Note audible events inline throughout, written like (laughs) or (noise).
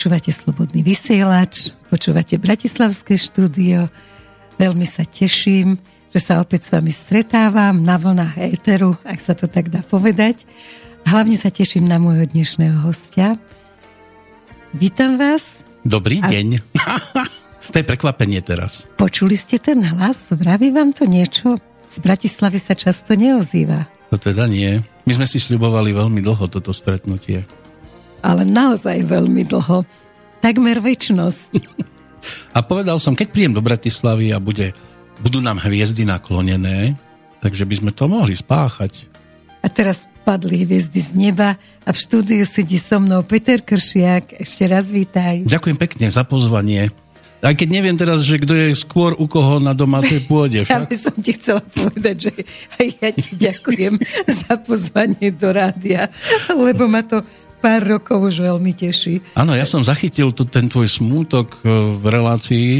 Počúvate Slobodný vysielač, počúvate Bratislavské štúdio. Veľmi sa teším, že sa opäť s vami stretávam na vlnách éteru, ak sa to tak dá povedať. Hlavne sa teším na môjho dnešného hostia. Vítam vás. Dobrý a... deň. (laughs) to je prekvapenie teraz. Počuli ste ten hlas? Vraví vám to niečo? Z Bratislavy sa často neozýva. To teda nie. My sme si sľubovali veľmi dlho toto stretnutie ale naozaj veľmi dlho. Takmer väčnosť. (laughs) A povedal som, keď príjem do Bratislavy a bude, budú nám hviezdy naklonené, takže by sme to mohli spáchať. A teraz padli hviezdy z neba a v štúdiu sedí so mnou Peter Kršiak. Ešte raz vítaj. Ďakujem pekne za pozvanie. Aj keď neviem teraz, že kto je skôr u koho na domácej (laughs) pôde. Však. Ja by som ti chcela povedať, že aj ja ti ďakujem (laughs) za pozvanie do rádia, lebo ma to pár rokov už veľmi teší. Áno, ja som zachytil tu, ten tvoj smútok e, v relácii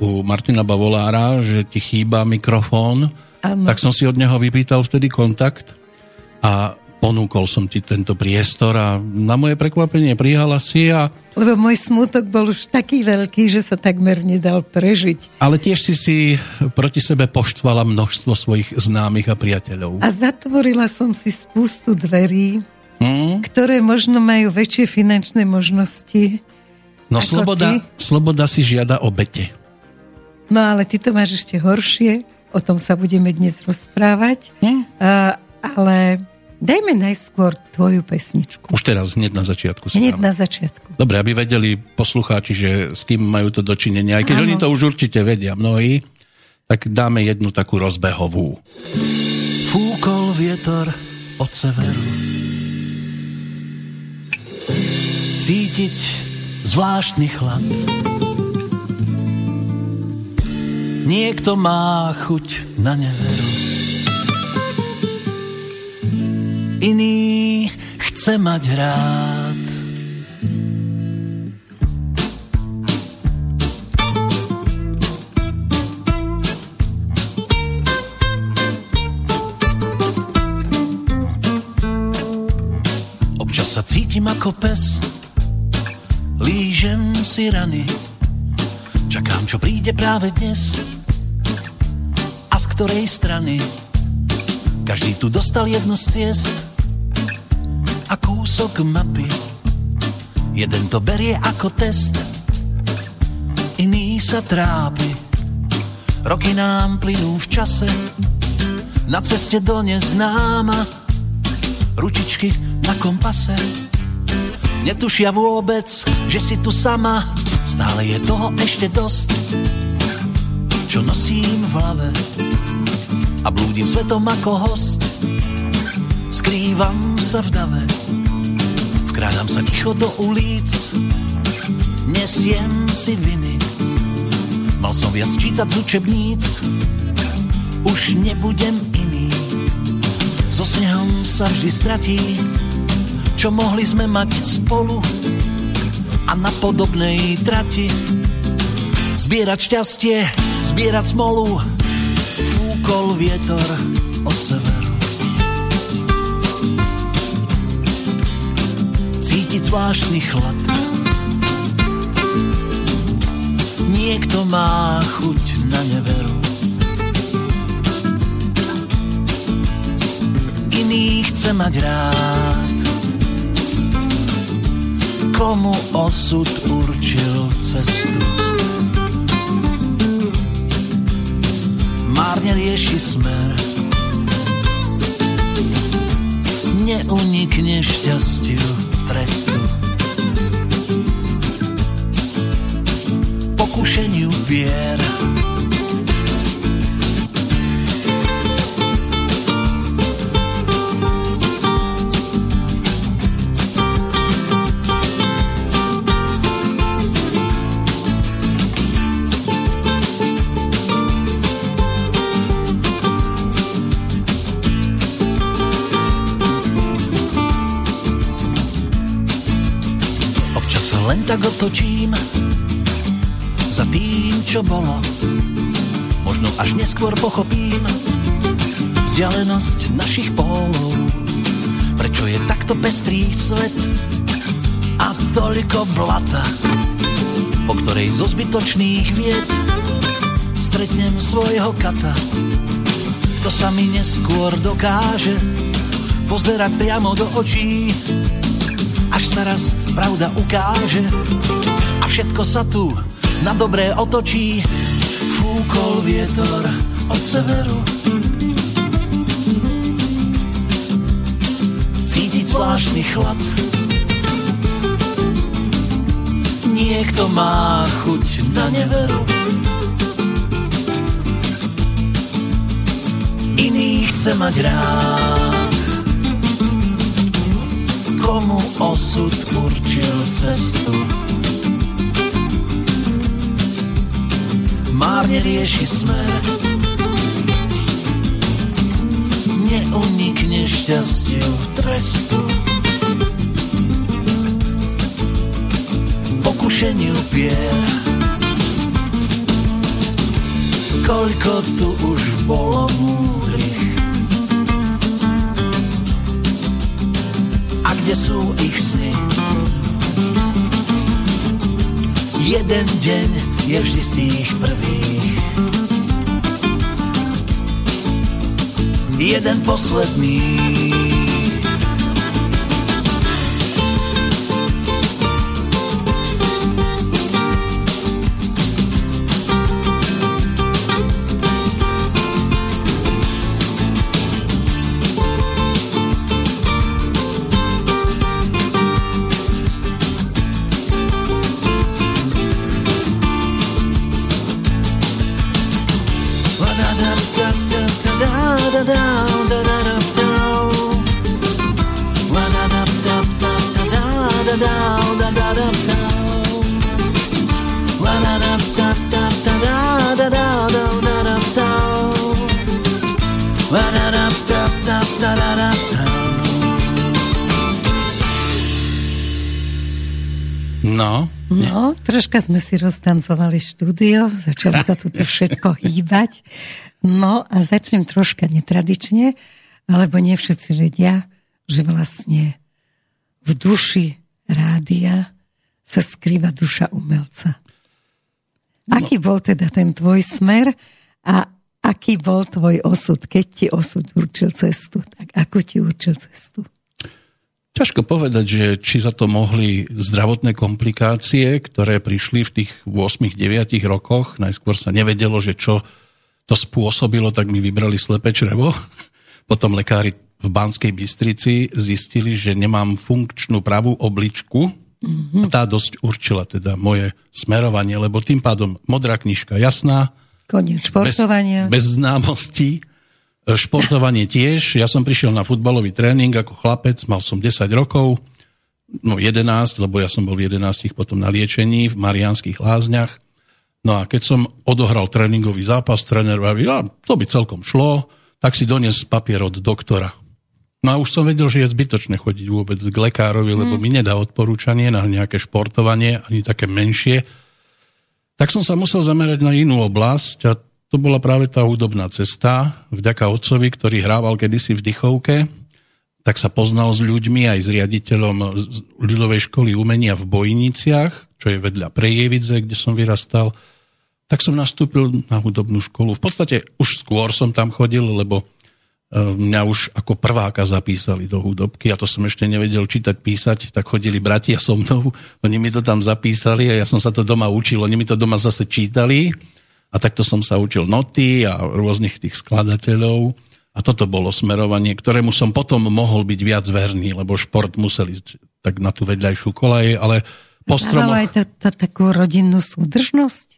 u Martina Bavolára, že ti chýba mikrofón. Ano. Tak som si od neho vypýtal vtedy kontakt a ponúkol som ti tento priestor a na moje prekvapenie prihala si a... Lebo môj smútok bol už taký veľký, že sa takmer nedal prežiť. Ale tiež si si proti sebe poštvala množstvo svojich známych a priateľov. A zatvorila som si spústu dverí, mm. ktoré možno majú väčšie finančné možnosti. No sloboda, sloboda si žiada obete. No ale ty to máš ešte horšie, o tom sa budeme dnes rozprávať. Mm. Uh, ale dajme najskôr tvoju pesničku. Už teraz, hneď na začiatku. Hneď na začiatku. Dobre, aby vedeli poslucháči, že s kým majú to dočinenia. Aj keď Áno. oni to už určite vedia mnohí, tak dáme jednu takú rozbehovú. Fúkol vietor od severu cítiť zvláštny chlad. Niekto má chuť na neveru. Iný chce mať rád. Sa cítim ako pes, lížem si rany. Čakám, čo príde práve dnes a z ktorej strany. Každý tu dostal jednu z ciest a kúsok mapy. Jeden to berie ako test, iný sa trápi. Roky nám plynú v čase, na ceste do neznáma, ručičky na kompase Netušia vôbec, že si tu sama, stále je toho ešte dosť, čo nosím v hlave a blúdim svetom ako host. Skrývam sa v dave, vkrádam sa ticho do ulic, nesiem si viny. Mal som viac čítať z učebníc, už nebudem iný. So snehom sa vždy stratí, čo mohli sme mať spolu a na podobnej trati. Zbierať šťastie, zbierať smolu fúkol vietor od severu. Cítiť zvláštny chlad. Niekto má chuť na neveru. Iný chce mať rád komu osud určil cestu. Márne rieši smer, neunikne šťastiu trestu. Pokušeniu vier, tak otočím za tým, čo bolo. Možno až neskôr pochopím vzdialenosť našich pólov. Prečo je takto pestrý svet a toliko blata, po ktorej zo zbytočných vied stretnem svojho kata. Kto sa mi neskôr dokáže pozerať priamo do očí, až sa raz pravda ukáže a všetko sa tu na dobré otočí. Fúkol vietor od severu, cítiť zvláštny chlad, niekto má chuť na neveru. Iný chce mať rád, komu osud určil cestu. Márne rieši smer, neunikne šťastiu trestu. pokušeniu pier. Koľko tu už bolo múdrych kde sú ich sny? Jeden deň je vždy z tých prvých. Jeden posledný sme si roztancovali štúdio, začalo sa tu všetko hýbať. No a začnem troška netradične, alebo nie všetci vedia, že vlastne v duši rádia sa skrýva duša umelca. Aký bol teda ten tvoj smer a aký bol tvoj osud, keď ti osud určil cestu? Tak ako ti určil cestu? Ťažko povedať, že či za to mohli zdravotné komplikácie, ktoré prišli v tých 8-9 rokoch. Najskôr sa nevedelo, že čo to spôsobilo, tak mi vybrali slepe črevo. (laughs) Potom lekári v Banskej Bystrici zistili, že nemám funkčnú pravú obličku. Mm-hmm. A tá dosť určila teda moje smerovanie, lebo tým pádom modrá knižka jasná. Koniec športovania. Bez, bez známostí Športovanie tiež. Ja som prišiel na futbalový tréning ako chlapec, mal som 10 rokov, no 11, lebo ja som bol v 11 potom na liečení v Marianských lázniach. No a keď som odohral tréningový zápas, tréner vraví, ja, to by celkom šlo, tak si donies papier od doktora. No a už som vedel, že je zbytočné chodiť vôbec k lekárovi, lebo mm. mi nedá odporúčanie na nejaké športovanie, ani také menšie. Tak som sa musel zamerať na inú oblasť a to bola práve tá hudobná cesta. Vďaka otcovi, ktorý hrával kedysi v Dychovke, tak sa poznal s ľuďmi aj s riaditeľom ľudovej školy umenia v Bojniciach, čo je vedľa Prejevidze, kde som vyrastal. Tak som nastúpil na hudobnú školu. V podstate už skôr som tam chodil, lebo e, mňa už ako prváka zapísali do hudobky. Ja to som ešte nevedel čítať, písať, tak chodili bratia so mnou. Oni mi to tam zapísali a ja som sa to doma učil. Oni mi to doma zase čítali a takto som sa učil noty a rôznych tých skladateľov. A toto bolo smerovanie, ktorému som potom mohol byť viac verný, lebo šport musel ísť tak na tú vedľajšiu kolej, ale po stromoch... Ale aj to, to, takú rodinnú súdržnosť?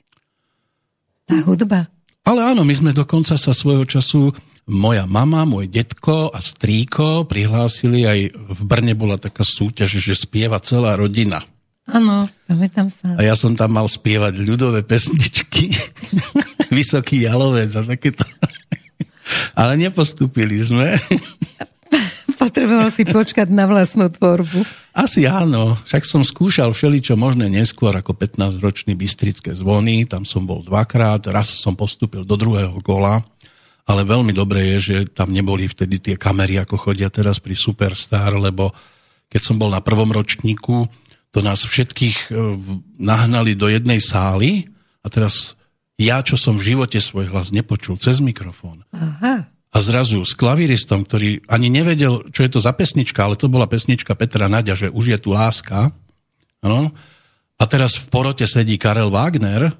Tá hudba? Ale áno, my sme dokonca sa svojho času, moja mama, môj detko a strýko prihlásili, aj v Brne bola taká súťaž, že spieva celá rodina. Áno, pamätám sa. A ja som tam mal spievať ľudové pesničky, (laughs) Vysoký jalovec a takéto. Ale nepostupili sme. (laughs) Potreboval si počkať na vlastnú tvorbu. Asi áno, však som skúšal všeličo možné neskôr ako 15-ročný Bystrické zvony, tam som bol dvakrát, raz som postupil do druhého kola, ale veľmi dobré je, že tam neboli vtedy tie kamery, ako chodia teraz pri Superstar, lebo keď som bol na prvom ročníku, to nás všetkých e, nahnali do jednej sály a teraz ja, čo som v živote svoj hlas nepočul cez mikrofón. Aha. A zrazu s klavíristom, ktorý ani nevedel, čo je to za pesnička, ale to bola pesnička Petra Nadia, že už je tu láska. Ano. A teraz v porote sedí Karel Wagner,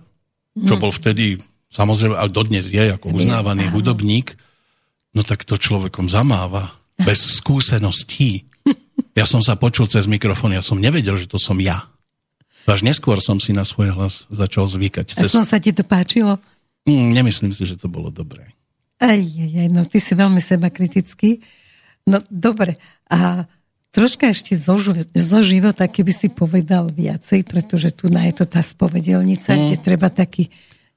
čo bol vtedy, samozrejme, ale dodnes je ako uznávaný hudobník, no tak to človekom zamáva. Bez skúseností. (laughs) Ja som sa počul cez mikrofón, ja som nevedel, že to som ja. Až neskôr som si na svoj hlas začal zvykať. Cez... A som sa ti to páčilo? Mm, nemyslím si, že to bolo dobré. Aj, aj, aj, no ty si veľmi seba kritický. No dobre, a troška ešte zo, zo života, keby si povedal viacej, pretože tu na je to tá spovedelnica, mm. kde treba taký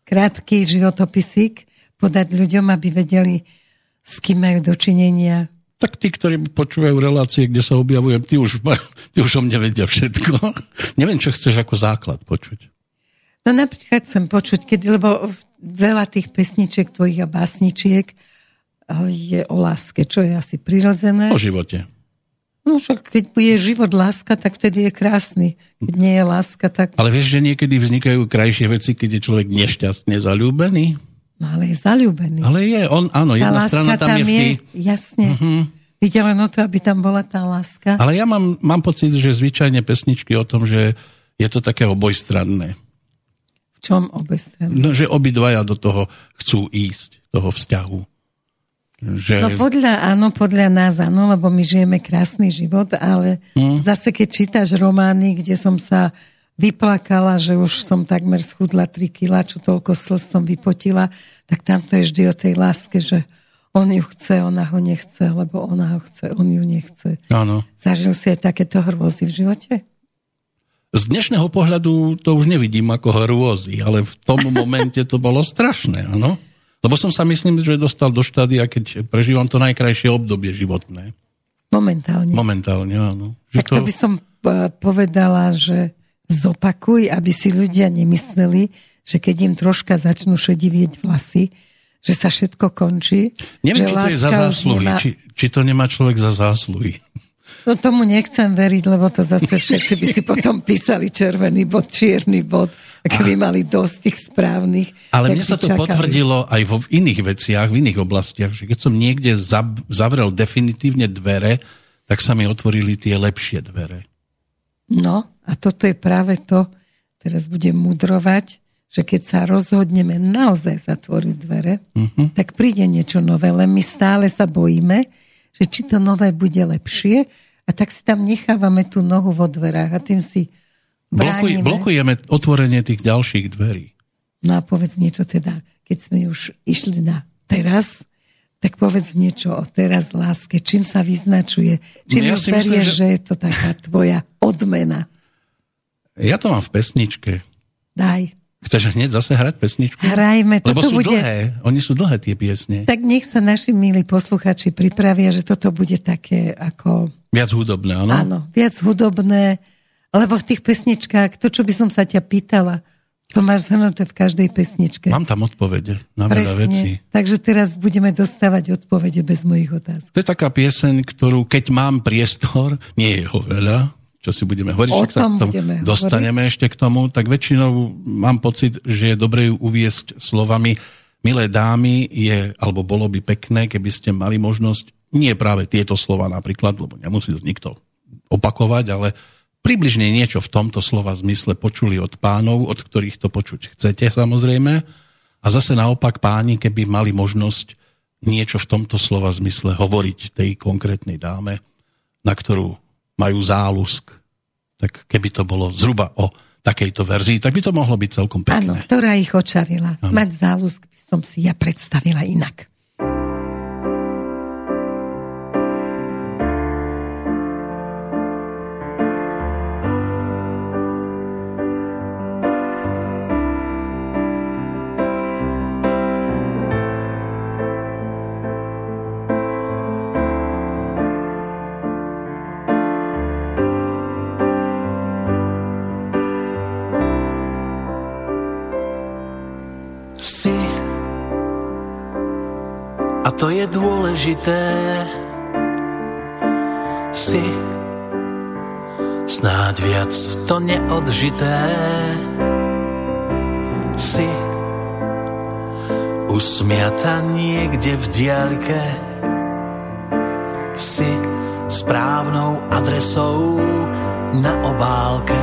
krátky životopisík podať ľuďom, aby vedeli, s kým majú dočinenia, tak tí, ktorí počúvajú relácie, kde sa objavujem, tí už, tí už o mne vedia všetko. (laughs) Neviem, čo chceš ako základ počuť. No napríklad chcem počuť, keď, lebo veľa tých pesničiek tvojich a básničiek eh, je o láske, čo je asi prirodzené. O živote. No však keď bude život láska, tak vtedy je krásny. Keď nie je láska, tak... Ale vieš, že niekedy vznikajú krajšie veci, keď je človek nešťastne zalúbený? No ale je zalúbený. Ale je, on, áno, jedna tá strana tam, tam je vtedy... Jasne. Uh-huh. Ide len o to, aby tam bola tá láska. Ale ja mám, mám pocit, že zvyčajne pesničky o tom, že je to také obojstranné. V čom obojstranné? No, že obidvaja do toho chcú ísť, toho vzťahu. Že... No podľa, áno, podľa nás áno, lebo my žijeme krásny život, ale hmm. zase keď čítaš romány, kde som sa vyplakala, že už som takmer schudla 3 kila, čo toľko slz som vypotila, tak tam to je vždy o tej láske, že on ju chce, ona ho nechce, lebo ona ho chce, on ju nechce. Áno. Zažil si aj takéto hrôzy v živote? Z dnešného pohľadu to už nevidím ako hrôzy, ale v tom momente to bolo strašné, áno. Lebo som sa myslím, že dostal do štádia, keď prežívam to najkrajšie obdobie životné. Momentálne. Momentálne, áno. Že tak to, to by som eh, povedala, že zopakuj, aby si ľudia nemysleli, že keď im troška začnú šedivieť vlasy, že sa všetko končí. Neviem, či to je za zásluhy. Nemá... Či, či to nemá človek za zásluhy. No tomu nechcem veriť, lebo to zase všetci by si potom písali červený bod, čierny bod, keby mali dosť tých správnych. Ale mne sa to čakali. potvrdilo aj vo iných veciach, v iných oblastiach, že keď som niekde zavrel definitívne dvere, tak sa mi otvorili tie lepšie dvere. No a toto je práve to, teraz budem mudrovať, že keď sa rozhodneme naozaj zatvoriť dvere, uh-huh. tak príde niečo nové, len my stále sa bojíme, že či to nové bude lepšie a tak si tam nechávame tú nohu vo dverách a tým si bránime. Blokuj, blokujeme otvorenie tých ďalších dverí. No a povedz niečo teda, keď sme už išli na teraz, tak povedz niečo o teraz láske. Čím sa vyznačuje? Čím no ja myslím, že... že je to taká tvoja odmena? Ja to mám v pesničke. Daj. Chceš hneď zase hrať pesničku? Hrajme. Lebo toto sú bude... dlhé. Oni sú dlhé tie piesne. Tak nech sa naši milí posluchači pripravia, že toto bude také ako... Viac hudobné, áno? Áno, viac hudobné. Lebo v tých pesničkách, to, čo by som sa ťa pýtala, to máš zhrnuté v každej pesničke. Mám tam odpovede na veľa vecí. Takže teraz budeme dostávať odpovede bez mojich otázok. To je taká pieseň, ktorú keď mám priestor, (laughs) nie je ho veľa, čo si budeme hovoriť, o sa k tomu dostaneme hovoriť. ešte k tomu, tak väčšinou mám pocit, že je dobre ju uviesť slovami milé dámy, je, alebo bolo by pekné, keby ste mali možnosť, nie práve tieto slova napríklad, lebo nemusí to nikto opakovať, ale približne niečo v tomto slova zmysle počuli od pánov, od ktorých to počuť chcete samozrejme. A zase naopak páni, keby mali možnosť niečo v tomto slova zmysle hovoriť tej konkrétnej dáme, na ktorú majú zálusk. Tak keby to bolo zhruba o takejto verzii, tak by to mohlo byť celkom pekné. Áno, ktorá ich očarila. Ano. Mať zálusk by som si ja predstavila inak. To je dôležité. Si Snáď viac to neodžité si usmiata niekde v diaľke si správnou adresou na obálke.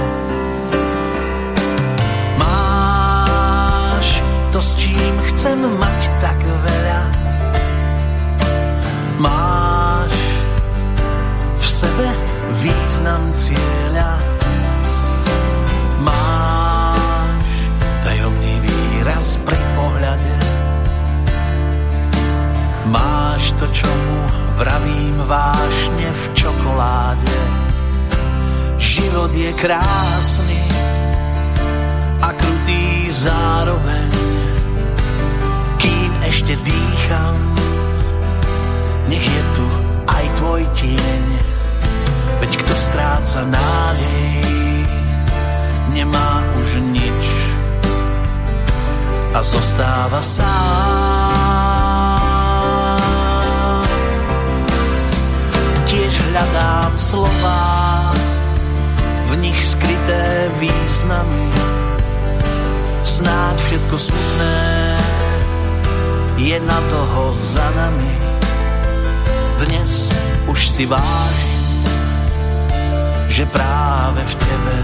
Máš to, s čím chcem mať tak veľa. Máš v sebe význam cieľa. Máš tajomný výraz pri pohľade. Máš to, čo mu vravím vášne v čokoláde. Život je krásny a krutý zároveň, kým ešte dýcham, nech je tu aj tvoj tieň. Veď kto stráca nádej, nemá už nič a zostáva sám. Tiež hľadám slova, v nich skryté významy. Snáď všetko smutné je na toho za nami. Dnes už si vážim že práve v tebe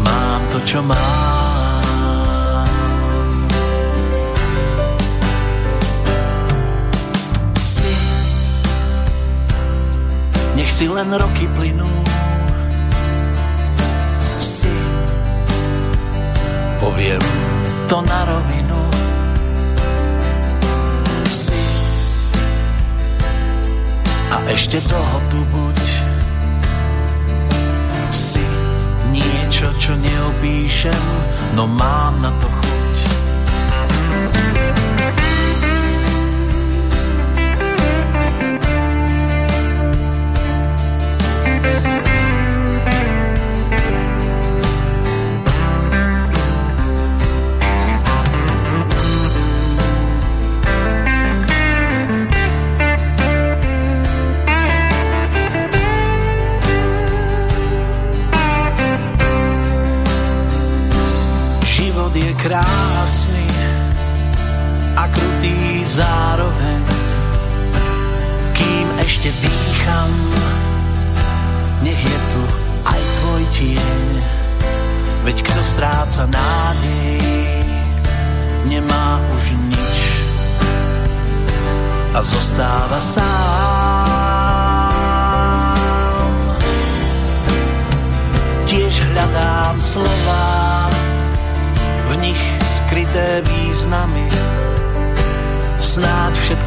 mám to, čo mám. Si, nech si len roky plynú, si, poviem to na rovinu, si, a ešte toho tu buď. Niečo, čo neopíšem, no mám na to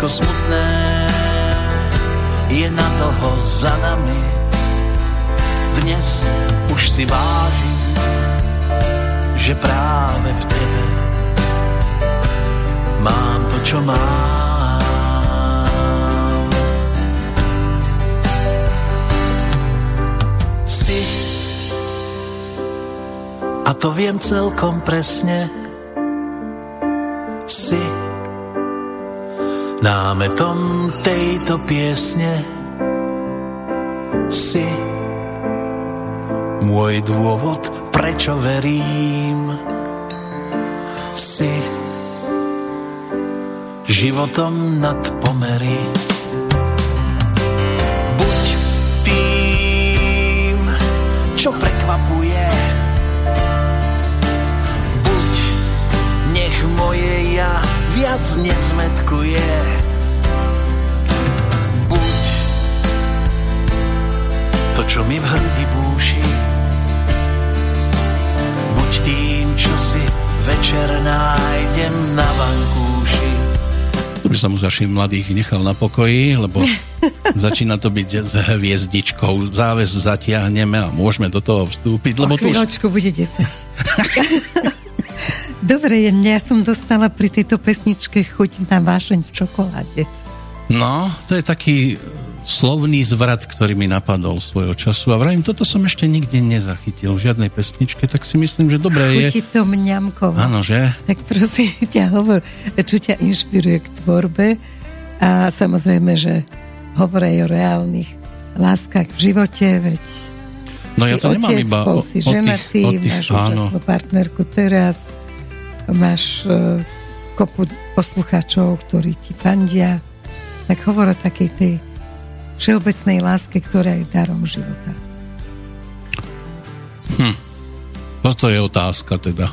všetko smutné je na toho za nami. Dnes už si vážim, že práve v tebe mám to, čo mám. Si a to viem celkom presne. Námetom tejto piesne. Si môj dôvod, prečo verím. Si životom nad pomery. Viac nezmetkuje. Buď to, čo mi v hrdi búši, buď tým, čo si večer nájdem na vankúši. Tu by som už našich mladých nechal na pokoji, lebo (laughs) začína to byť s hviezdičkou. Záves zatiahneme a môžeme do toho vstúpiť. Lebo o chvíľočku už... bude 10. (laughs) Dobre, ja som dostala pri tejto pesničke chuť na vášeň v čokoláde. No, to je taký slovný zvrat, ktorý mi napadol svojho času. A vrajím, toto som ešte nikdy nezachytil v žiadnej pesničke, tak si myslím, že dobré je... Chutí to mňamkovo. Áno, že? Tak prosím (laughs) ťa, hovor, čo ťa inšpiruje k tvorbe. A samozrejme, že hovor aj o reálnych láska v živote, veď No ja to si nemám otec, iba o- si ženatý, o tých- máš áno. úžasnú partnerku teraz, máš uh, kopu poslucháčov, ktorí ti fandia. Tak hovor o takej tej všeobecnej láske, ktorá je darom života. Toto je otázka teda.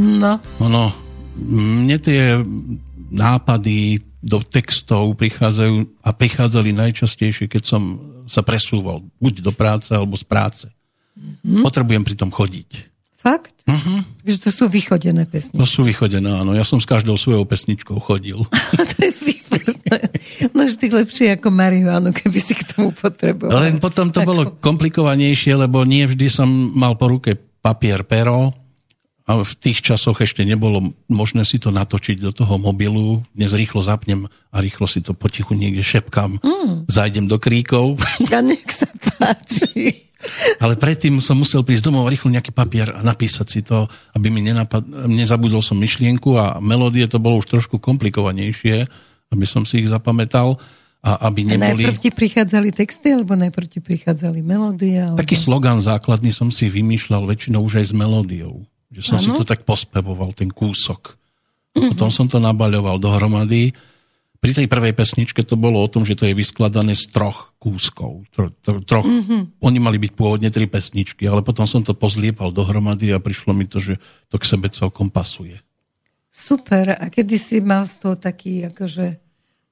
No, Ono, mne tie nápady do textov prichádzajú a prichádzali najčastejšie, keď som sa presúval buď do práce alebo z práce. Mm-hmm. Potrebujem pri tom chodiť. fakt? Mhm. Takže to sú vychodené pesničky. To sú vychodené, áno. Ja som s každou svojou pesničkou chodil. (laughs) to je výborné. No vždy lepšie ako marihuanu, keby si k tomu potreboval. Len potom to bolo komplikovanejšie, lebo nie vždy som mal po ruke papier, pero a v tých časoch ešte nebolo možné si to natočiť do toho mobilu. Dnes rýchlo zapnem a rýchlo si to potichu niekde šepkám. Mm. Zajdem do kríkov. A nech sa páči. Ale predtým som musel prísť domov a rýchlo nejaký papier a napísať si to, aby mi nenapad... nezabudol som myšlienku a melódie to bolo už trošku komplikovanejšie, aby som si ich zapamätal a aby A neboli... najprv ti prichádzali texty, alebo najprv ti prichádzali melódie? Alebo... Taký slogan základný som si vymýšľal väčšinou už aj s melódiou. Že som ano? si to tak pospevoval, ten kúsok. Uh-huh. Potom som to nabaľoval dohromady. Pri tej prvej pesničke to bolo o tom, že to je vyskladané z troch kúskov. Tro, tro, troch. Uh-huh. Oni mali byť pôvodne tri pesničky, ale potom som to pozliepal dohromady a prišlo mi to, že to k sebe celkom pasuje. Super. A kedy si mal z toho taký akože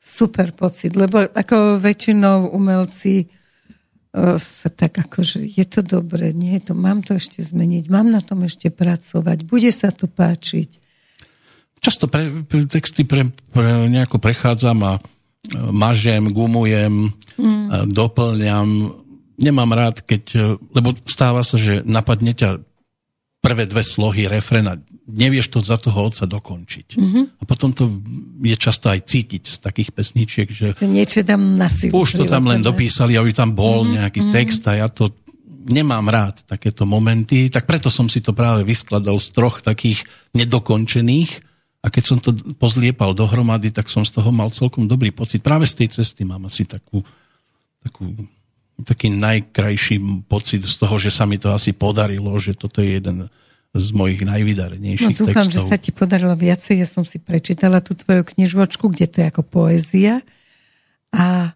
super pocit? Lebo ako väčšinou umelci uh, sa tak akože je to dobre, nie je to, mám to ešte zmeniť, mám na tom ešte pracovať, bude sa to páčiť. Často pre, pre texty pre, pre nejako prechádzam a e, mažem, gumujem, mm. doplňam. Nemám rád, keď... e, Lebo stáva sa, že napadne ťa prvé dve slohy refrena. Nevieš to za toho otca dokončiť. Mm-hmm. A potom to je často aj cítiť z takých pesničiek, že niečo tam na silu. už to tam len dopísali, aby tam bol mm-hmm. nejaký text a ja to nemám rád, takéto momenty. Tak preto som si to práve vyskladal z troch takých nedokončených a keď som to pozliepal dohromady, tak som z toho mal celkom dobrý pocit. Práve z tej cesty mám asi takú, takú, taký najkrajší pocit z toho, že sa mi to asi podarilo, že toto je jeden z mojich No najvydarenejších dúfam, že textov. sa ti podarilo viacej. Ja som si prečítala tú tvoju knižočku, kde to je ako poézia. A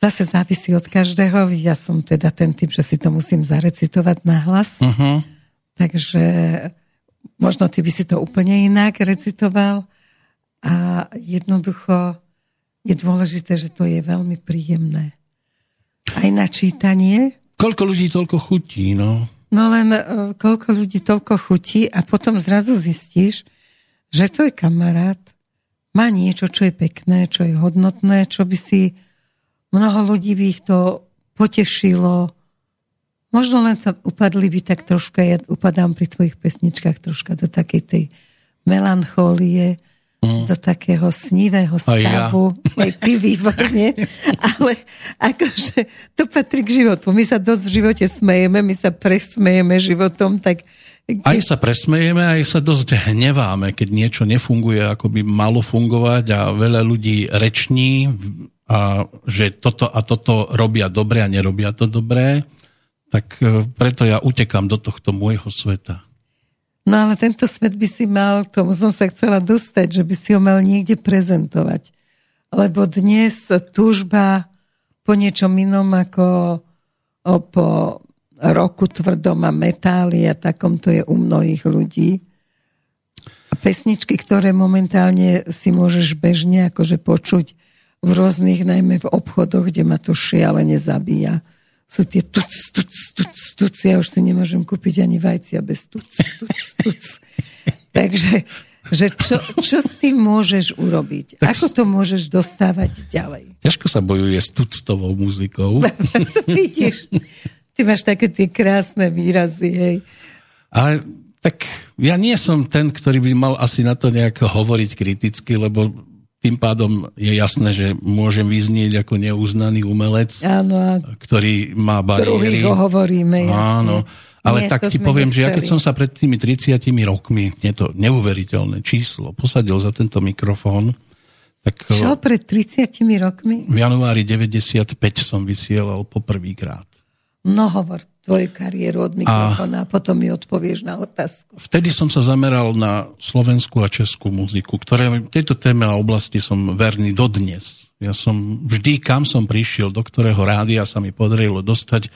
zase závisí od každého. Ja som teda ten typ, že si to musím zarecitovať na hlas. Uh-huh. Takže možno ty by si to úplne inak recitoval. A jednoducho je dôležité, že to je veľmi príjemné. Aj na čítanie. Koľko ľudí toľko chutí, no. No len uh, koľko ľudí toľko chutí a potom zrazu zistíš, že tvoj kamarát má niečo, čo je pekné, čo je hodnotné, čo by si mnoho ľudí by ich to potešilo. Možno len sa upadli by tak troška, ja upadám pri tvojich pesničkách troška do takej tej melanchólie, mm. do takého snivého A ja. stavu. Aj ty výborne. (laughs) Ale akože to patrí k životu. My sa dosť v živote smejeme, my sa presmejeme životom, tak Aj sa presmejeme, aj sa dosť hneváme, keď niečo nefunguje, ako by malo fungovať a veľa ľudí reční a že toto a toto robia dobre a nerobia to dobré, tak e, preto ja utekám do tohto môjho sveta. No ale tento svet by si mal, tomu som sa chcela dostať, že by si ho mal niekde prezentovať. Lebo dnes túžba po niečom inom ako po roku tvrdom a metáli a takom to je u mnohých ľudí. A pesničky, ktoré momentálne si môžeš bežne akože počuť v rôznych, najmä v obchodoch, kde ma to šialene zabíja. Sú tie tuc, tuc, tuc, tuc. Ja už si nemôžem kúpiť ani vajcia bez tuc, tuc, tuc. (laughs) Takže že čo, čo s tým môžeš urobiť? Tak Ako to môžeš dostávať ďalej? Ťažko sa bojuje s tuctovou muzikou, (laughs) Vidíš, ty máš také tie krásne výrazy, hej. ale tak ja nie som ten, ktorý by mal asi na to nejako hovoriť kriticky, lebo tým pádom je jasné, že môžem vyznieť ako neuznaný umelec. Áno, ktorý má bariéry. ho hovoríme, jasne. Áno, ale Nie, tak ti poviem, že ja keď nechceli. som sa pred tými 30 rokmi, je to neuveriteľné číslo, posadil za tento mikrofón, Tak, Čo pred 30 rokmi? V januári 95 som vysielal poprvýkrát. No hovor tvoju kariéru od mikrofóna a, a potom mi odpovieš na otázku. Vtedy som sa zameral na slovenskú a českú muziku, ktoré tejto téme a oblasti som verný dodnes. Ja som vždy, kam som prišiel, do ktorého rádia sa mi podarilo dostať,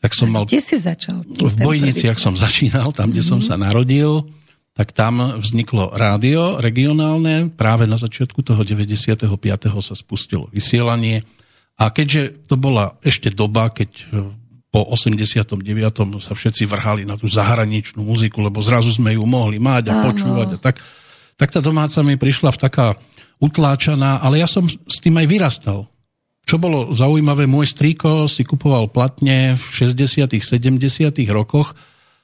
tak som a mal... Kde si začal? V Bojniciach som začínal, tam, kde mm-hmm. som mhm. sa narodil tak tam vzniklo rádio regionálne, práve na začiatku toho 95. sa spustilo vysielanie a keďže to bola ešte doba, keď po 89. sa všetci vrhali na tú zahraničnú muziku, lebo zrazu sme ju mohli mať a Áno. počúvať a tak. Tak tá domáca mi prišla v taká utláčaná, ale ja som s tým aj vyrastal. Čo bolo zaujímavé, môj strýko si kupoval platne v 60 70 rokoch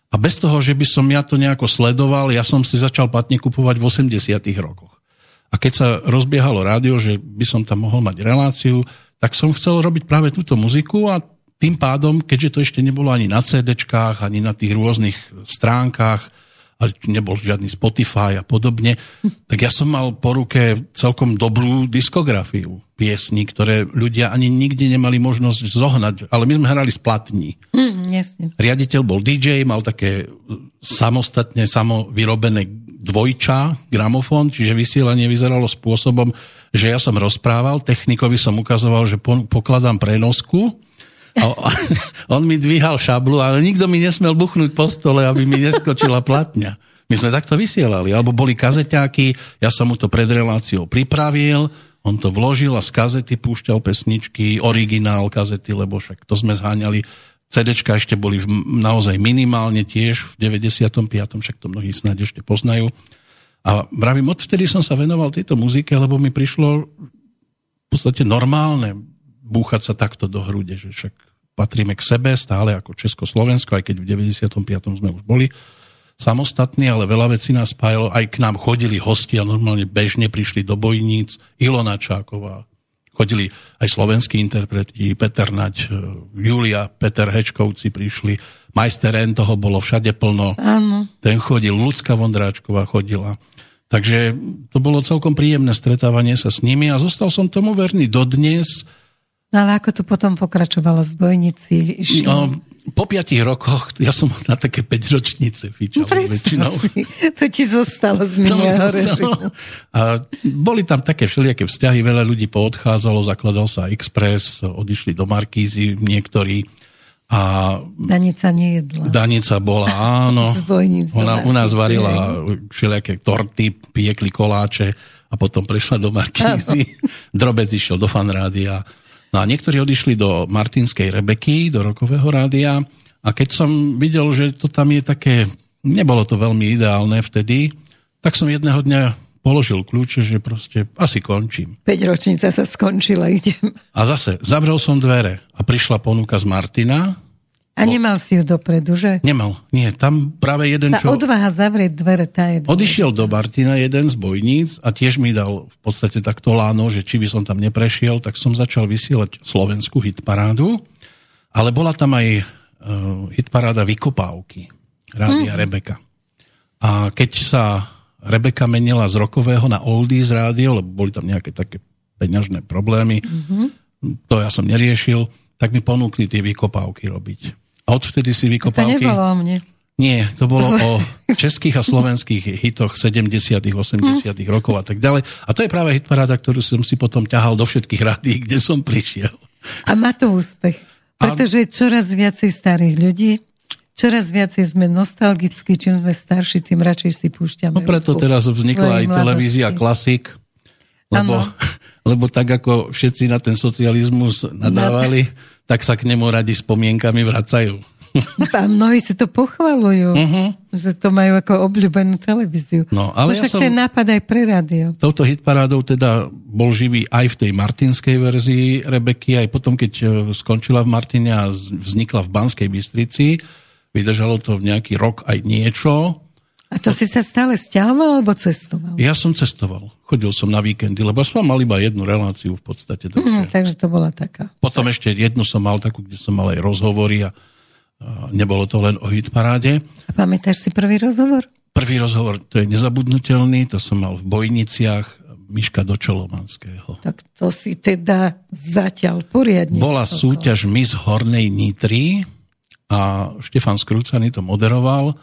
a bez toho, že by som ja to nejako sledoval, ja som si začal platne kupovať v 80 rokoch. A keď sa rozbiehalo rádio, že by som tam mohol mať reláciu, tak som chcel robiť práve túto muziku a tým pádom, keďže to ešte nebolo ani na cd ani na tých rôznych stránkach, a nebol žiadny Spotify a podobne, tak ja som mal po ruke celkom dobrú diskografiu piesní, ktoré ľudia ani nikdy nemali možnosť zohnať, ale my sme hrali z platní. Mm, jasne. Riaditeľ bol DJ, mal také samostatne samovyrobené dvojča, gramofón, čiže vysielanie vyzeralo spôsobom, že ja som rozprával, technikovi som ukazoval, že pokladám prenosku (laughs) on mi dvíhal šablu, ale nikto mi nesmel buchnúť po stole, aby mi neskočila platňa. My sme takto vysielali, alebo boli kazeťáky, ja som mu to pred reláciou pripravil, on to vložil a z kazety púšťal pesničky, originál kazety, lebo však to sme zháňali. CDčka ešte boli naozaj minimálne tiež v 95. však to mnohí snáď ešte poznajú. A vravím, odvtedy som sa venoval tejto muzike, lebo mi prišlo v podstate normálne búchať sa takto do hrude, že však patríme k sebe stále ako Československo, aj keď v 95. sme už boli samostatní, ale veľa vecí nás spájalo. Aj k nám chodili hosti a normálne bežne prišli do bojníc. Ilona Čáková, chodili aj slovenskí interpreti, Peter Naď, e, Julia, Peter Hečkovci prišli, majster N toho bolo všade plno. Áno. Ten chodil, Ľudská Vondráčková chodila. Takže to bolo celkom príjemné stretávanie sa s nimi a zostal som tomu verný dodnes. No ale ako to potom pokračovalo z bojnici? No, po piatich rokoch, ja som na také 5 ročnice fičal no, väčšinou. Si, to ti zostalo z minulého režimu. A boli tam také všelijaké vzťahy, veľa ľudí poodchádzalo, zakladal sa Express, odišli do Markízy niektorí. A Danica nejedla. Danica bola, (laughs) áno. Ona u nás varila všelijaké torty, piekli koláče a potom prešla do Markízy. (laughs) Drobec išiel do fanrádia No a niektorí odišli do Martinskej Rebeky, do rokového rádia a keď som videl, že to tam je také, nebolo to veľmi ideálne vtedy, tak som jedného dňa položil kľúče, že proste asi končím. 5 ročnica sa skončila, idem. A zase zavrel som dvere a prišla ponuka z Martina, a nemal si ju dopredu, že? Nemal, nie. Tam práve jeden, tá čo... odvaha zavrieť dvere, tá je... Odišiel do Martina jeden z bojníc a tiež mi dal v podstate takto láno, že či by som tam neprešiel, tak som začal vysielať slovenskú hitparádu, ale bola tam aj uh, hitparáda Vykopávky, Rádia mm. Rebeka. A keď sa Rebeka menila z rokového na Oldies rádio, lebo boli tam nejaké také peňažné problémy, mm-hmm. to ja som neriešil, tak mi ponúkli tie vykopávky robiť. A odvtedy si vykopávky... To nebolo o mne. Nie, to bolo (laughs) o českých a slovenských hitoch 70 80 rokov a tak ďalej. A to je práve hitparáda, ktorú som si potom ťahal do všetkých rádií, kde som prišiel. A má to úspech. Pretože je čoraz viacej starých ľudí, čoraz viacej sme nostalgickí, čím sme starší, tým radšej si púšťame. No preto teraz vznikla aj televízia Klasik, lebo, (laughs) lebo tak ako všetci na ten socializmus nadávali, tak sa k nemu radi spomienkami vracajú. (laughs) A mnohí si to pochvalujú, uh-huh. že to majú ako obľúbenú televíziu. No, ale Však ja som... ten nápad aj pre rádio. Touto hitparádou teda bol živý aj v tej martinskej verzii Rebeky, aj potom, keď e, skončila v Martine a vznikla v Banskej Bystrici. Vydržalo to v nejaký rok aj niečo. A to si sa stále stiahoval alebo cestoval? Ja som cestoval. Chodil som na víkendy, lebo som mal iba jednu reláciu v podstate. Takže, mm, takže to bola taká. Potom ešte jednu som mal takú, kde som mal aj rozhovory a, a nebolo to len o hitparáde. A pamätáš si prvý rozhovor? Prvý rozhovor, to je nezabudnutelný, to som mal v Bojniciach. Miška do Čolomanského. Tak to si teda zatiaľ poriadne. Bola súťaž Miss Hornej Nitry a Štefan Skrúcaný to moderoval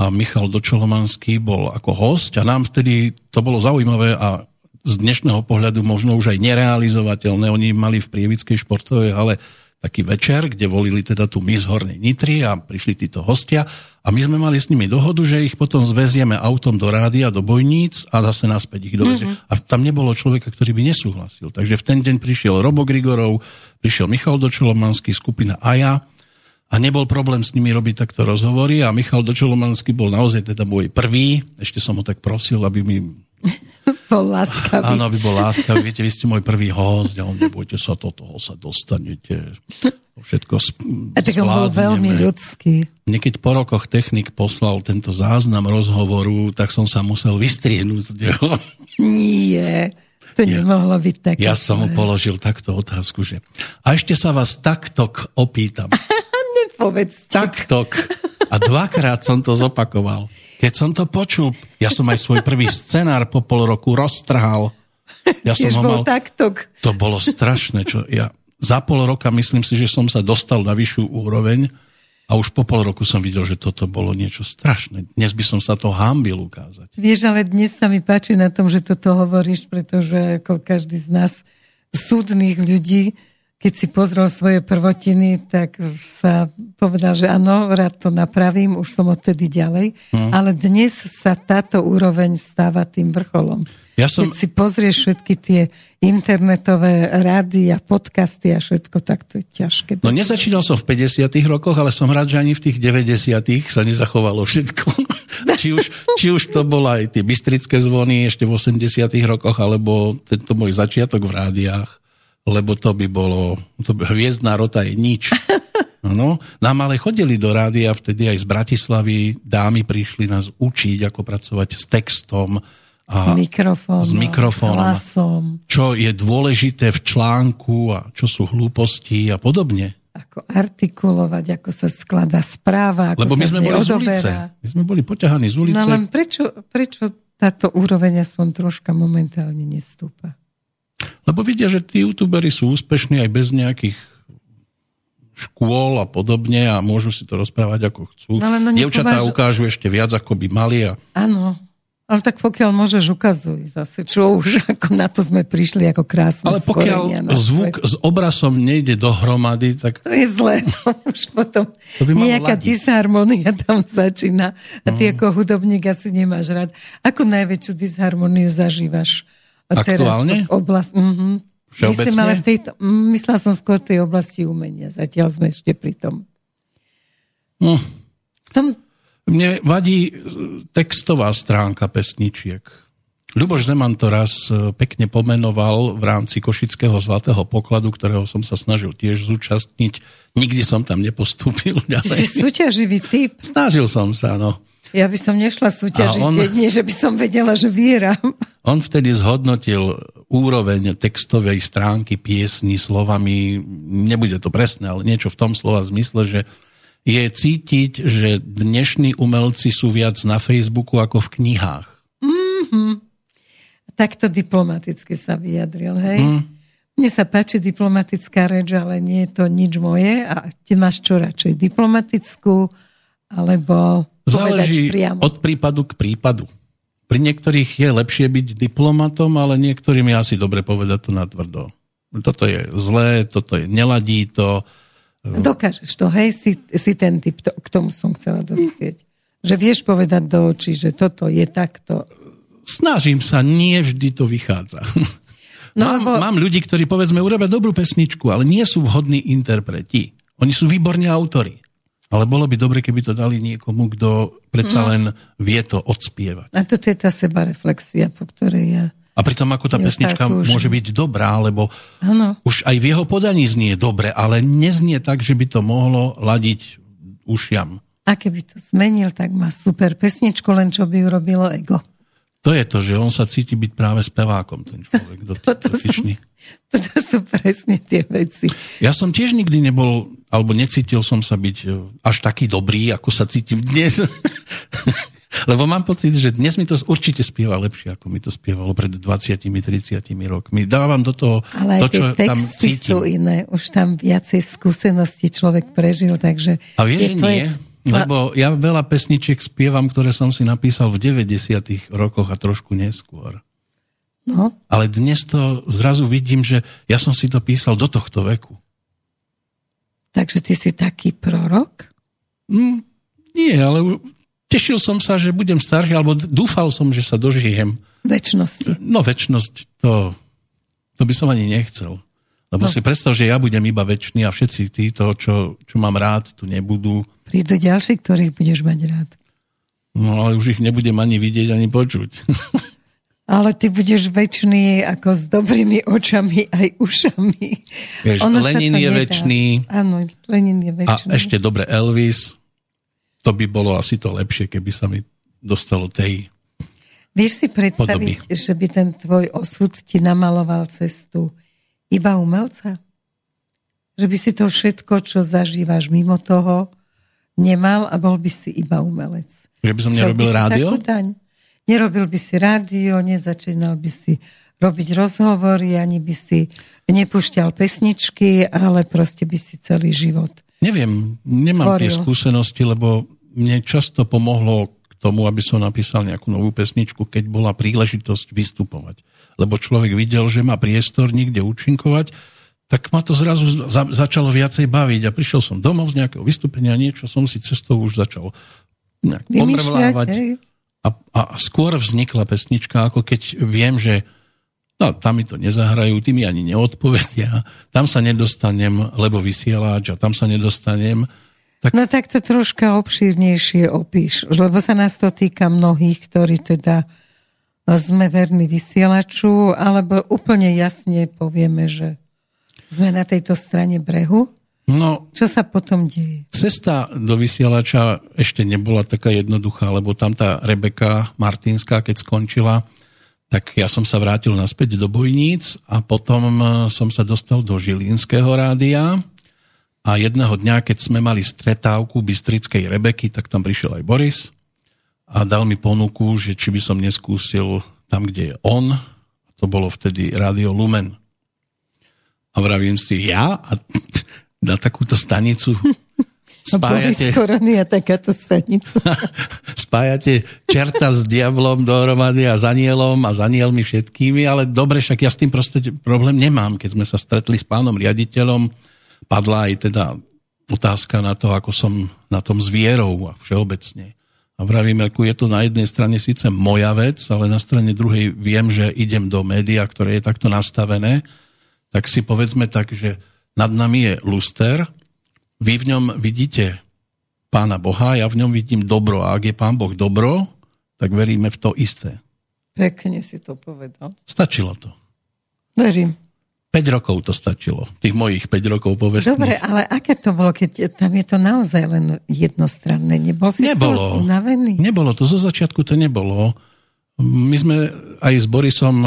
a Michal Dočolomanský bol ako host a nám vtedy to bolo zaujímavé a z dnešného pohľadu možno už aj nerealizovateľné. Oni mali v Prievickej športovej ale taký večer, kde volili teda tú Miss Hornej Nitry a prišli títo hostia a my sme mali s nimi dohodu, že ich potom zvezieme autom do rádia, do bojníc a zase naspäť ich dovezie. Mm-hmm. A tam nebolo človeka, ktorý by nesúhlasil. Takže v ten deň prišiel Robo Grigorov, prišiel Michal Dočolomanský, skupina Aja a nebol problém s nimi robiť takto rozhovory a Michal Dočolomanský bol naozaj teda môj prvý. Ešte som ho tak prosil, aby mi (laughs) bol láskavý. Áno, aby bol láskavý. Viete, vy ste môj prvý host a on nebojte sa, do toho sa dostanete. Všetko sp- A tak on bol veľmi ľudský. Niekedy po rokoch technik poslal tento záznam rozhovoru, tak som sa musel vystrienúť. Nie, to ja, nemohlo byť také. Ja som mu položil takto otázku, že a ešte sa vás taktok opýtam. Nepovedz. Taktok. A dvakrát som to zopakoval. Keď som to počul, ja som aj svoj prvý scenár po pol roku roztrhal. Ja som ho mal... taktok. To bolo strašné, čo ja za pol roka myslím si, že som sa dostal na vyššiu úroveň a už po pol roku som videl, že toto bolo niečo strašné. Dnes by som sa to hambil ukázať. Vieš, ale dnes sa mi páči na tom, že toto hovoríš, pretože ako každý z nás súdnych ľudí keď si pozrel svoje prvotiny, tak sa povedal, že áno, rád to napravím, už som odtedy ďalej. Hmm. Ale dnes sa táto úroveň stáva tým vrcholom. Ja som... Keď si pozrieš všetky tie internetové rady a podcasty a všetko, tak to je ťažké. No nezačínal som v 50 rokoch, ale som rád, že ani v tých 90 sa nezachovalo všetko. (laughs) či, už, či už to bolo aj tie bystrické zvony ešte v 80 rokoch, alebo tento môj začiatok v rádiách lebo to by bolo, to by, hviezdná rota je nič. (laughs) No, nám ale chodili do rádia vtedy aj z Bratislavy, dámy prišli nás učiť, ako pracovať s textom, a s mikrofónom, s mikrofónom s hlasom. čo je dôležité v článku a čo sú hlúposti a podobne. Ako artikulovať, ako sa skladá správa, ako Lebo my sa sme boli odoberá. z ulice. My sme boli poťahaní z ulice. No len prečo, prečo táto úroveň aspoň troška momentálne nestúpa? Lebo vidia, že tí youtuberi sú úspešní aj bez nejakých škôl a podobne a môžu si to rozprávať ako chcú. No, no Dievčatá považ... ukážu ešte viac, ako by mali. A... Áno, ale tak pokiaľ môžeš, ukazuj zase, čo už (laughs) ako na to sme prišli ako krásne Ale pokiaľ zvuk s obrasom nejde dohromady, tak... To je zlé, (laughs) to už potom to by nejaká ladiť. disharmonia tam začína a ty mm. ako hudobník asi nemáš rád. Ako najväčšiu disharmoniu zažívaš? Aktuálne? V oblasti, mm-hmm. Myslím, ale v tejto, myslela som skôr tej oblasti umenia. Zatiaľ sme ešte pri tom. No. V tom... Mne vadí e, textová stránka pesničiek. Ľuboš Zeman to raz e, pekne pomenoval v rámci Košického zlatého pokladu, ktorého som sa snažil tiež zúčastniť. Nikdy som tam nepostúpil (laughs) ďalej. Ty si súťaživý typ. Snažil som sa, no. Ja by som nešla súťažiť, on, nie, že by som vedela, že vieram. On vtedy zhodnotil úroveň textovej stránky piesni slovami, nebude to presné, ale niečo v tom slova zmysle, že je cítiť, že dnešní umelci sú viac na Facebooku ako v knihách. Mm-hmm. Takto diplomaticky sa vyjadril, hej? Mm. Mne sa páči diplomatická reč, ale nie je to nič moje. A ty máš čo radšej? Diplomatickú alebo Záleží priamo. od prípadu k prípadu. Pri niektorých je lepšie byť diplomatom, ale niektorým je asi dobre povedať to natvrdo. Toto je zlé, toto je neladí to. Dokážeš to, hej, si, si ten typ, to, k tomu som chcela dospieť. Že vieš povedať do očí, že toto je takto. Snažím sa, nie vždy to vychádza. (laughs) No, mám, lebo... mám ľudí, ktorí povedzme urobia dobrú pesničku, ale nie sú vhodní interpreti. Oni sú výborní autory. Ale bolo by dobre, keby to dali niekomu, kto predsa no. len vie to odspievať. A toto je tá sebareflexia, po ktorej ja... A pritom ako tá pesnička môže byť dobrá, lebo ano. už aj v jeho podaní znie dobre, ale neznie tak, že by to mohlo ladiť ušiam. A keby to zmenil, tak má super pesničku, len čo by urobilo ego. To je to, že on sa cíti byť práve spevákom, ten človek. To, (laughs) toto, sú, toto sú presne tie veci. Ja som tiež nikdy nebol, alebo necítil som sa byť e, až taký dobrý, ako sa cítim dnes. (laughs) Lebo mám pocit, že dnes mi to určite spieva lepšie, ako mi to spievalo pred 20-30 rokmi. Dávam do toho Ale to, čo tam cítim. sú iné. Už tam viacej skúsenosti človek prežil, takže... A vieš, že nie? Je... Lebo ja veľa pesničiek spievam, ktoré som si napísal v 90 rokoch a trošku neskôr. No. Ale dnes to zrazu vidím, že ja som si to písal do tohto veku. Takže ty si taký prorok? Mm, nie, ale tešil som sa, že budem starší, alebo dúfal som, že sa dožijem. Večnosti. No, väčnosť, to, to by som ani nechcel. Lebo no. si predstav, že ja budem iba väčší a všetci títo, čo, čo mám rád, tu nebudú. Prídu ďalší, ktorých budeš mať rád. No, ale už ich nebudem ani vidieť, ani počuť. (laughs) ale ty budeš väčší ako s dobrými očami aj ušami. Vieš, ono Lenin je väčší. Áno, Lenin je väčší. A ešte dobre Elvis. To by bolo asi to lepšie, keby sa mi dostalo tej Vieš si predstaviť, podoby. že by ten tvoj osud ti namaloval cestu iba umelca? Že by si to všetko, čo zažívaš mimo toho, nemal a bol by si iba umelec. Že by som nerobil rádio? Daň? Nerobil by si rádio, nezačínal by si robiť rozhovory, ani by si nepúšťal pesničky, ale proste by si celý život Neviem, nemám tvoril. tie skúsenosti, lebo mne často pomohlo k tomu, aby som napísal nejakú novú pesničku, keď bola príležitosť vystupovať. Lebo človek videl, že má priestor niekde účinkovať, tak ma to zrazu za, začalo viacej baviť a prišiel som domov z nejakého vystúpenia, niečo som si cestou už začal nejak pomrvlávať. A, a skôr vznikla pesnička, ako keď viem, že no, tam mi to nezahrajú, tí mi ani neodpovedia, tam sa nedostanem, lebo vysielač a tam sa nedostanem. Tak... No tak to troška obšírnejšie opíš, lebo sa nás to týka mnohých, ktorí teda sme verní vysielaču, alebo úplne jasne povieme, že sme na tejto strane brehu? No, Čo sa potom deje? Cesta do vysielača ešte nebola taká jednoduchá, lebo tam tá Rebeka Martinská, keď skončila, tak ja som sa vrátil naspäť do Bojníc a potom e, som sa dostal do Žilinského rádia. A jedného dňa, keď sme mali stretávku Bystrickej Rebeky, tak tam prišiel aj Boris a dal mi ponuku, že či by som neskúsil tam, kde je on. To bolo vtedy Rádio Lumen. A vravím si, ja? A (laughs) na takúto stanicu (laughs) spájate... Korony a takáto stanica. (laughs) spájate čerta s diablom dohromady a s anielom a s anielmi všetkými, ale dobre, však ja s tým proste problém nemám. Keď sme sa stretli s pánom riaditeľom, padla aj teda otázka na to, ako som na tom s vierou a všeobecne. A vravím, ako je to na jednej strane síce moja vec, ale na strane druhej viem, že idem do média, ktoré je takto nastavené, tak si povedzme tak, že nad nami je luster, vy v ňom vidíte pána Boha, ja v ňom vidím dobro. A ak je pán Boh dobro, tak veríme v to isté. Pekne si to povedal. Stačilo to. Verím. 5 rokov to stačilo, tých mojich 5 rokov povestných. Dobre, ale aké to bolo, keď tam je to naozaj len jednostranné? Nebol si nebolo, unavený? Nebolo to, zo začiatku to nebolo. My sme aj s Borisom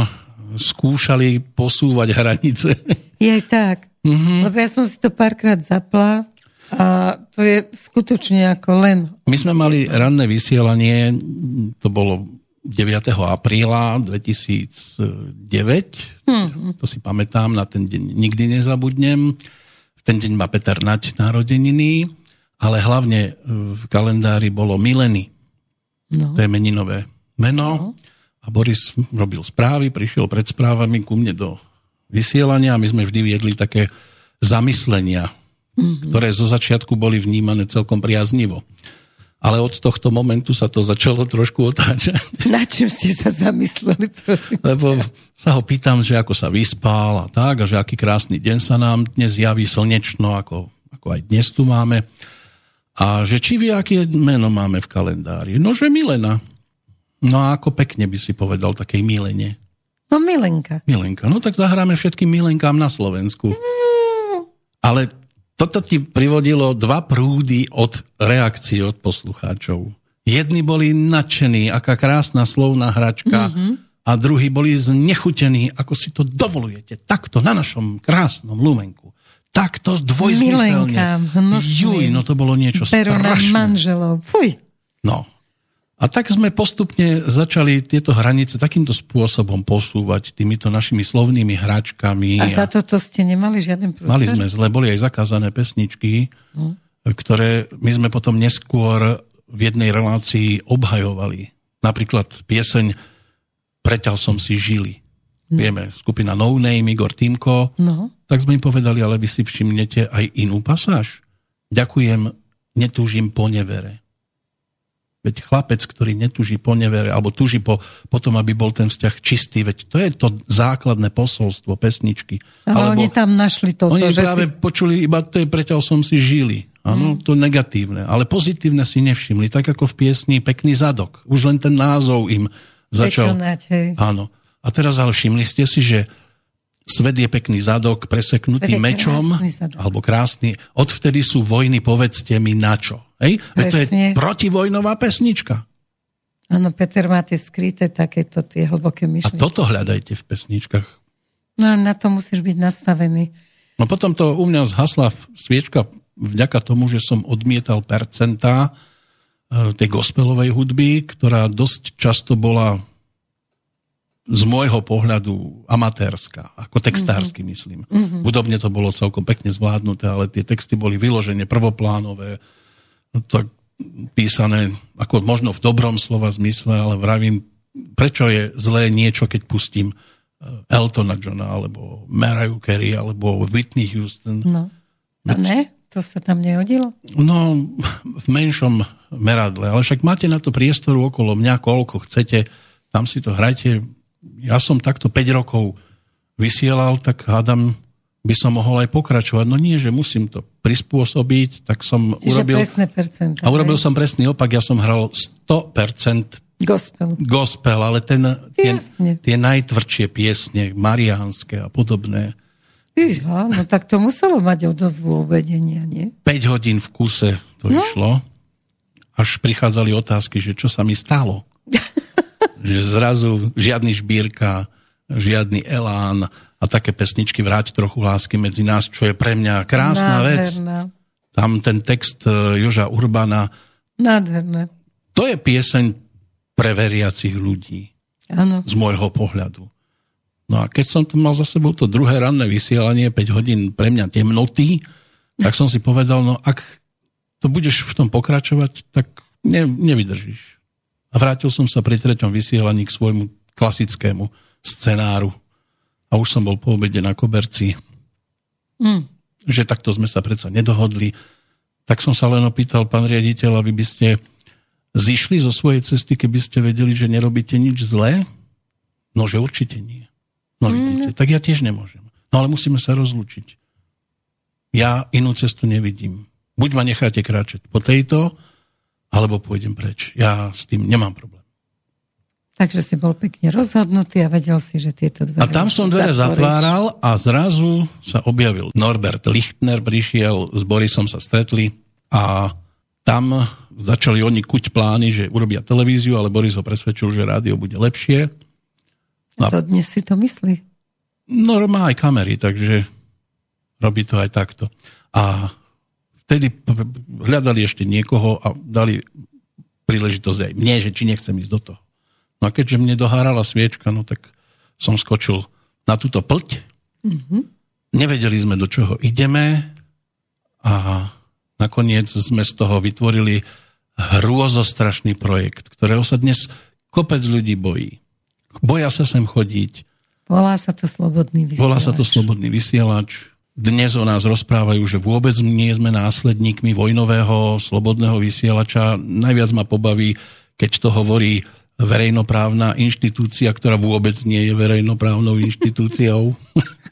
skúšali posúvať hranice. Je tak. Mm-hmm. Lebo ja som si to párkrát zapla a to je skutočne ako len... My sme mali ranné vysielanie, to bolo 9. apríla 2009, mm-hmm. to si pamätám, na ten deň nikdy nezabudnem. V ten deň má Peter Nať narodeniny, ale hlavne v kalendári bolo Mileny. No. To je meninové meno. No. A Boris robil správy, prišiel pred správami ku mne do vysielania a my sme vždy viedli také zamyslenia, mm-hmm. ktoré zo začiatku boli vnímané celkom priaznivo. Ale od tohto momentu sa to začalo trošku otáčať. (laughs) Na čím ste sa zamysleli, prosím? Lebo sa ho pýtam, že ako sa vyspal a tak, a že aký krásny deň sa nám dnes javí slnečno, ako, ako aj dnes tu máme. A že či vie, aké meno máme v kalendári. No, že Milena. No a ako pekne by si povedal takej Milene. No Milenka. Milenka. No tak zahráme všetkým Milenkám na Slovensku. Mm. Ale toto ti privodilo dva prúdy od reakcií od poslucháčov. Jedni boli nadšení, aká krásna slovná hračka, mm-hmm. a druhí boli znechutení, ako si to dovolujete, takto na našom krásnom lumenku. Takto dvojzmyselne. Milenka, Juj, no to bolo niečo Peru strašné. manželov. Fuj. No. A tak sme postupne začali tieto hranice takýmto spôsobom posúvať týmito našimi slovnými hračkami. A za toto ste nemali žiaden prúster? Mali sme zle, boli aj zakázané pesničky, no. ktoré my sme potom neskôr v jednej relácii obhajovali. Napríklad pieseň Preťal som si žili. No. Vieme, skupina No Name, Igor Týmko. No. Tak sme im povedali, ale vy si všimnete aj inú pasáž. Ďakujem, netúžim po nevere. Veď chlapec, ktorý netúži po nevere, alebo túži po, po tom, aby bol ten vzťah čistý, veď to je to základné posolstvo pesničky. Ale alebo oni tam našli toto. Oni že práve si... počuli, iba to je preťaľ som si žili. Áno, mm. to negatívne. Ale pozitívne si nevšimli, tak ako v piesni Pekný zadok. Už len ten názov im začal... Pečonať, hej. Áno. A teraz ale všimli ste si, že svet je pekný zadok, preseknutý mečom, krásny alebo krásny. Odvtedy sú vojny, povedzte mi na čo. Hej? To je protivojnová pesnička. Áno, Peter, máte skryté takéto tie hlboké myšlienky. A toto hľadajte v pesničkach. No na to musíš byť nastavený. No potom to u mňa zhasla sviečka vďaka tomu, že som odmietal percentá e, tej gospelovej hudby, ktorá dosť často bola z môjho pohľadu amatérska, ako textársky mm-hmm. myslím. Mm-hmm. Hudobne to bolo celkom pekne zvládnuté, ale tie texty boli vyložené prvoplánové, tak písané ako možno v dobrom slova zmysle, ale vravím, prečo je zlé niečo, keď pustím e, Eltona Johna, alebo Mariah Carey, alebo Whitney Houston. No. A ne? To sa tam nehodilo? No, v menšom meradle. Ale však máte na to priestoru okolo mňa, koľko chcete. Tam si to hrajte ja som takto 5 rokov vysielal, tak hádam, by som mohol aj pokračovať. No nie, že musím to prispôsobiť, tak som Čiže urobil... presné percent. A urobil som presný opak, ja som hral 100% Gospel. Gospel, ale ten, tie, tie najtvrdšie piesne, mariánske a podobné. Iha, no tak to muselo mať odozvu uvedenia, nie? 5 hodín v kuse to no. išlo. Až prichádzali otázky, že čo sa mi stalo. (laughs) že zrazu žiadny šbírka, žiadny elán a také pesničky Vráť trochu lásky medzi nás, čo je pre mňa krásna Nádherná. vec. Tam ten text e, Joža Urbana. Nádherné. To je pieseň pre veriacich ľudí. Ano. Z môjho pohľadu. No a keď som to mal za sebou to druhé ranné vysielanie, 5 hodín pre mňa temnoty, tak som si povedal, no ak to budeš v tom pokračovať, tak ne, nevydržíš. A vrátil som sa pri treťom vysielaní k svojmu klasickému scenáru. A už som bol po obede na koberci. Mm. Že takto sme sa predsa nedohodli. Tak som sa len opýtal, pán riaditeľ, aby by ste zišli zo svojej cesty, keby ste vedeli, že nerobíte nič zlé? No, že určite nie. No vidíte, mm. tak ja tiež nemôžem. No ale musíme sa rozlúčiť. Ja inú cestu nevidím. Buď ma necháte kráčať po tejto, alebo pôjdem preč. Ja s tým nemám problém. Takže si bol pekne rozhodnutý a vedel si, že tieto dvere... A tam som dvere zatvoríš. zatváral a zrazu sa objavil Norbert Lichtner, prišiel, s Borisom sa stretli a tam začali oni kuť plány, že urobia televíziu, ale Boris ho presvedčil, že rádio bude lepšie. A to dnes si to myslí? No má aj kamery, takže robí to aj takto. A vtedy hľadali ešte niekoho a dali príležitosť aj mne, že či nechcem ísť do toho. No a keďže mne dohárala sviečka, no tak som skočil na túto plť. Mm-hmm. Nevedeli sme, do čoho ideme a nakoniec sme z toho vytvorili hrôzostrašný projekt, ktorého sa dnes kopec ľudí bojí. Boja sa sem chodiť. Volá sa to Slobodný vysielač. Volá sa to Slobodný vysielač dnes o nás rozprávajú, že vôbec nie sme následníkmi vojnového slobodného vysielača. Najviac ma pobaví, keď to hovorí verejnoprávna inštitúcia, ktorá vôbec nie je verejnoprávnou inštitúciou.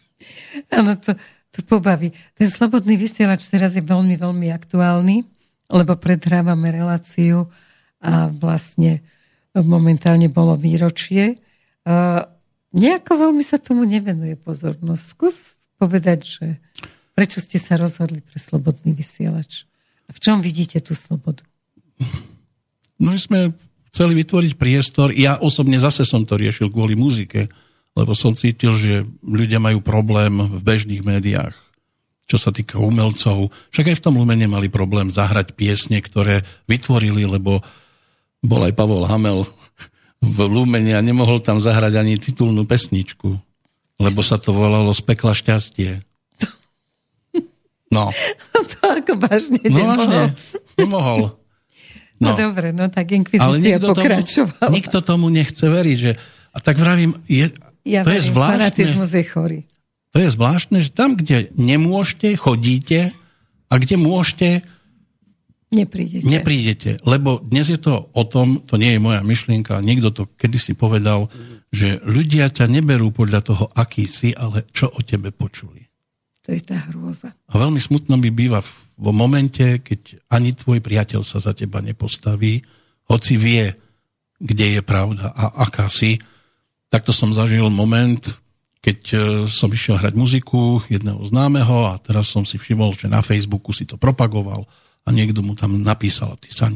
(laughs) Áno, to, to pobaví. Ten slobodný vysielač teraz je veľmi, veľmi aktuálny, lebo predhrávame reláciu a vlastne momentálne bolo výročie. Uh, nejako veľmi sa tomu nevenuje pozornosť. Skús povedať, že prečo ste sa rozhodli pre slobodný vysielač? A v čom vidíte tú slobodu? No my sme chceli vytvoriť priestor. Ja osobne zase som to riešil kvôli muzike, lebo som cítil, že ľudia majú problém v bežných médiách, čo sa týka umelcov. Však aj v tom Lumene mali problém zahrať piesne, ktoré vytvorili, lebo bol aj Pavol Hamel v Lumene a nemohol tam zahrať ani titulnú pesničku, lebo sa to volalo Z pekla šťastie. No. (laughs) to ako vážne No vážne, nemohol. No. no dobre, no tak inkvizícia pokračovala. tomu, nikto tomu nechce veriť. Že, a tak vravím, je, ja to je verím, zvláštne. fanatizmus je chorý. To je zvláštne, že tam, kde nemôžete, chodíte a kde môžete, Neprídete. neprídete. Lebo dnes je to o tom, to nie je moja myšlienka, niekto to kedysi povedal, že ľudia ťa neberú podľa toho, aký si, ale čo o tebe počuli. To je tá hrôza. A veľmi smutno by býva vo momente, keď ani tvoj priateľ sa za teba nepostaví, hoci vie, kde je pravda a aká si. Takto som zažil moment, keď e, som išiel hrať muziku jedného známeho a teraz som si všimol, že na Facebooku si to propagoval a niekto mu tam napísal, ty sa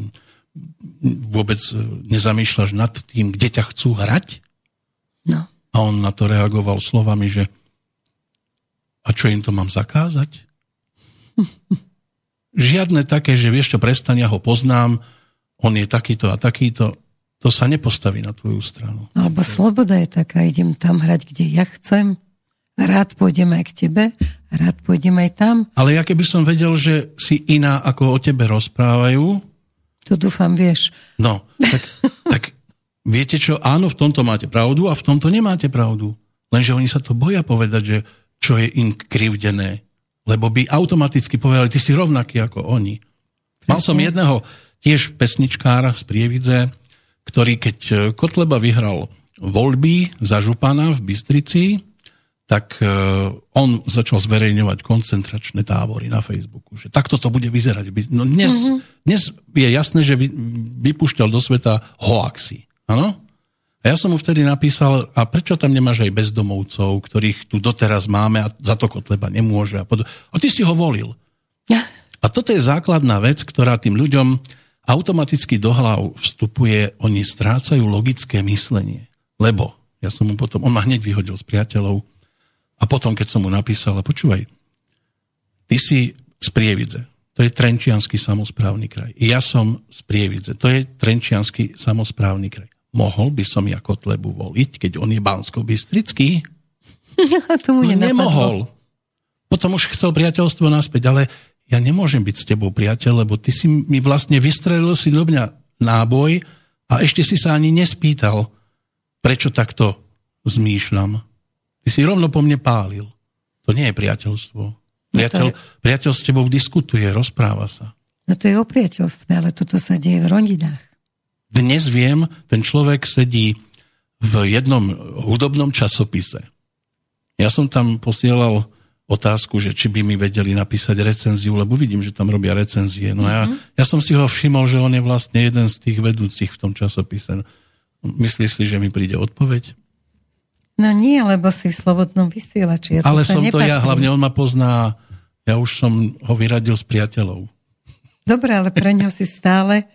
vôbec e, nezamýšľaš nad tým, kde ťa chcú hrať? No. A on na to reagoval slovami, že a čo im to mám zakázať? (laughs) Žiadne také, že vieš čo, prestaň, ja ho poznám, on je takýto a takýto, to sa nepostaví na tvoju stranu. Alebo sloboda je taká, idem tam hrať, kde ja chcem, rád pôjdem aj k tebe, rád pôjdem aj tam. Ale ja keby som vedel, že si iná, ako o tebe rozprávajú, To dúfam, vieš. no, tak, tak viete čo, áno, v tomto máte pravdu a v tomto nemáte pravdu. Lenže oni sa to boja povedať, že čo je im krivdené. Lebo by automaticky povedali, ty si rovnaký ako oni. Mal som jedného tiež pesničkára z Prievidze, ktorý keď e, Kotleba vyhral voľby za župana v Bystrici, tak e, on začal zverejňovať koncentračné tábory na Facebooku. Že takto to bude vyzerať. No dnes, mm-hmm. dnes je jasné, že vy, vypúšťal do sveta hoaxy. Áno? A ja som mu vtedy napísal, a prečo tam nemáš aj bezdomovcov, ktorých tu doteraz máme a za to Kotleba nemôže. A, pod... a ty si ho volil. Ja. A toto je základná vec, ktorá tým ľuďom automaticky do hlav vstupuje, oni strácajú logické myslenie. Lebo, ja som mu potom, on ma hneď vyhodil z priateľov a potom, keď som mu napísal, počúvaj, ty si z Prievidze, to je Trenčianský samozprávny kraj. Ja som z Prievidze, to je Trenčianský samozprávny kraj. Mohol by som ja Kotlebu voliť, keď on je bansko-bystrický? (laughs) Tomu No nemohol. Potom už chcel priateľstvo naspäť, ale ja nemôžem byť s tebou priateľ, lebo ty si mi vlastne vystrelil si do mňa náboj a ešte si sa ani nespýtal, prečo takto zmýšľam. Ty si rovno po mne pálil. To nie je priateľstvo. Priateľ, je- priateľ s tebou diskutuje, rozpráva sa. No to je o priateľstve, ale toto sa deje v rodinách. Dnes viem, ten človek sedí v jednom hudobnom časopise. Ja som tam posielal otázku, že či by mi vedeli napísať recenziu, lebo vidím, že tam robia recenzie. No ja, ja som si ho všimol, že on je vlastne jeden z tých vedúcich v tom časopise. Myslíš si, že mi príde odpoveď? No nie, lebo si v slobodnom vysielači. a Ale som to ja, nepatrí. hlavne on ma pozná, ja už som ho vyradil s priateľov. Dobre, ale pre ňo si stále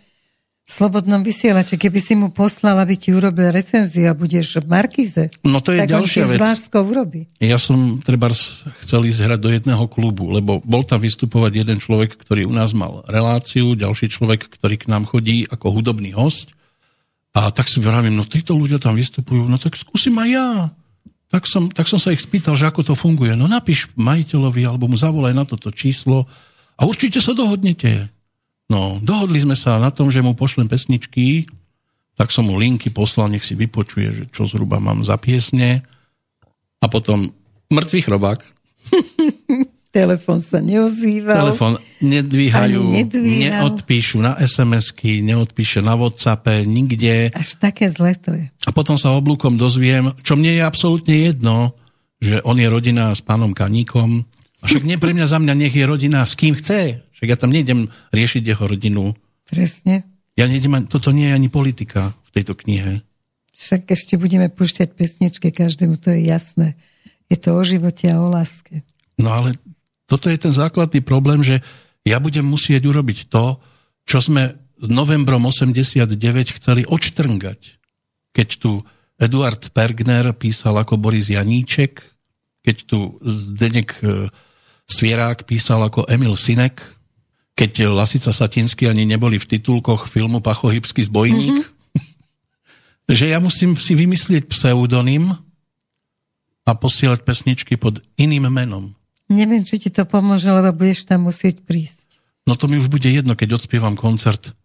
slobodnom vysielači. Keby si mu poslal, aby ti urobil recenziu a budeš v Markize, No to je tak on ďalšia s vec. láskou urobí. Ja som treba chcel ísť hrať do jedného klubu, lebo bol tam vystupovať jeden človek, ktorý u nás mal reláciu, ďalší človek, ktorý k nám chodí ako hudobný host. A tak si vravím, no títo ľudia tam vystupujú, no tak skúsim aj ja. Tak som, tak som sa ich spýtal, že ako to funguje. No napíš majiteľovi, alebo mu zavolaj na toto číslo a určite sa dohodnete. No, dohodli sme sa na tom, že mu pošlem pesničky, tak som mu linky poslal, nech si vypočuje, že čo zhruba mám za piesne. A potom mŕtvý chrobák, (laughs) Telefón sa neozýval. telefon nedvíhajú, neodpíšu na SMS-ky, neodpíše na Whatsappe, nikde. Až také zle to je. A potom sa oblúkom dozviem, čo mne je absolútne jedno, že on je rodina s pánom Kaníkom. A však nie pre mňa za mňa nech je rodina s kým chce. Však ja tam nejdem riešiť jeho rodinu. Presne. Ja nejdem, toto nie je ani politika v tejto knihe. Však ešte budeme púšťať pesničky každému, to je jasné. Je to o živote a o láske. No ale toto je ten základný problém, že ja budem musieť urobiť to, čo sme s novembrom 89 chceli odštrngať. Keď tu Eduard Pergner písal ako Boris Janíček, keď tu Zdenek Svierák písal ako Emil Sinek, keď Lasica Satinsky ani neboli v titulkoch filmu Pachohybský zbojník, mm-hmm. že ja musím si vymyslieť pseudonym a posielať pesničky pod iným menom. Neviem, či ti to pomôže, lebo budeš tam musieť prísť. No to mi už bude jedno, keď odspievam koncert.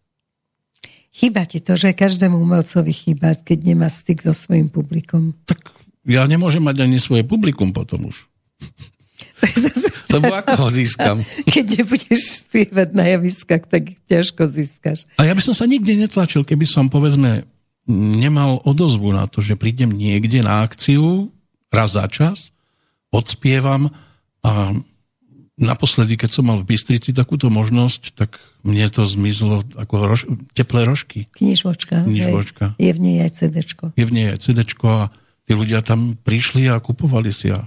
Chyba ti to, že každému umelcovi chýba, keď nemá styk so svojím publikom. Tak ja nemôžem mať ani svoje publikum potom už. Lebo ako ho získam? (laughs) Keď nebudeš spievať na javiskách, tak ich ťažko získaš. A ja by som sa nikde netlačil, keby som, povedzme, nemal odozvu na to, že prídem niekde na akciu raz za čas, odspievam a naposledy, keď som mal v Bystrici takúto možnosť, tak mne to zmizlo ako rož, teplé rožky. Knižočka. Knižočka. Je v nej aj CDčko. Je v nej aj CDčko a tí ľudia tam prišli a kupovali si a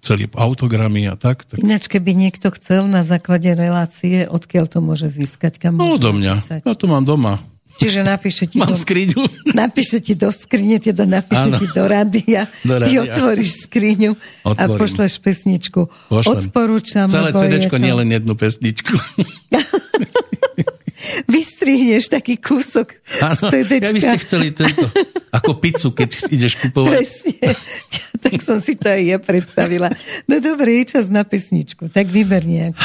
chceli autogramy a tak. tak... Ináč, keby niekto chcel na základe relácie, odkiaľ to môže získať? Kam no, do mňa. Napísať? Ja to mám doma. Čiže napíše ti, (laughs) Mám do, skriňu. napíše ti do skrine, teda napíše ano. ti do rádia, do rádia. ty otvoríš skriňu Otvorím. a pošleš pesničku. Pošlem. Odporúčam. Celé CD, to... nie len jednu pesničku. (laughs) Vystrihneš taký kúsok ano, z CDčka. Ja by ste chceli tento, ako pizzu, keď ideš kupovať. Presne (laughs) tak som si to aj ja predstavila. No dobre, je čas na pesničku, tak vyber nejakú. (sighs)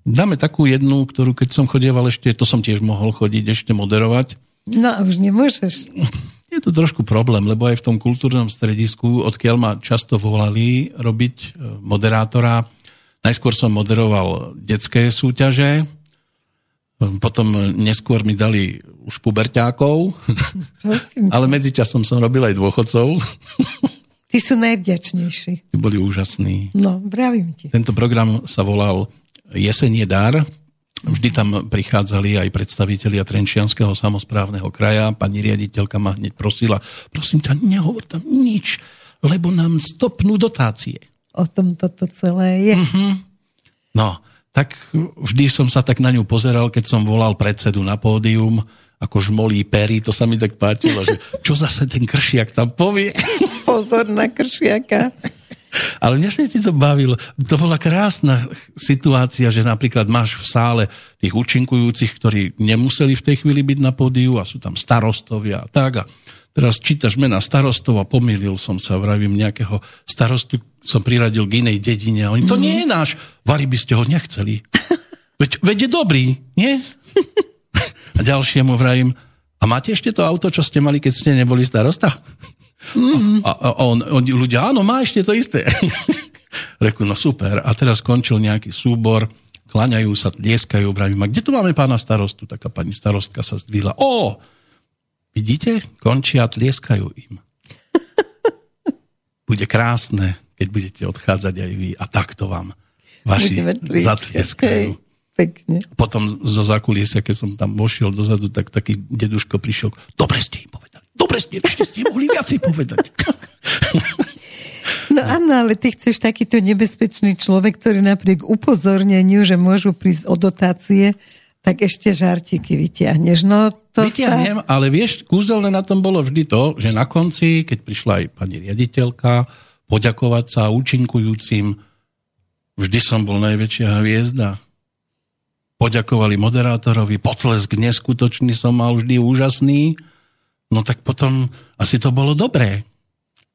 Dáme takú jednu, ktorú keď som chodieval ešte, to som tiež mohol chodiť ešte moderovať. No a už nemôžeš. Je to trošku problém, lebo aj v tom kultúrnom stredisku, odkiaľ ma často volali robiť e, moderátora, najskôr som moderoval detské súťaže, potom neskôr mi dali už puberťákov, (laughs) ale medzičasom som robil aj dôchodcov. Tí sú najvďačnejší. Tí boli úžasní. No, vravím ti. Tento program sa volal Jesenie dar. Vždy tam prichádzali aj predstavitelia Trenčianského samozprávneho kraja. Pani riaditeľka ma hneď prosila, prosím ťa, nehovor tam nič, lebo nám stopnú dotácie. O tom toto celé je. Mm-hmm. No, tak vždy som sa tak na ňu pozeral, keď som volal predsedu na pódium ako žmolí pery, to sa mi tak páčilo, že čo zase ten kršiak tam povie. (laughs) Pozor na kršiaka. Ale mňa sa ti to bavilo. To bola krásna situácia, že napríklad máš v sále tých účinkujúcich, ktorí nemuseli v tej chvíli byť na pódiu a sú tam starostovia a tak. A teraz čítaš mena starostov a pomýlil som sa, vravím, nejakého starostu som priradil k inej dedine a oni, to nie je náš, vari by ste ho nechceli. (laughs) Veď, veď je dobrý, nie? (laughs) A ďalšiemu vrajím, a máte ešte to auto, čo ste mali, keď ste neboli starosta? Mm-hmm. A, a on, on, ľudia, áno, má ešte to isté. (laughs) Reku, no super. A teraz skončil nejaký súbor, klaňajú sa, tieskajú, vravím, a kde tu máme pána starostu? Taká pani starostka sa zdvihla. O, vidíte, končia, tlieskajú im. (laughs) Bude krásne, keď budete odchádzať aj vy a takto vám vaši zatlieskajú. Pekne. Potom zo zákulisia, keď som tam vošiel dozadu, tak taký deduško prišiel. Dobre ste im povedali. Dobre ste, ešte ste mohli viacej povedať. No áno, ale ty chceš takýto nebezpečný človek, ktorý napriek upozorneniu, že môžu prísť o dotácie, tak ešte žartiky vyťahneš. No to Vyťahnem, sa... ale vieš, kúzelné na tom bolo vždy to, že na konci, keď prišla aj pani riaditeľka, poďakovať sa účinkujúcim, vždy som bol najväčšia hviezda poďakovali moderátorovi, potlesk neskutočný som mal vždy úžasný, no tak potom asi to bolo dobré.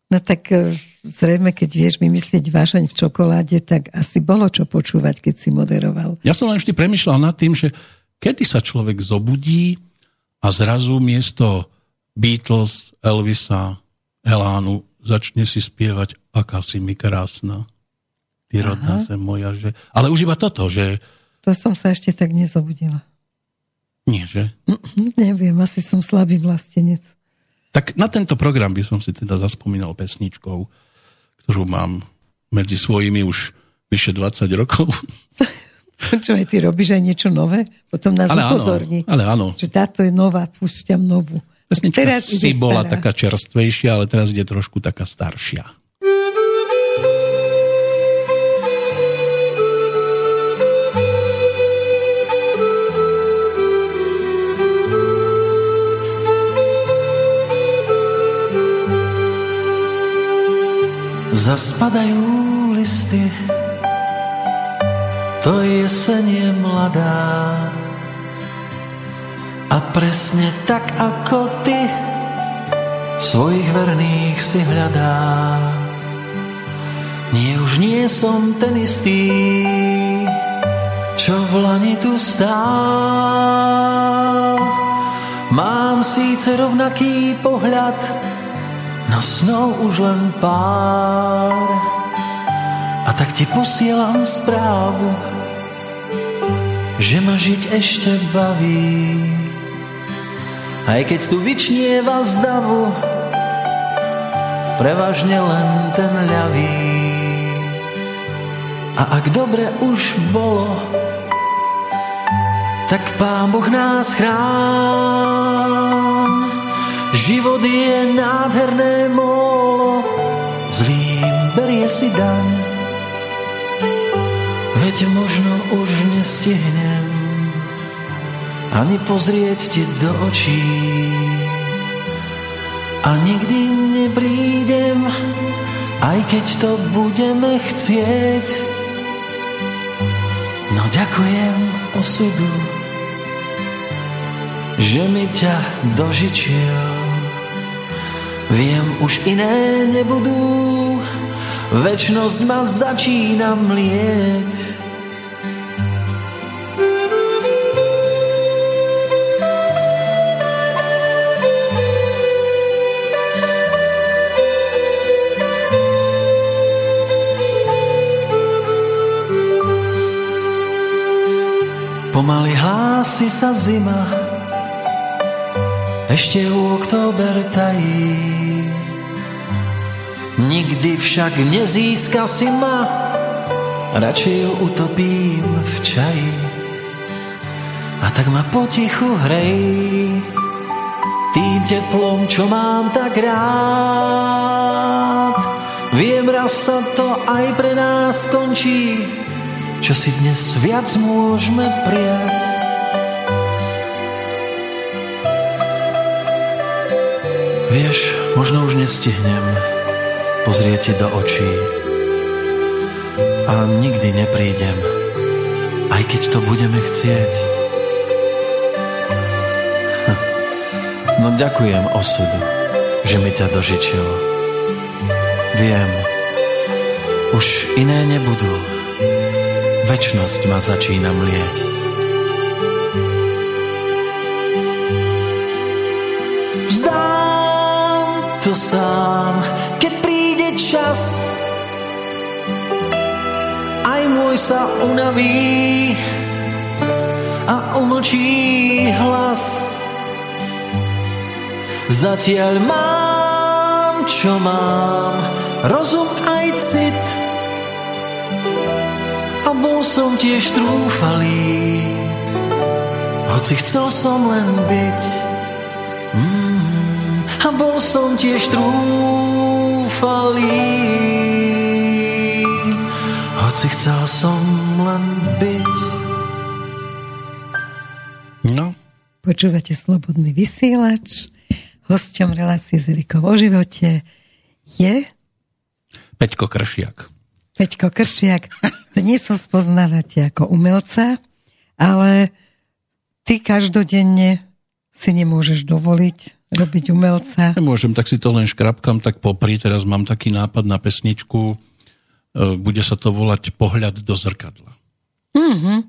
No tak e, zrejme, keď vieš vymyslieť vášeň v čokoláde, tak asi bolo čo počúvať, keď si moderoval. Ja som len vždy premyšľal nad tým, že kedy sa človek zobudí a zrazu miesto Beatles, Elvisa, Elánu začne si spievať Aká si mi krásna. Ty rodná sem moja, že... Ale už iba toto, že to som sa ešte tak nezobudila. Nie, že? Neviem, asi som slabý vlastenec. Tak na tento program by som si teda zaspomínal pesničkou, ktorú mám medzi svojimi už vyše 20 rokov. (laughs) Počúvaj, ty robíš aj niečo nové? Potom nás ale upozorní. Áno, ale áno. Že táto je nová, púšťam novú. Pesnička teraz si bola stará. taká čerstvejšia, ale teraz ide trošku taká staršia. Zaspadajú listy to jeseň je mladá a presne tak ako ty svojich verných si hľadá. Nie už nie som ten istý, čo v lani tu stál. Mám síce rovnaký pohľad, no snov už len pár. A tak ti posielam správu, že ma žiť ešte baví. Aj keď tu vyčnieva z davu, prevažne len ten ľavý. A ak dobre už bolo, tak Pán Boh nás chrán. Život je nádherné molo, zlým berie si daň. Veď možno už nestihnem ani pozrieť ti do očí. A nikdy neprídem, aj keď to budeme chcieť. No ďakujem osudu, že mi ťa dožičiel. Viem, už iné nebudú, Večnosť ma začína mlieť. Pomaly hlási sa zima, ešte u október tají. Nikdy však nezíska si ma, radšej ju utopím v čaji. A tak ma potichu hrej, tým teplom, čo mám tak rád. Viem, raz sa to aj pre nás skončí, čo si dnes viac môžeme prijať. Vieš, možno už nestihnem pozrieť ti do očí a nikdy neprídem, aj keď to budeme chcieť. (laughs) No ďakujem osudu, že mi ťa dožičil. Viem, už iné nebudú Večnosť ma začína mlieť. Vzdám to sám, čas. Aj môj sa unaví a umlčí hlas. Zatiaľ mám, čo mám, rozum aj cit a bol som tiež trúfalý, hoci chcel som len byť. Mm, a bol som tiež trúfalý, hoci chcel som len byť. No. Počúvate Slobodný vysielač. Hosťom relácie z Rikou o živote je... Peťko Kršiak. Peťko Kršiak, dnes ho spoznávate ako umelca, ale ty každodenne si nemôžeš dovoliť robiť umelca. Nemôžem, tak si to len škrapkam tak popri. Teraz mám taký nápad na pesničku. E, bude sa to volať Pohľad do zrkadla. Mm-hmm.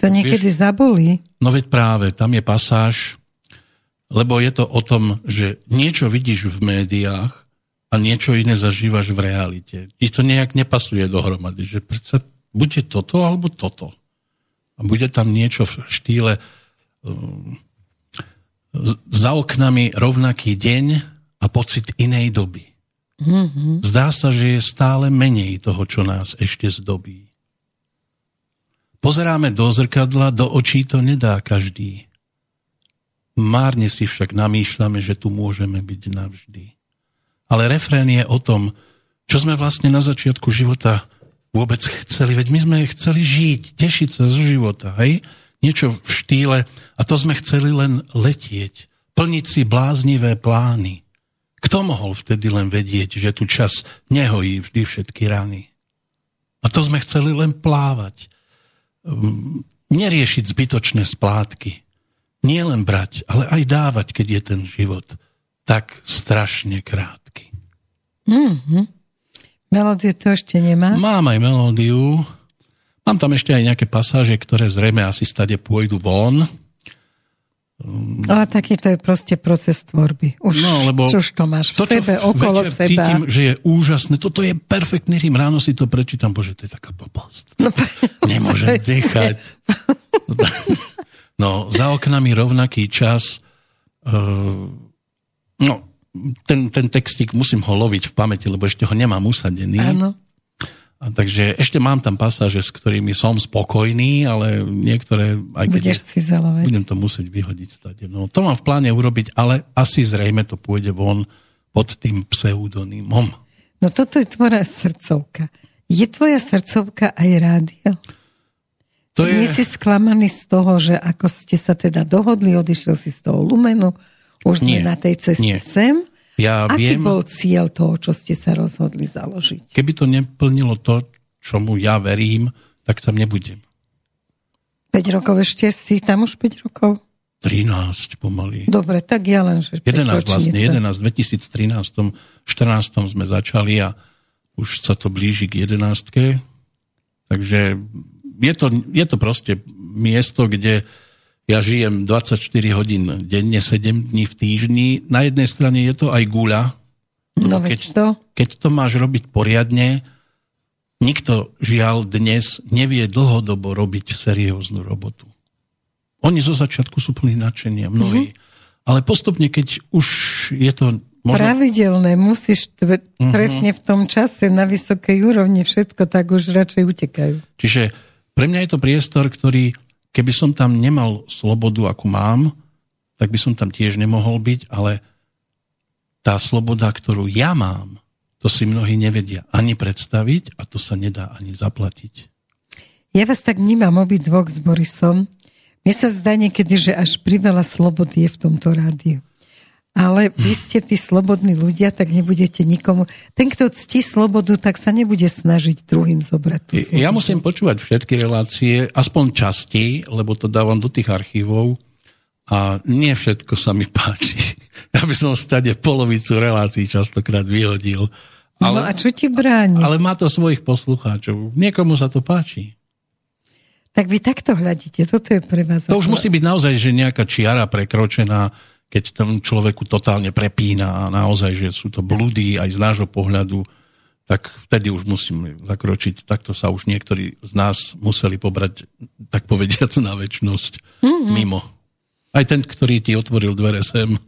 To niekedy Vieš, zabolí. No veď práve, tam je pasáž, lebo je to o tom, že niečo vidíš v médiách a niečo iné zažívaš v realite. Ti to nejak nepasuje dohromady, že predsa bude toto alebo toto. A bude tam niečo v štýle um, za oknami rovnaký deň a pocit inej doby. Mm-hmm. Zdá sa, že je stále menej toho, čo nás ešte zdobí. Pozeráme do zrkadla, do očí to nedá každý. Márne si však namýšľame, že tu môžeme byť navždy. Ale refrén je o tom, čo sme vlastne na začiatku života vôbec chceli. Veď my sme chceli žiť, tešiť sa zo života, hej? Niečo v štýle, a to sme chceli len letieť, plniť si bláznivé plány. Kto mohol vtedy len vedieť, že tu čas nehojí vždy všetky rany? A to sme chceli len plávať. um, neriešiť zbytočné splátky. Nie len brať, ale aj dávať, keď je ten život tak strašne krátky. Mm-hmm. Melódiu to ešte nemá? Mám aj melódiu. Mám tam ešte aj nejaké pasáže, ktoré zrejme asi stade pôjdu von. Ale taký to je proste proces tvorby. Už, no, lebo už to máš v to, sebe, okolo seba. cítim, že je úžasné. Toto je perfektný rým. Ráno si to prečítam. Bože, to je taká blbosť. No, (laughs) Nemôžem dýchať. No, za oknami rovnaký čas. Uh, no, ten, ten textík musím ho loviť v pamäti, lebo ešte ho nemám usadený. Áno. A takže ešte mám tam pasáže, s ktorými som spokojný, ale niektoré... Aj keď Budeš cizelovať. Budem to musieť vyhodiť stade. No, to mám v pláne urobiť, ale asi zrejme to pôjde von pod tým pseudonymom. No toto je tvoja srdcovka. Je tvoja srdcovka aj rádio? To je... Nie si sklamaný z toho, že ako ste sa teda dohodli, odišiel si z toho Lumenu, už Nie. sme na tej ceste Nie. sem ja Aký viem, bol cieľ toho, čo ste sa rozhodli založiť? Keby to neplnilo to, čomu ja verím, tak tam nebudem. 5 rokov ešte si tam už 5 rokov? 13 pomaly. Dobre, tak ja len, že 11 vlastne, 11, 2013, 14 sme začali a už sa to blíži k 11. Takže je to, je to proste miesto, kde ja žijem 24 hodín denne, 7 dní v týždni. Na jednej strane je to aj guľa. No keď, to. keď to máš robiť poriadne, nikto žiaľ dnes nevie dlhodobo robiť serióznu robotu. Oni zo začiatku sú plní nadšenia, mnohí. Mm-hmm. Ale postupne, keď už je to možno... Pravidelné, musíš tve, mm-hmm. presne v tom čase na vysokej úrovni všetko, tak už radšej utekajú. Čiže pre mňa je to priestor, ktorý Keby som tam nemal slobodu, akú mám, tak by som tam tiež nemohol byť, ale tá sloboda, ktorú ja mám, to si mnohí nevedia ani predstaviť a to sa nedá ani zaplatiť. Ja vás tak vnímam obi dvoch s Borisom. Mne sa zdá niekedy, že až priveľa slobody je v tomto rádiu ale vy ste tí slobodní ľudia, tak nebudete nikomu... Ten, kto ctí slobodu, tak sa nebude snažiť druhým zobrať tú slobodu. Ja musím počúvať všetky relácie, aspoň časti, lebo to dávam do tých archívov a nie všetko sa mi páči. (laughs) Ja by som stade polovicu relácií častokrát vyhodil. Ale, no a čo ti bráni? Ale má to svojich poslucháčov. Niekomu sa to páči. Tak vy takto hľadíte, toto je pre vás. To už musí byť naozaj, že nejaká čiara prekročená, keď tomu človeku totálne prepína a naozaj, že sú to blúdy aj z nášho pohľadu, tak vtedy už musím zakročiť. Takto sa už niektorí z nás museli pobrať, tak povediac, na väčšnosť mm-hmm. mimo. Aj ten, ktorý ti otvoril dvere sem.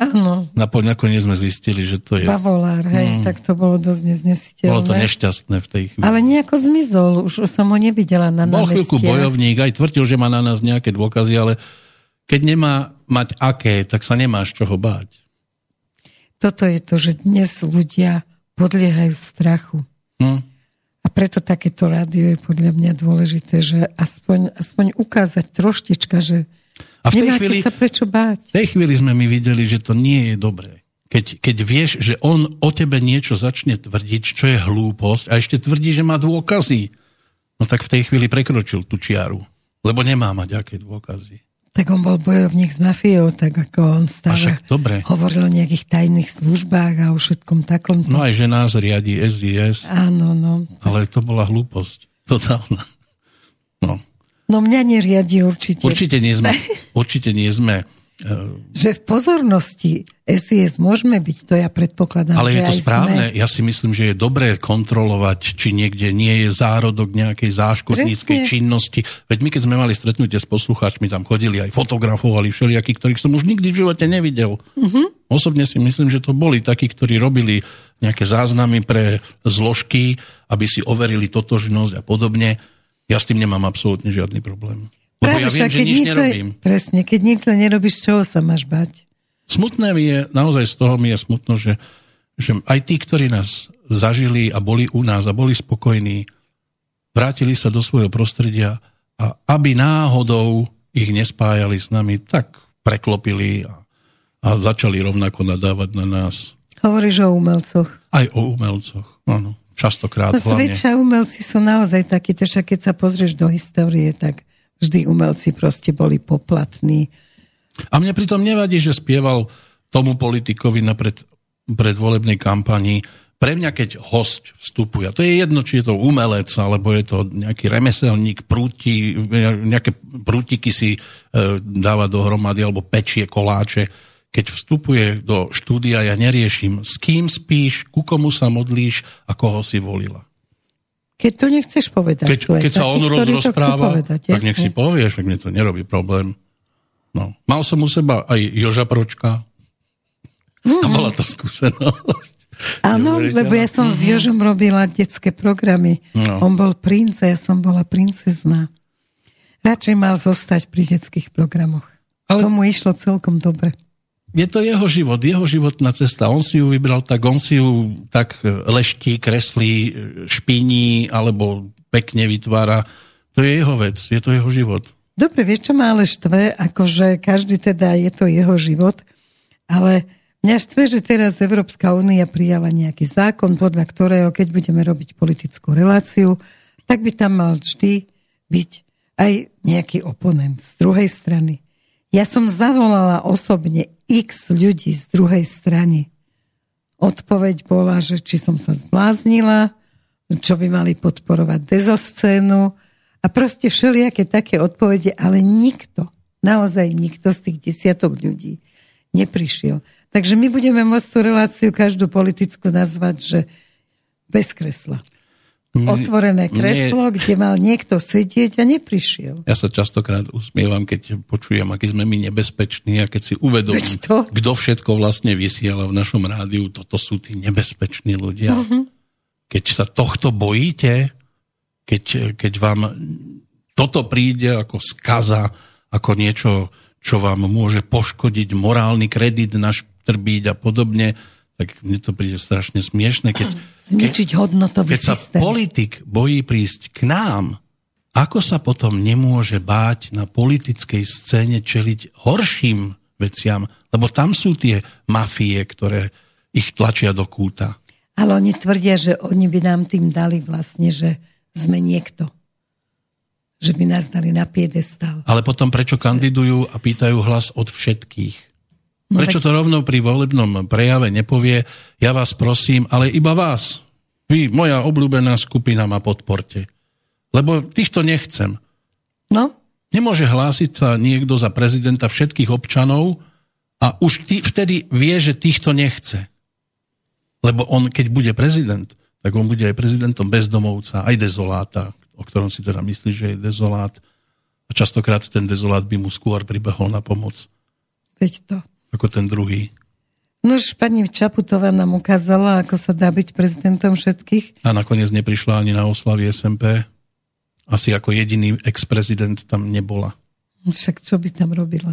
Áno. Nakoniec sme zistili, že to je... Bavolár, hej, mm. tak to bolo dosť neznesiteľné. Bolo to nešťastné v tej chvíli. Ale nejako zmizol, už som ho nevidela na Bol chvíľku bojovník, aj tvrdil, že má na nás nejaké dôkazy, ale keď nemá mať aké, tak sa nemáš čoho báť. Toto je to, že dnes ľudia podliehajú strachu. Hm. A preto takéto rádio je podľa mňa dôležité, že aspoň, aspoň ukázať troštička, že a v tej nemáte chvíli, sa prečo báť. V tej chvíli sme my videli, že to nie je dobré. Keď, keď vieš, že on o tebe niečo začne tvrdiť, čo je hlúposť, a ešte tvrdí, že má dôkazy, no tak v tej chvíli prekročil tú čiaru. Lebo nemá mať aké dôkazy. Tak on bol bojovník s mafiou, tak ako on stále však, dobre. hovoril o nejakých tajných službách a o všetkom takom. No aj, že nás riadi SIS. Áno, no. Ale to bola hlúposť. Totálna. No. No mňa neriadi určite. Určite nie sme. (laughs) Určite nie sme že v pozornosti SIS môžeme byť, to ja predpokladám. Ale je to správne. Sme... Ja si myslím, že je dobré kontrolovať, či niekde nie je zárodok nejakej záškodníckej činnosti. Veď my, keď sme mali stretnutie s poslucháčmi, tam chodili aj fotografovali všelijakí, ktorých som už nikdy v živote nevidel. Uh-huh. Osobne si myslím, že to boli takí, ktorí robili nejaké záznamy pre zložky, aby si overili totožnosť a podobne. Ja s tým nemám absolútne žiadny problém. Práve ja viem, že nič nerobím. Presne, keď nič nerobíš, čoho sa máš bať? Smutné mi je, naozaj z toho mi je smutno, že, že aj tí, ktorí nás zažili a boli u nás a boli spokojní, vrátili sa do svojho prostredia a aby náhodou ich nespájali s nami, tak preklopili a, a začali rovnako nadávať na nás. Hovoríš o umelcoch. Aj o umelcoch, áno. častokrát. No, zväčša umelci sú naozaj takí, však keď sa pozrieš do histórie, tak vždy umelci proste boli poplatní. A mne pritom nevadí, že spieval tomu politikovi na pred, predvolebnej kampanii pre mňa, keď host vstupuje, to je jedno, či je to umelec, alebo je to nejaký remeselník, prúti, nejaké prútiky si e, dáva dohromady, alebo pečie koláče. Keď vstupuje do štúdia, ja neriešim, s kým spíš, ku komu sa modlíš a koho si volila. Keď to nechceš povedať. Keď, keď sa on rozpráva, tak jasne. nech si povieš, ak mne to nerobí problém. No. Mal som u seba aj Joža Pročka, Mm-hmm. A bola to skúsenosť. (laughs) Áno, lebo ja som mm-hmm. s Jožom robila detské programy. No. On bol princ a ja som bola princezná. Radšej mal zostať pri detských programoch. Ale... Tomu išlo celkom dobre. Je to jeho život, jeho životná cesta. On si ju vybral tak, on si ju tak leští, kreslí, špiní alebo pekne vytvára. To je jeho vec, je to jeho život. Dobre, vieš, čo má ale štve? Akože každý teda je to jeho život, ale Mňa štve, že teraz Európska únia prijala nejaký zákon, podľa ktorého, keď budeme robiť politickú reláciu, tak by tam mal vždy byť aj nejaký oponent z druhej strany. Ja som zavolala osobne x ľudí z druhej strany. Odpoveď bola, že či som sa zbláznila, čo by mali podporovať dezoscénu a proste všelijaké také odpovede, ale nikto, naozaj nikto z tých desiatok ľudí neprišiel. Takže my budeme môcť tú reláciu každú politickú nazvať, že bez kresla. Otvorené kreslo, Nie. kde mal niekto sedieť a neprišiel. Ja sa častokrát usmievam, keď počujem, aký sme my nebezpeční a keď si uvedomím, kto všetko vlastne vysiela v našom rádiu, toto sú tí nebezpeční ľudia. Uh-huh. Keď sa tohto bojíte, keď, keď vám toto príde ako skaza, ako niečo, čo vám môže poškodiť morálny kredit náš trbiť a podobne, tak mne to príde strašne smiešne. Keď, Zničiť hodnotový keď systém. sa politik bojí prísť k nám, ako sa potom nemôže báť na politickej scéne čeliť horším veciam, lebo tam sú tie mafie, ktoré ich tlačia do kúta. Ale oni tvrdia, že oni by nám tým dali vlastne, že sme niekto. Že by nás dali na piedestal. Ale potom prečo kandidujú a pýtajú hlas od všetkých? No Prečo to rovno pri volebnom prejave nepovie, ja vás prosím, ale iba vás. Vy, moja obľúbená skupina, ma podporte. Lebo týchto nechcem. No? Nemôže hlásiť sa niekto za prezidenta všetkých občanov a už tý, vtedy vie, že týchto nechce. Lebo on, keď bude prezident, tak on bude aj prezidentom bezdomovca, aj dezoláta, o ktorom si teda myslí, že je dezolát. A častokrát ten dezolát by mu skôr pribehol na pomoc. Veď to ako ten druhý. No už pani Čaputová nám ukázala, ako sa dá byť prezidentom všetkých. A nakoniec neprišla ani na oslavy SMP. Asi ako jediný ex-prezident tam nebola. Však čo by tam robila?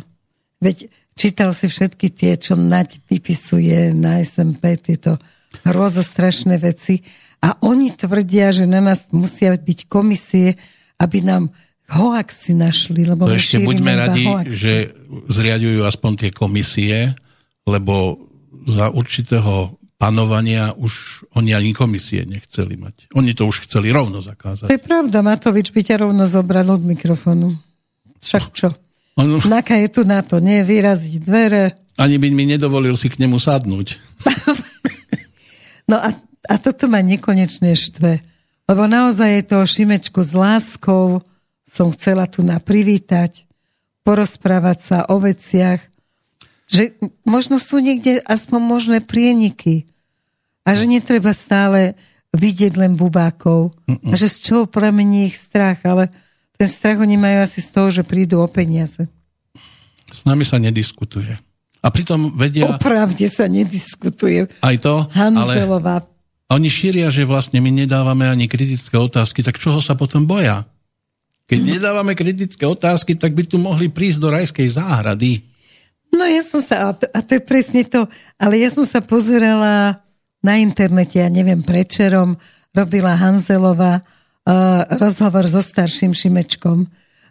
Veď čítal si všetky tie, čo Naď vypisuje na SMP, tieto hrozostrašné veci. A oni tvrdia, že na nás musia byť komisie, aby nám hoaxy našli. Lebo to ešte buďme radi, hoaxy. že zriadujú aspoň tie komisie, lebo za určitého panovania už oni ani komisie nechceli mať. Oni to už chceli rovno zakázať. To je pravda, Matovič by ťa rovno zobral od mikrofónu. Však čo? On... Naka je tu na to, nie vyraziť dvere. Ani by mi nedovolil si k nemu sadnúť. (laughs) no a, a toto ma nekonečne štve. Lebo naozaj je to Šimečku s láskou, som chcela tu naprivítať, porozprávať sa o veciach, že možno sú niekde aspoň možné prieniky a že netreba stále vidieť len bubákov Mm-mm. a že z čoho pramení ich strach, ale ten strach oni majú asi z toho, že prídu o peniaze. S nami sa nediskutuje. A pritom vedia... O pravde sa nediskutuje. Aj to, Hanzelová. ale oni šíria, že vlastne my nedávame ani kritické otázky, tak čoho sa potom boja? Keď nedávame kritické otázky, tak by tu mohli prísť do rajskej záhrady. No ja som sa, a to, a to je presne to, ale ja som sa pozerala na internete, ja neviem, prečerom robila Hanzelová uh, rozhovor so starším Šimečkom.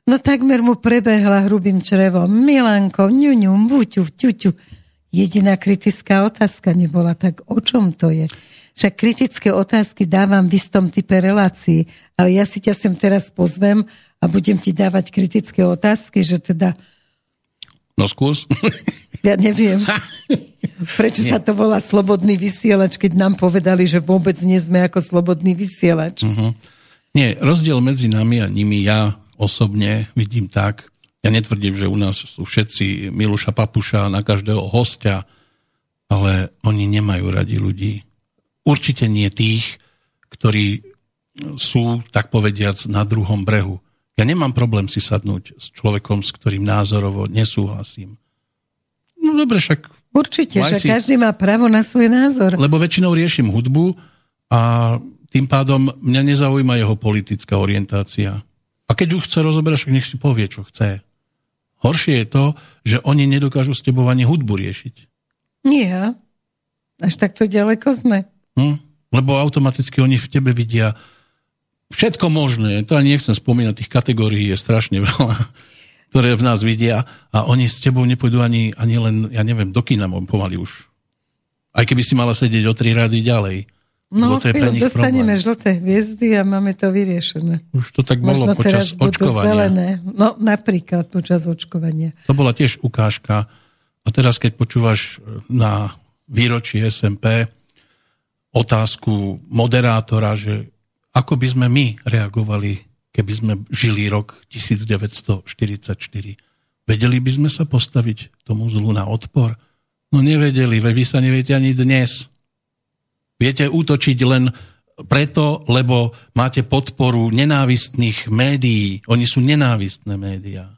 No takmer mu prebehla hrubým črevom. Milanko, ňuňu, buťu, ťuťu. Jediná kritická otázka nebola, tak o čom to je? Však kritické otázky dávam v istom type relácií, ale ja si ťa sem teraz pozvem a budem ti dávať kritické otázky, že teda... No skús. (laughs) Ja neviem, prečo Nie. sa to volá slobodný vysielač, keď nám povedali, že vôbec nie sme ako slobodný vysielač. Uh-huh. Nie, rozdiel medzi nami a nimi ja osobne vidím tak, ja netvrdím, že u nás sú všetci Miluša Papuša na každého hostia, ale oni nemajú radi ľudí. Určite nie tých, ktorí sú, tak povediac, na druhom brehu. Ja nemám problém si sadnúť s človekom, s ktorým názorovo nesúhlasím. No dobre, však... Určite, že si... každý má právo na svoj názor. Lebo väčšinou riešim hudbu a tým pádom mňa nezaujíma jeho politická orientácia. A keď ju chce rozoberať, však nech si povie, čo chce. Horšie je to, že oni nedokážu s tebou ani hudbu riešiť. Nie, až takto ďaleko sme. Hm? Lebo automaticky oni v tebe vidia všetko možné. To ani nechcem spomínať, tých kategórií je strašne veľa, (laughs) ktoré v nás vidia a oni s tebou nepôjdu ani, ani len, ja neviem, do kina pomaly už. Aj keby si mala sedieť o tri rady ďalej. No, to je pre nich dostaneme problém. žlté hviezdy a máme to vyriešené. Už to tak bolo Možno počas teraz očkovania. Zelené. No, napríklad počas očkovania. To bola tiež ukážka. A teraz, keď počúvaš na výročí SMP otázku moderátora, že ako by sme my reagovali, keby sme žili rok 1944. Vedeli by sme sa postaviť tomu zlu na odpor? No nevedeli, veď vy sa neviete ani dnes. Viete útočiť len preto, lebo máte podporu nenávistných médií. Oni sú nenávistné médiá.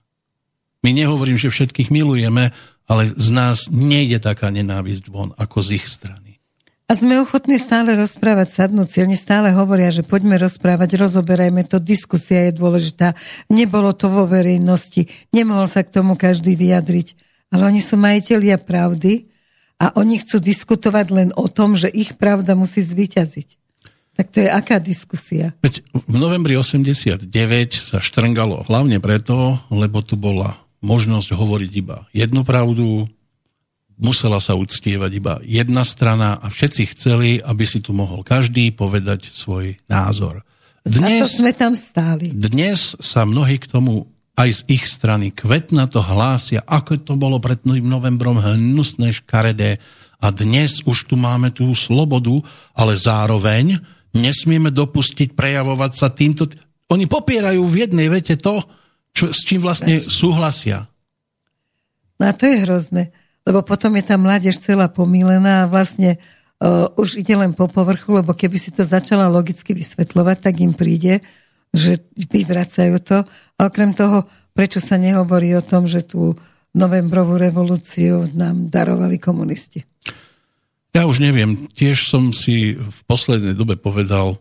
My nehovorím, že všetkých milujeme, ale z nás nejde taká nenávisť von, ako z ich strany. A sme ochotní stále rozprávať, sadnúť si. Oni stále hovoria, že poďme rozprávať, rozoberajme to, diskusia je dôležitá. Nebolo to vo verejnosti, nemohol sa k tomu každý vyjadriť. Ale oni sú majiteľia pravdy a oni chcú diskutovať len o tom, že ich pravda musí zvyťaziť. Tak to je aká diskusia? Veď v novembri 89 sa štrngalo hlavne preto, lebo tu bola možnosť hovoriť iba jednu pravdu, musela sa uctievať iba jedna strana a všetci chceli, aby si tu mohol každý povedať svoj názor. Dnes, sme tam stáli. Dnes sa mnohí k tomu aj z ich strany kvetna to hlásia, ako to bolo pred novembrom hnusné, škaredé. A dnes už tu máme tú slobodu, ale zároveň nesmieme dopustiť prejavovať sa týmto... Oni popierajú v jednej vete to, čo, s čím vlastne súhlasia. No a to je hrozné, lebo potom je tá mládež celá pomílená a vlastne uh, už ide len po povrchu, lebo keby si to začala logicky vysvetľovať, tak im príde, že vyvracajú to. A okrem toho, prečo sa nehovorí o tom, že tú novembrovú revolúciu nám darovali komunisti? Ja už neviem. Tiež som si v poslednej dobe povedal,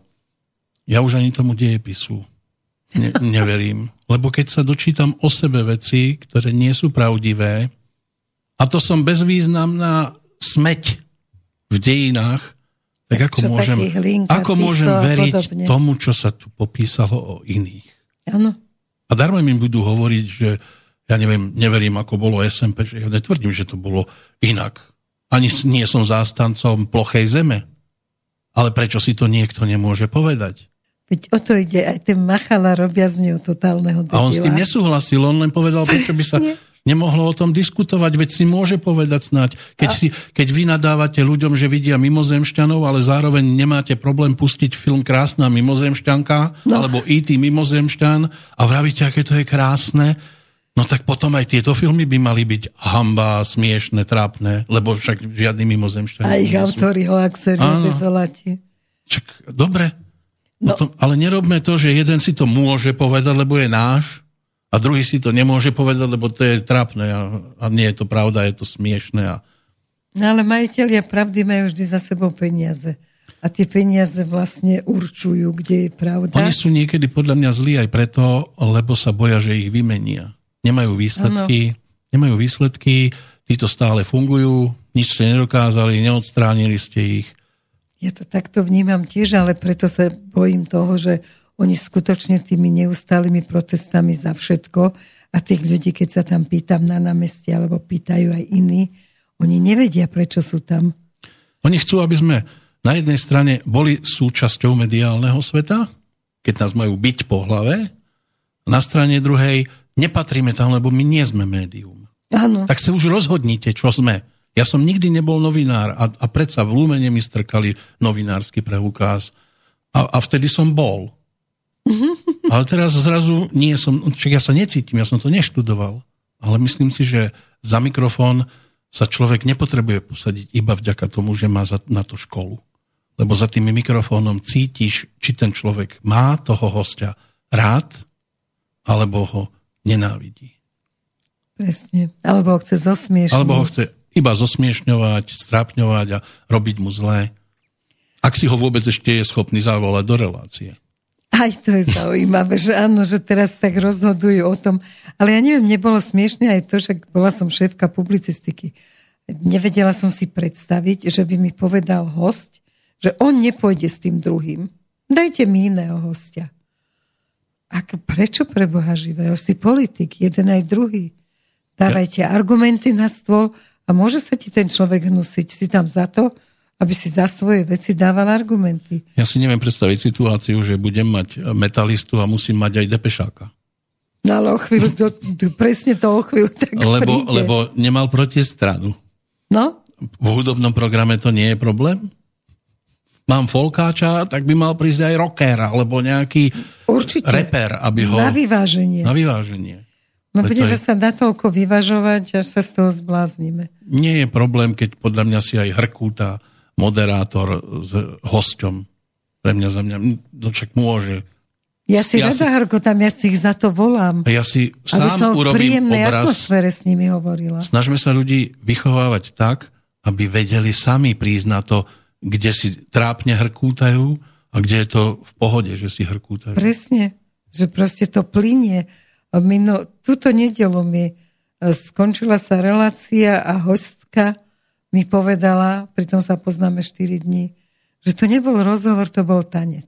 ja už ani tomu dejepisu ne- (laughs) neverím. Lebo keď sa dočítam o sebe veci, ktoré nie sú pravdivé, a to som bezvýznamná smeť v dejinách, tak ako môžem, hlinka, ako môžem veriť podobne. tomu, čo sa tu popísalo o iných? Áno. A darmo mi budú hovoriť, že ja neviem, neverím, ako bolo SMP, že ja netvrdím, že to bolo inak. Ani nie som zástancom plochej zeme. Ale prečo si to niekto nemôže povedať? Veď o to ide, aj ten Machala robia z neho totálneho debila. A on s tým nesúhlasil, on len povedal, prečo by sa nemohlo o tom diskutovať, veď si môže povedať snáď. Keď, si, keď vy nadávate ľuďom, že vidia mimozemšťanov, ale zároveň nemáte problém pustiť film Krásna mimozemšťanka, no. alebo E.T. mimozemšťan a vravíte, aké to je krásne, no tak potom aj tieto filmy by mali byť hamba, smiešne, trápne, lebo však žiadny mimozemšťan. A ich autori ho Desolati. Čak, dobre, no. potom, ale nerobme to, že jeden si to môže povedať, lebo je náš, a druhý si to nemôže povedať, lebo to je trápne a, a nie je to pravda, je to smiešne. A... No ale majiteľia pravdy majú vždy za sebou peniaze. A tie peniaze vlastne určujú, kde je pravda. Oni sú niekedy podľa mňa zlí aj preto, lebo sa boja, že ich vymenia. Nemajú výsledky, ano. nemajú výsledky, títo stále fungujú, nič ste nedokázali, neodstránili ste ich. Ja to takto vnímam tiež, ale preto sa bojím toho, že oni skutočne tými neustálými protestami za všetko a tých ľudí, keď sa tam pýtam na námestie alebo pýtajú aj iní, oni nevedia, prečo sú tam. Oni chcú, aby sme na jednej strane boli súčasťou mediálneho sveta, keď nás majú byť po hlave, na strane druhej nepatríme tam, lebo my nie sme médium. Áno. Tak sa už rozhodnite, čo sme. Ja som nikdy nebol novinár a, a predsa v Lumene mi strkali novinársky preukaz a, a vtedy som bol. Ale teraz zrazu nie som, čak ja sa necítim, ja som to neštudoval. Ale myslím si, že za mikrofón sa človek nepotrebuje posadiť iba vďaka tomu, že má za, na to školu. Lebo za tým mikrofónom cítiš, či ten človek má toho hostia rád, alebo ho nenávidí. Presne. Alebo ho chce zosmiešniť. Alebo ho chce iba zosmiešňovať, strápňovať a robiť mu zlé. Ak si ho vôbec ešte je schopný zavolať do relácie. Aj to je zaujímavé, že áno, že teraz tak rozhodujú o tom. Ale ja neviem, nebolo smiešne aj to, že bola som šéfka publicistiky. Nevedela som si predstaviť, že by mi povedal host, že on nepôjde s tým druhým. Dajte mi iného hostia. Ak, prečo pre Boha živého? Si politik, jeden aj druhý. Dávajte argumenty na stôl a môže sa ti ten človek hnusiť. Si tam za to, aby si za svoje veci dával argumenty. Ja si neviem predstaviť situáciu, že budem mať metalistu a musím mať aj depešáka. No ale o chvíľu, do, presne to o chvíľu tak lebo, príde. lebo nemal proti stranu. No? V hudobnom programe to nie je problém? Mám folkáča, tak by mal prísť aj rocker, alebo nejaký Určite. reper, aby ho... Na vyváženie. Na vyváženie. No Preto budeme je- sa natoľko vyvažovať, až sa z toho zbláznime. Nie je problém, keď podľa mňa si aj hrkúta moderátor s hosťom. Pre mňa za mňa, no však môže. Ja si Ja si- rada, Harko, tam ja si ich za to volám. Ja si Aby som sám v urobím príjemnej obraz. atmosfére s nimi hovorila. Snažme sa ľudí vychovávať tak, aby vedeli sami prísť na to, kde si trápne hrkútajú a kde je to v pohode, že si hrkútajú. Presne, že proste to plinie. Mino, túto nedelu mi e, skončila sa relácia a hostka mi povedala, pritom sa poznáme 4 dní, že to nebol rozhovor, to bol tanec.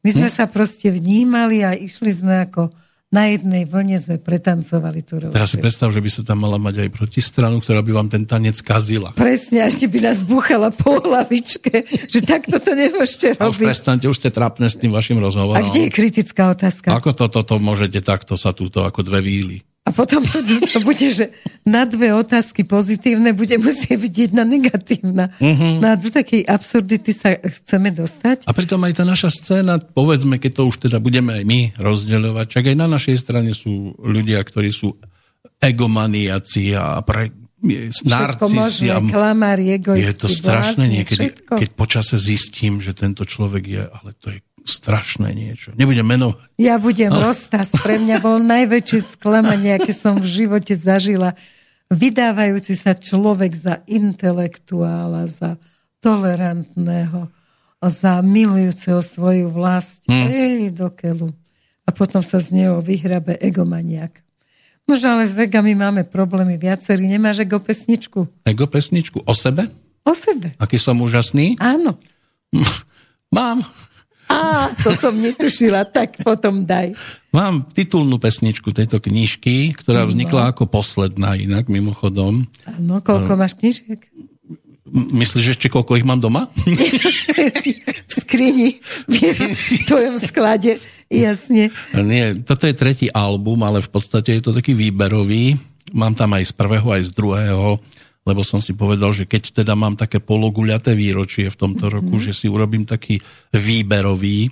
My sme sa proste vnímali a išli sme ako na jednej vlne sme pretancovali tú Teraz si reláciu. predstav, že by sa tam mala mať aj protistranu, ktorá by vám ten tanec kazila. Presne, a ešte by nás buchala po hlavičke, že takto to nemôžete A už robiť. prestante, už ste trápne s tým vašim rozhovorom. A kde je kritická otázka? Ako toto to, to môžete takto sa túto ako dve víly? A potom to, to bude, že na dve otázky pozitívne bude musieť byť jedna negatívna. Uh-huh. No a do takej absurdity sa chceme dostať. A pritom aj tá naša scéna, povedzme, keď to už teda budeme aj my rozdeľovať, čak aj na našej strane sú ľudia, ktorí sú egomaniaci a pre, narcisi. je to strašné niekedy, všetko. keď počase zistím, že tento človek je, ale to je strašné niečo. Nebudem menovať. Ja budem Rostas. Pre mňa bol najväčšie sklamanie, aké som v živote zažila. Vydávajúci sa človek za intelektuála, za tolerantného, za milujúceho svoju vlast. Hmm. Ej, do keľu. A potom sa z neho vyhrabe egomaniak. No ale s egami máme problémy viacerí. Nemáš ego pesničku? Ego pesničku o sebe? O sebe. Aký som úžasný? Áno. (laughs) Mám. Á, to som netušila, tak potom daj. Mám titulnú pesničku tejto knižky, ktorá vznikla ako posledná inak, mimochodom. Áno, koľko máš knižiek? Myslíš ešte, koľko ich mám doma? (laughs) v skrini, v tvojom sklade, jasne. Nie, toto je tretí album, ale v podstate je to taký výberový. Mám tam aj z prvého, aj z druhého, lebo som si povedal, že keď teda mám také pologuľaté výročie v tomto roku, že si urobím taký výberový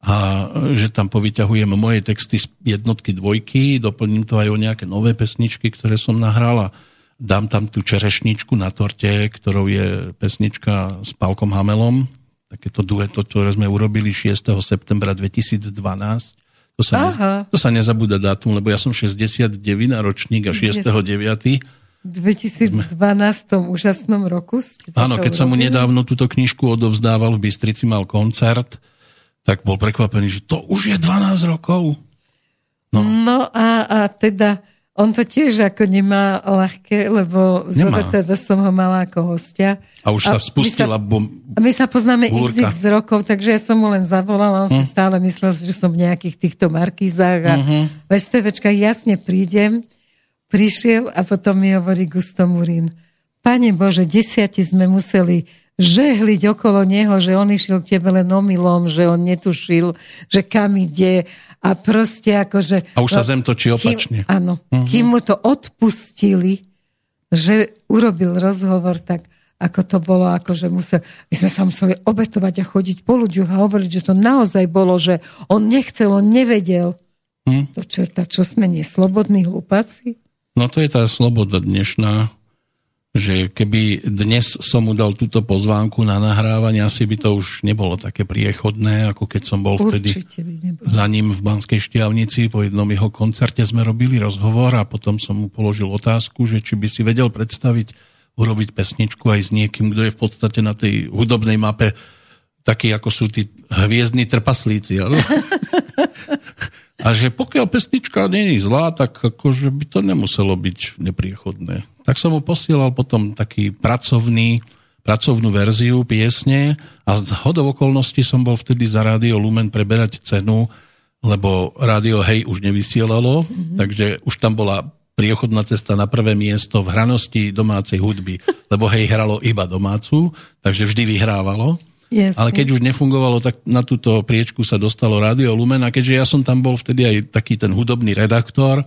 a že tam povyťahujem moje texty z jednotky, dvojky, doplním to aj o nejaké nové pesničky, ktoré som nahral a dám tam tú čerešničku na torte, ktorou je pesnička s Pálkom Hamelom, takéto dueto, ktoré sme urobili 6. septembra 2012. To sa, ne, Aha. to sa nezabúda dátum, lebo ja som 69 ročník a 6.9. V 2012 úžasnom roku Áno, keď som mu nedávno túto knižku odovzdával, v Bystrici mal koncert, tak bol prekvapený, že to už je 12 rokov. No, no a, a teda on to tiež ako nemá ľahké, lebo z. OVTV som ho mala ako hostia. A už sa my spustila sa- bom... A my sa poznáme Búrka. xx rokov, takže ja som mu len zavolala, on si stále myslel, že som v nejakých týchto markízach a v STVčkách jasne prídem. Prišiel a potom mi hovorí Gusto Murín. Pane Bože, desiati sme museli žehliť okolo neho, že on išiel k tebe len omylom, že on netušil, že kam ide a proste akože... A už sa zem točí opačne. Kým, áno. Uh-huh. Kým mu to odpustili, že urobil rozhovor, tak ako to bolo, ako že musel, my sme sa museli obetovať a chodiť po ľuďoch a hovoriť, že to naozaj bolo, že on nechcel, on nevedel. Hm? To čerta, čo sme neslobodní hlupáci? No to je tá sloboda dnešná, že keby dnes som mu dal túto pozvánku na nahrávanie, asi by to už nebolo také priechodné, ako keď som bol vtedy za ním v Banskej Štiavnici. Po jednom jeho koncerte sme robili rozhovor a potom som mu položil otázku, že či by si vedel predstaviť urobiť pesničku aj s niekým, kto je v podstate na tej hudobnej mape taký, ako sú tí hviezdni trpaslíci. (laughs) A že pokiaľ pesnička nie je zlá, tak akože by to nemuselo byť nepriechodné. Tak som mu posielal potom taký pracovný, pracovnú verziu piesne a z hodov okolností som bol vtedy za Rádio Lumen preberať cenu, lebo Rádio Hej už nevysielalo, mm-hmm. takže už tam bola priechodná cesta na prvé miesto v hranosti domácej hudby, lebo hej hralo iba domácu, takže vždy vyhrávalo. Yes, Ale keď už nefungovalo, tak na túto priečku sa dostalo Rádio Lumen a keďže ja som tam bol vtedy aj taký ten hudobný redaktor,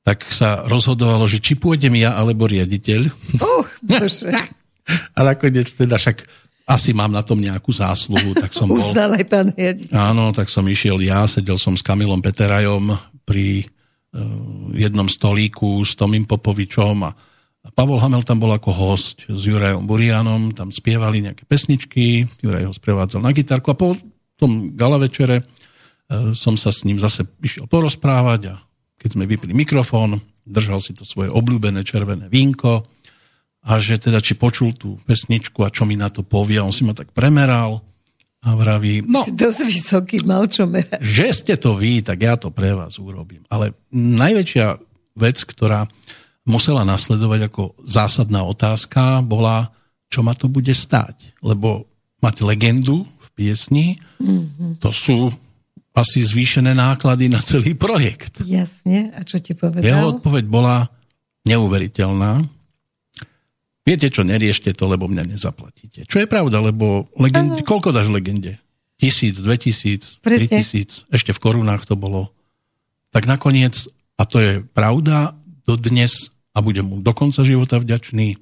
tak sa rozhodovalo, že či pôjdem ja alebo riaditeľ. Uh, bože. (laughs) a nakoniec teda však asi mám na tom nejakú zásluhu, tak som bol... Uznal aj pán riaditeľ. Áno, tak som išiel ja, sedel som s Kamilom Peterajom pri Eh, jednom stolíku s Tomým Popovičom a Pavol Hamel tam bol ako host s Jurajom Burianom, tam spievali nejaké pesničky, Juraj ho sprevádzal na gitarku a po tom gala večere eh, som sa s ním zase išiel porozprávať a keď sme vypili mikrofón, držal si to svoje obľúbené červené vínko a že teda či počul tú pesničku a čo mi na to povie. On si ma tak premeral a vraví, no, si dosť vysoký, mal čo merať. Že ste to vy, tak ja to pre vás urobím. Ale najväčšia vec, ktorá musela nasledovať ako zásadná otázka, bola, čo ma to bude stáť. Lebo mať legendu v piesni, mm-hmm. to sú asi zvýšené náklady na celý projekt. Jasne, a čo ti povedal? Jeho odpoveď bola neuveriteľná. Viete čo, neriešte to, lebo mňa nezaplatíte. Čo je pravda, lebo legende, koľko dáš legende? Tisíc, dve tisíc, tri tisíc, ešte v korunách to bolo. Tak nakoniec, a to je pravda, dodnes, a budem mu do konca života vďačný,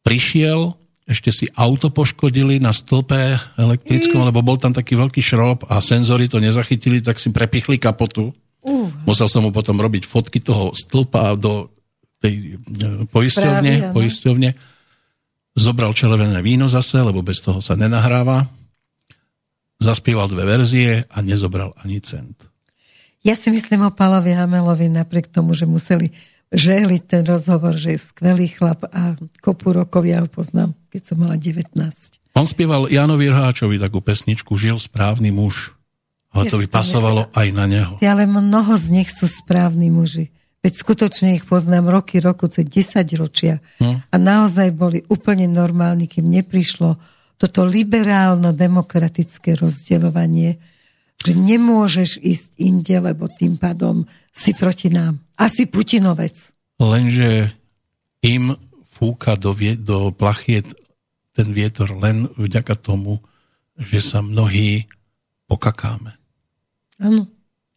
prišiel, ešte si auto poškodili na stĺpe elektrickom, lebo bol tam taký veľký šrob a senzory to nezachytili, tak si prepichli kapotu. Uh. Musel som mu potom robiť fotky toho stĺpa do tej e, poisťovne, poisťovne zobral červené víno zase, lebo bez toho sa nenahráva, zaspieval dve verzie a nezobral ani cent. Ja si myslím o Palovi Hamelovi napriek tomu, že museli žehliť ten rozhovor, že je skvelý chlap a kopu rokov ja ho poznám, keď som mala 19. On spieval Janovi Rháčovi takú pesničku Žil správny muž. Ale ja to by pasovalo aj na neho. Ale mnoho z nich sú správni muži. Veď skutočne ich poznám roky, roku, cez 10 ročia. Hm. A naozaj boli úplne normálni, kým neprišlo toto liberálno-demokratické rozdeľovanie, že nemôžeš ísť inde, lebo tým pádom si proti nám. Asi Putinovec. Lenže im fúka do, vie, do plachiet ten vietor len vďaka tomu, že sa mnohí pokakáme. Áno.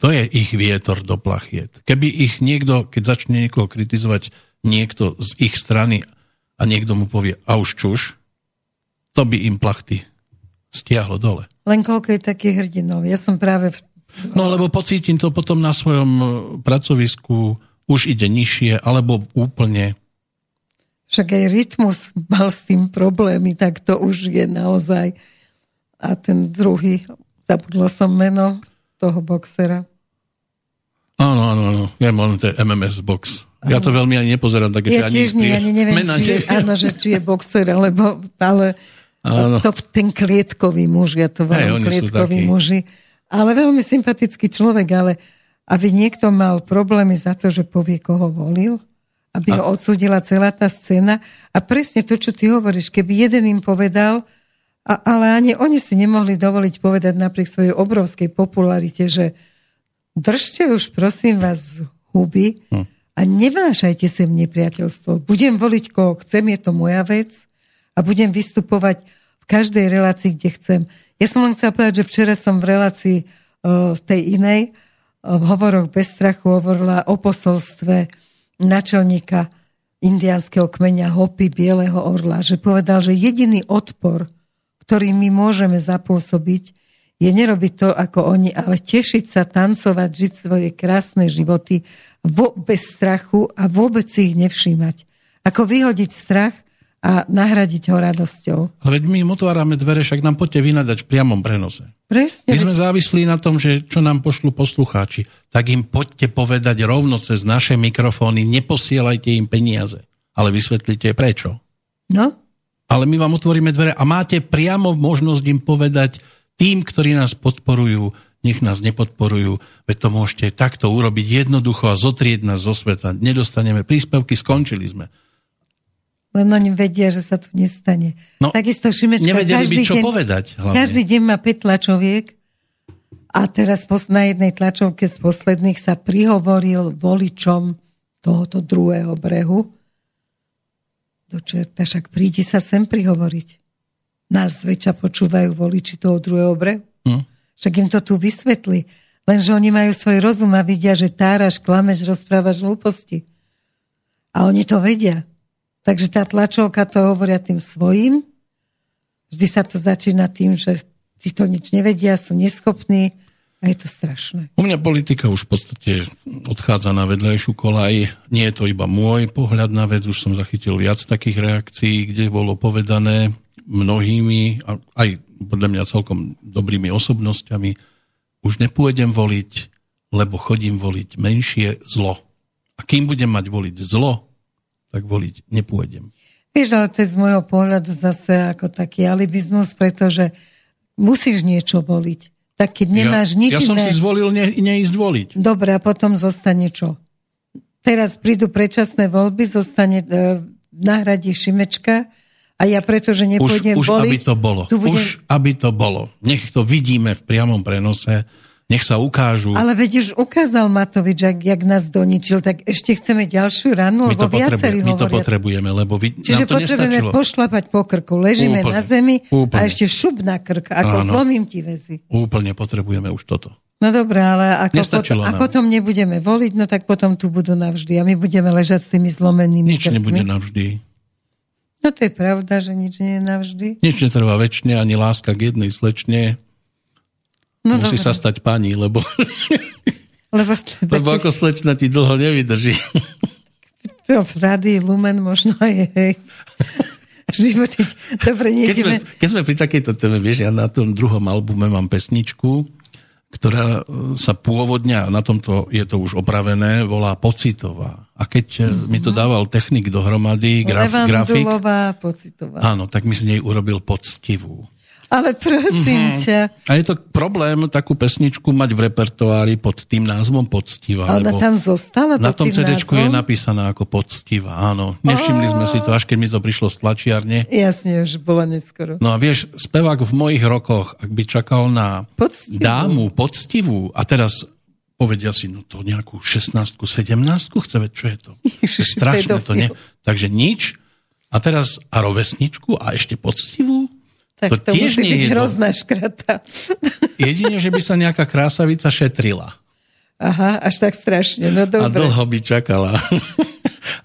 To je ich vietor do plachiet. Keby ich niekto, keď začne niekoho kritizovať niekto z ich strany a niekto mu povie a už čuš, to by im plachty stiahlo dole. Len koľko je takých hrdinov. Ja som práve... V... No lebo pocítim to potom na svojom e, pracovisku, už ide nižšie, alebo úplne... Však aj rytmus mal s tým problémy, tak to už je naozaj... A ten druhý, zabudla som meno, toho boxera. Áno, áno, áno. Ja mám ten MMS box. Ja to veľmi ani nepozerám, takže ja ani, nie, ani neviem, či je, áno, že či je boxer, alebo, ale áno. to ten klietkový muž, ja to volám hey, klietkový muži. Ale veľmi sympatický človek, ale aby niekto mal problémy za to, že povie, koho volil, aby a... ho odsudila celá tá scéna. A presne to, čo ty hovoríš, keby jeden im povedal, a, ale ani oni si nemohli dovoliť povedať napriek svojej obrovskej popularite, že držte už prosím vás huby hm. a nevášajte sem nepriateľstvo. Budem voliť koho chcem, je to moja vec a budem vystupovať v v každej relácii, kde chcem. Ja som len chcela povedať, že včera som v relácii v tej inej, v hovoroch bez strachu hovorila o posolstve načelníka indiánskeho kmeňa Hopi Bieleho orla, že povedal, že jediný odpor, ktorý my môžeme zapôsobiť, je nerobiť to ako oni, ale tešiť sa, tancovať, žiť svoje krásne životy vo, bez strachu a vôbec ich nevšímať. Ako vyhodiť strach a nahradiť ho radosťou. Ale veď my im otvárame dvere, však nám poďte vynadať v priamom prenose. Presne. My sme závislí na tom, že čo nám pošlu poslucháči, tak im poďte povedať rovno cez naše mikrofóny, neposielajte im peniaze, ale vysvetlite prečo. No? Ale my vám otvoríme dvere a máte priamo možnosť im povedať tým, ktorí nás podporujú, nech nás nepodporujú, veď to môžete takto urobiť jednoducho a zotrieť nás zo sveta. Nedostaneme príspevky, skončili sme. Len oni vedia, že sa to nestane. No, Takisto Šimečka, nevedeli každý by, čo deň, povedať. Hlavne. Každý deň má 5 tlačoviek a teraz na jednej tlačovke z posledných sa prihovoril voličom tohoto druhého brehu. Do čerta, však prídi sa sem prihovoriť. Nás zväčša počúvajú voliči toho druhého brehu. Hm. Však im to tu vysvetli. Lenže oni majú svoj rozum a vidia, že táraš, klameš, rozprávaš hlúposti. A oni to vedia. Takže tá tlačovka to hovoria tým svojim. Vždy sa to začína tým, že tí to nič nevedia, sú neschopní a je to strašné. U mňa politika už v podstate odchádza na vedľajšiu kolaj. Nie je to iba môj pohľad na vec, už som zachytil viac takých reakcií, kde bolo povedané mnohými, aj podľa mňa celkom dobrými osobnosťami, už nepôjdem voliť, lebo chodím voliť menšie zlo. A kým budem mať voliť zlo, tak voliť nepôjdem. Vieš, ale to je z môjho pohľadu zase ako taký alibizmus, pretože musíš niečo voliť. Tak keď nemáš ja, nič Ja som iné... si zvolil ne, neísť voliť. Dobre, a potom zostane čo? Teraz prídu predčasné voľby, zostane e, nahradí Šimečka a ja pretože nepôjdem už, už voliť... aby to bolo. budem... Už aby to bolo. Nech to vidíme v priamom prenose, nech sa ukážu. Ale veď už ukázal Matovič, jak, jak nás doničil, tak ešte chceme ďalšiu ranu, my lebo viacerí my to hovoria. potrebujeme, lebo vy, Čiže nám to potrebujeme nestačilo. pošlapať po krku. Ležíme Úplne, na zemi úplne. a ešte šup na krk, ako Áno. zlomím ti väzy. Úplne potrebujeme už toto. No dobré, ale ako, potom, Nestačilo a potom nebudeme voliť, no tak potom tu budú navždy a my budeme ležať s tými zlomenými Nič krkmi. nebude navždy. No to je pravda, že nič nie je navždy. Nič netrvá väčšine, ani láska k jednej slečne. No Musí dobre, sa stať pani, lebo, (laughs) lebo, (laughs) lebo ako slečna ti dlho nevydrží. (laughs) v rádi Lumen možno je, hej. Životy, dobre, Keď sme, nejdeme. keď sme pri takejto téme, vieš, ja na tom druhom albume mám pesničku, ktorá e, sa pôvodne, a na tomto je to už opravené, volá Pocitová. A keď mm-hmm. mi to dával technik dohromady, graf, grafik, pocitová. áno, tak mi z nej urobil poctivú. Ale prosím Mhm. ťa, A je to problém takú pesničku mať v repertoári pod tým názvom Poctivá. ale tam zostala na tom CD je napísaná ako Poctivá, áno. Nevšimli sme si to, až keď mi to prišlo z tlačiarne. Jasne, už bola neskoro. No a vieš, spevák v mojich rokoch, ak by čakal na Poctivú. dámu poctivú a teraz povedia si, no to nejakú 16 17 chce veď, čo je to? Ježiš, to je strašné, to nie. pedofil. Takže nič. A teraz a rovesničku a ešte poctivú? Tak to to, tiež musí nie byť je hrozná škrata. (laughs) Jedine, že by sa nejaká krásavica šetrila. Aha, až tak strašne, no A dobre. dlho by čakala. (laughs)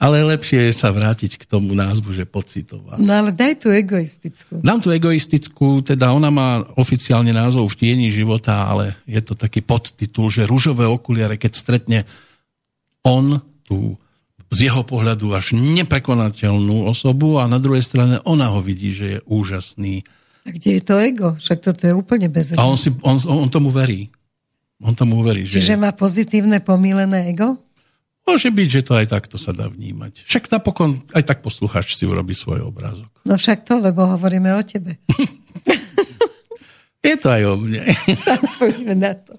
Ale lepšie je sa vrátiť k tomu názvu, že pocitová. No ale daj tú egoistickú. Dám tu egoistickú, teda ona má oficiálne názov v tieni života, ale je to taký podtitul, že rúžové okuliare, keď stretne on tú z jeho pohľadu až neprekonateľnú osobu a na druhej strane ona ho vidí, že je úžasný. A kde je to ego? Však toto je úplne bez A on, si, on, on tomu verí. On tomu verí, že Čiže má pozitívne pomílené ego? môže byť, že to aj takto sa dá vnímať. Však napokon aj tak posluchač si urobí svoj obrázok. No však to, lebo hovoríme o tebe. (laughs) Je to aj o mne. (laughs) Poďme na to.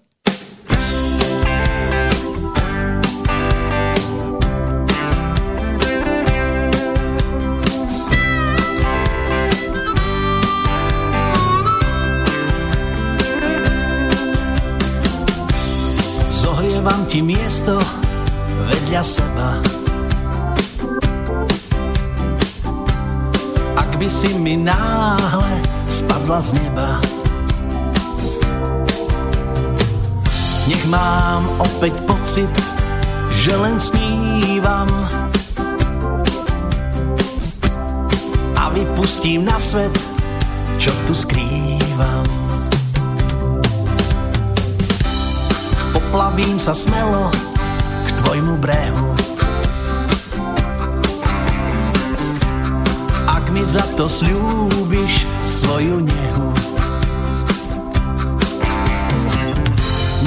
Zohrievam ti miesto vedľa seba. Ak by si mi náhle spadla z neba. Nech mám opäť pocit, že len snívam a vypustím na svet, čo tu skrývam. Poplavím sa smelo k tvojmu brehu. Ak mi za to slúbiš svoju nehu.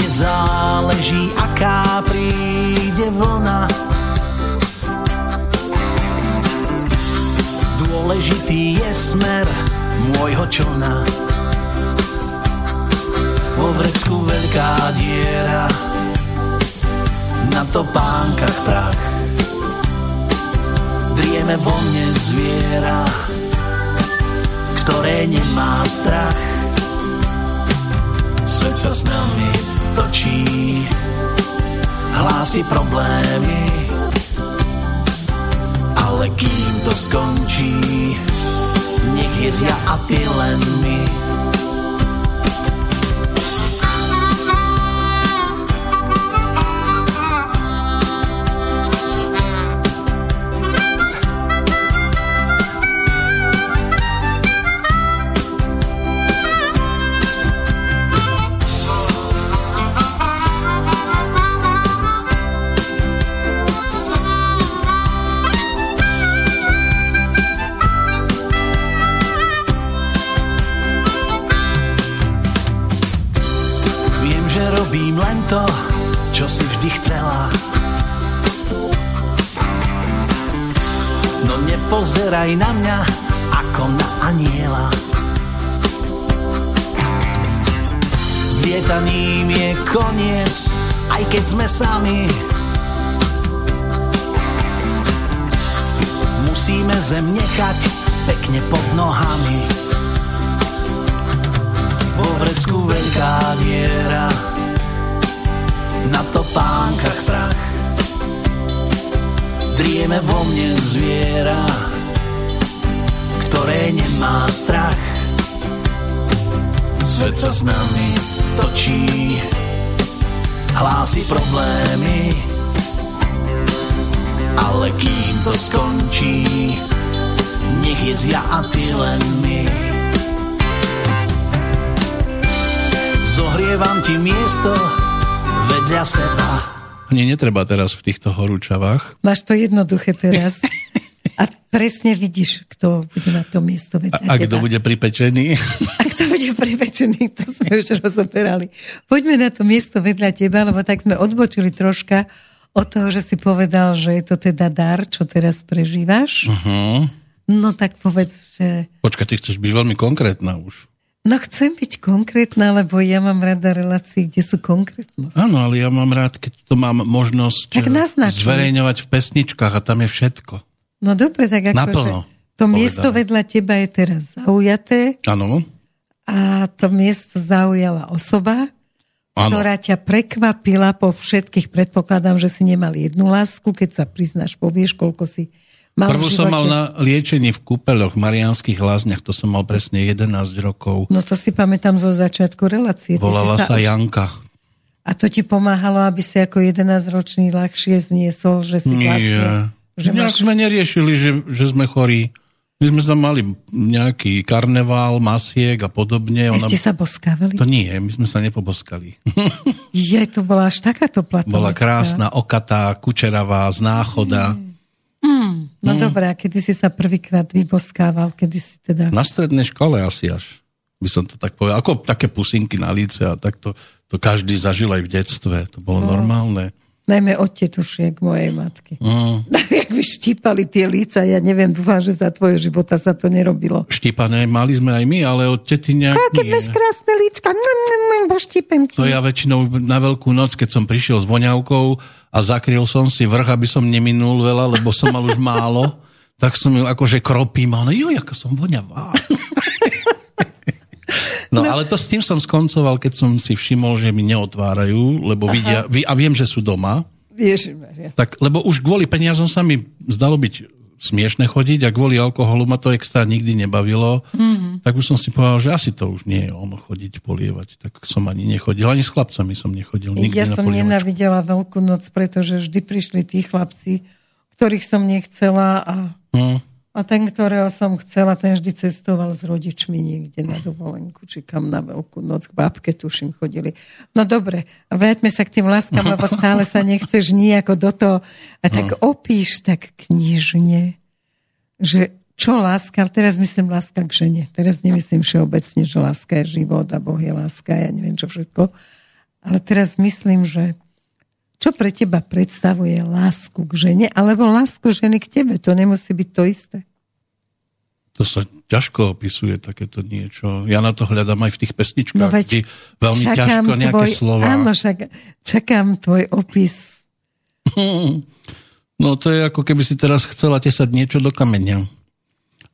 Nezáleží, aká príde vlna. Dôležitý je smer môjho člna. Vo vrecku veľká diera, na topánkach prach. Drieme vo mne zviera, ktoré nemá strach. Svet sa s nami točí, hlási problémy, ale kým to skončí, nech je zja a ty len my. To, čo si vždy chcela. No nepozeraj na mňa ako na aniela. S lietaním je koniec, aj keď sme sami. Musíme zem nechať pekne pod nohami. Vo vrecku veľká diera, na topánkach prach. Drieme vo mne zviera, ktoré nemá strach. Svet sa s nami točí, hlási problémy, ale kým to skončí, nech je zja a ty len my. Zohrievam ti miesto vedľa seba. Ani netreba teraz v týchto horúčavách. Máš to jednoduché teraz. A presne vidíš, kto bude na to miesto vedľa A teba. kto bude pripečený? A kto bude pripečený, to sme už rozoberali. Poďme na to miesto vedľa teba, lebo tak sme odbočili troška od toho, že si povedal, že je to teda dar, čo teraz prežívaš. Uh-huh. No tak povedz, že... Počkaj, ty chceš byť veľmi konkrétna už. No chcem byť konkrétna, lebo ja mám rada relácie, kde sú konkrétnosť. Áno, ale ja mám rád, keď to mám možnosť Tak eh, zverejňovať v pesničkách a tam je všetko. No dobre, tak ako, Naplno to povedané. miesto vedľa teba je teraz zaujaté Áno, a to miesto zaujala osoba, áno. ktorá ťa prekvapila po všetkých, predpokladám, že si nemal jednu lásku, keď sa priznáš, povieš, koľko si mal Prvú som mal na liečení v kúpeľoch, v Mariánskych lázniach, to som mal presne 11 rokov. No to si pamätám zo začiatku relácie. Volala sa už- Janka. A to ti pomáhalo, aby si ako 11-ročný ľahšie zniesol, že si vlastne... Nie. Že Nejak máš... sme neriešili, že, že sme chorí. My sme tam mali nejaký karneval, masiek a podobne. Ona... Ste sa boskávali? To nie, my sme sa nepoboskali. (laughs) Je, to bola až takáto platovecká. Bola krásna, okatá, kučeravá, z náchoda. No dobré, a kedy si sa prvýkrát vyboskával? Kedy si teda... Na strednej škole asi až. By som to tak povedal. Ako také pusinky na líce a tak to, to každý zažil aj v detstve. To bolo No. normálne. Najmä od tetušiek mojej matky. Mm. (laughs) Jak by štípali tie líca, ja neviem, dúfam, že za tvojho života sa to nerobilo. Štípané mali sme aj my, ale od tety nejak A keď máš krásne líčka, mm, mm, mm, poštípem ti. To ja väčšinou na veľkú noc, keď som prišiel s voňavkou a zakryl som si vrch, aby som neminul veľa, lebo som mal už málo, (laughs) tak som ju akože kropím a ona, jo, ako som voňavá. No, ale to s tým som skoncoval, keď som si všimol, že mi neotvárajú, lebo vidia, vi- a viem, že sú doma, Ježimaria. tak, lebo už kvôli peniazom sa mi zdalo byť smiešne chodiť a kvôli alkoholu ma to extra nikdy nebavilo, mm-hmm. tak už som si povedal, že asi to už nie je ono chodiť polievať. Tak som ani nechodil, ani s chlapcami som nechodil. Nikdy ja som polievačku. nenavidela Veľkú noc, pretože vždy prišli tí chlapci, ktorých som nechcela a, mm. A ten, ktorého som chcela, ten vždy cestoval s rodičmi niekde na dovolenku, či kam na Veľkú noc, k babke tuším chodili. No dobre, vráťme sa k tým láskam, lebo stále sa nechceš nejako do toho. A tak mm. opíš tak knižne, že čo láska, teraz myslím láska k žene, teraz nemyslím všeobecne, že láska je život a Boh je láska, ja neviem čo všetko, ale teraz myslím, že čo pre teba predstavuje lásku k žene, alebo lásku ženy k tebe, to nemusí byť to isté. To sa ťažko opisuje takéto niečo. Ja na to hľadám aj v tých pesničkách, no veď, veľmi ťažko nejaké tvoj, slova. Áno, však čakám tvoj opis. (laughs) No to je ako keby si teraz chcela tesať niečo do kameňa.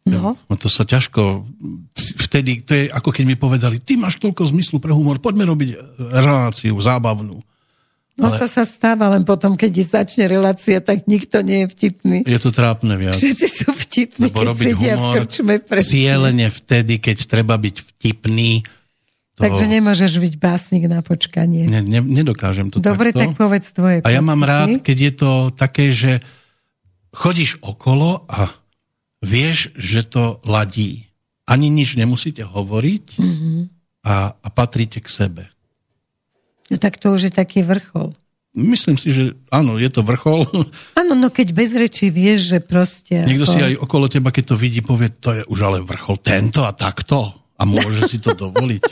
No. no to sa ťažko... Vtedy, to je ako keď mi povedali, ty máš toľko zmyslu pre humor, poďme robiť reláciu zábavnú. No ale... to sa stáva, len potom, keď začne relácia, tak nikto nie je vtipný. Je to trápne viac. Všetci sú vtipní, Lebo keď sedia humor, v krčme. Cieľene vtedy, keď treba byť vtipný, to... Takže nemôžeš byť básnik na počkanie. Ne, ne, nedokážem to Dobre, takto. tak povedz tvoje A ja mám rád, keď je to také, že chodíš okolo a vieš, že to ladí. Ani nič nemusíte hovoriť mm-hmm. a, a patríte k sebe. No tak to už je taký vrchol. Myslím si, že áno, je to vrchol. (laughs) Áno, no keď bez reči vieš, že proste... Niekto ako... si aj okolo teba, keď to vidí, povie, to je už ale vrchol tento a takto. A môže si to (laughs) dovoliť.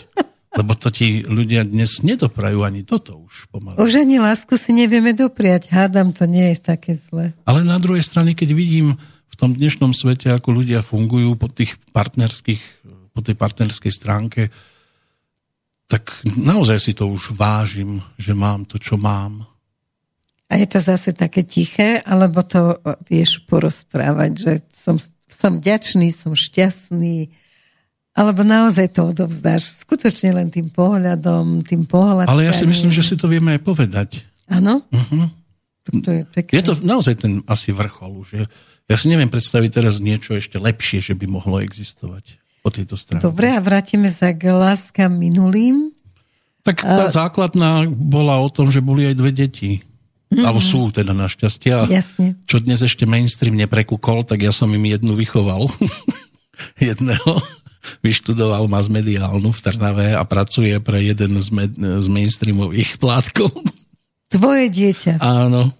Lebo to ti ľudia dnes nedoprajú ani toto už pomaly. Už ani lásku si nevieme dopriať. Hádam, to nie je také zle. Ale na druhej strane, keď vidím v tom dnešnom svete, ako ľudia fungujú po tých partnerských, po tej partnerskej stránke, tak naozaj si to už vážim, že mám to, čo mám. A je to zase také tiché, alebo to vieš porozprávať, že som, som ďačný, som šťastný, alebo naozaj to odovzdáš skutočne len tým pohľadom, tým pohľadom. Ale ja si myslím, že si to vieme aj povedať. Áno? Uh-huh. To je, je to naozaj ten asi vrchol. Že ja si neviem predstaviť teraz niečo ešte lepšie, že by mohlo existovať po tejto strane. Dobre, a vrátime sa k láskam minulým. Tak tá a... základná bola o tom, že boli aj dve deti. Mm-hmm. Alebo sú teda našťastie. Jasne. Čo dnes ešte mainstream neprekúkol, tak ja som im jednu vychoval. (laughs) Jedného vyštudoval z mediálnu v Trnave a pracuje pre jeden z, med, z mainstreamových plátkov. Tvoje dieťa. Áno.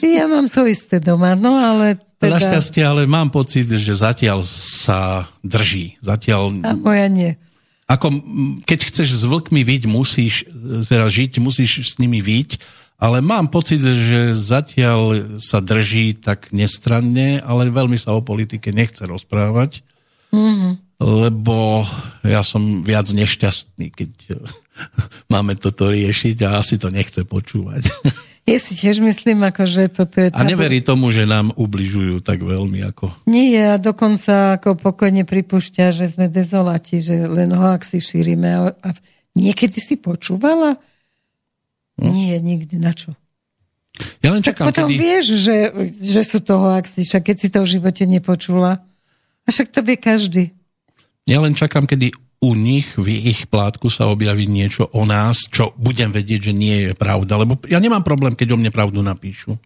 Ja mám to isté doma, no ale teda... Našťastie, ale mám pocit, že zatiaľ sa drží. Zatiaľ... A moja nie. Ako, keď chceš s vlkmi viť, musíš, teda žiť, musíš s nimi viť, ale mám pocit, že zatiaľ sa drží tak nestranne, ale veľmi sa o politike nechce rozprávať. Mm-hmm lebo ja som viac nešťastný, keď (laughs) máme toto riešiť a asi to nechce počúvať. (laughs) Ja si tiež myslím, ako, že toto je... A neverí tomu, že nám ubližujú tak veľmi ako... Nie, a dokonca ako pokojne pripúšťa, že sme dezolati, že len ho ak si šírime. A, niekedy si počúvala? No. Nie, nikdy. Na čo? Ja len čakám, tak potom kedy... vieš, že, že sú toho si, keď si to v živote nepočula. A však to vie každý. Ja len čakám, kedy u nich v ich plátku sa objaví niečo o nás, čo budem vedieť, že nie je pravda. Lebo ja nemám problém, keď o mne pravdu napíšu.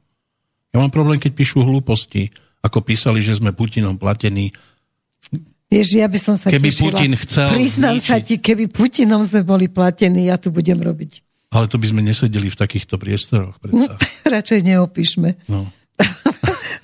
Ja mám problém, keď píšu hlúposti, ako písali, že sme Putinom platení. Vieš, ja by som sa keby tešila. Putin chcel Priznám zničiť... sa ti, keby Putinom sme boli platení, ja tu budem robiť. Ale to by sme nesedeli v takýchto priestoroch. Predsa. No, (laughs) radšej neopíšme. No. (laughs)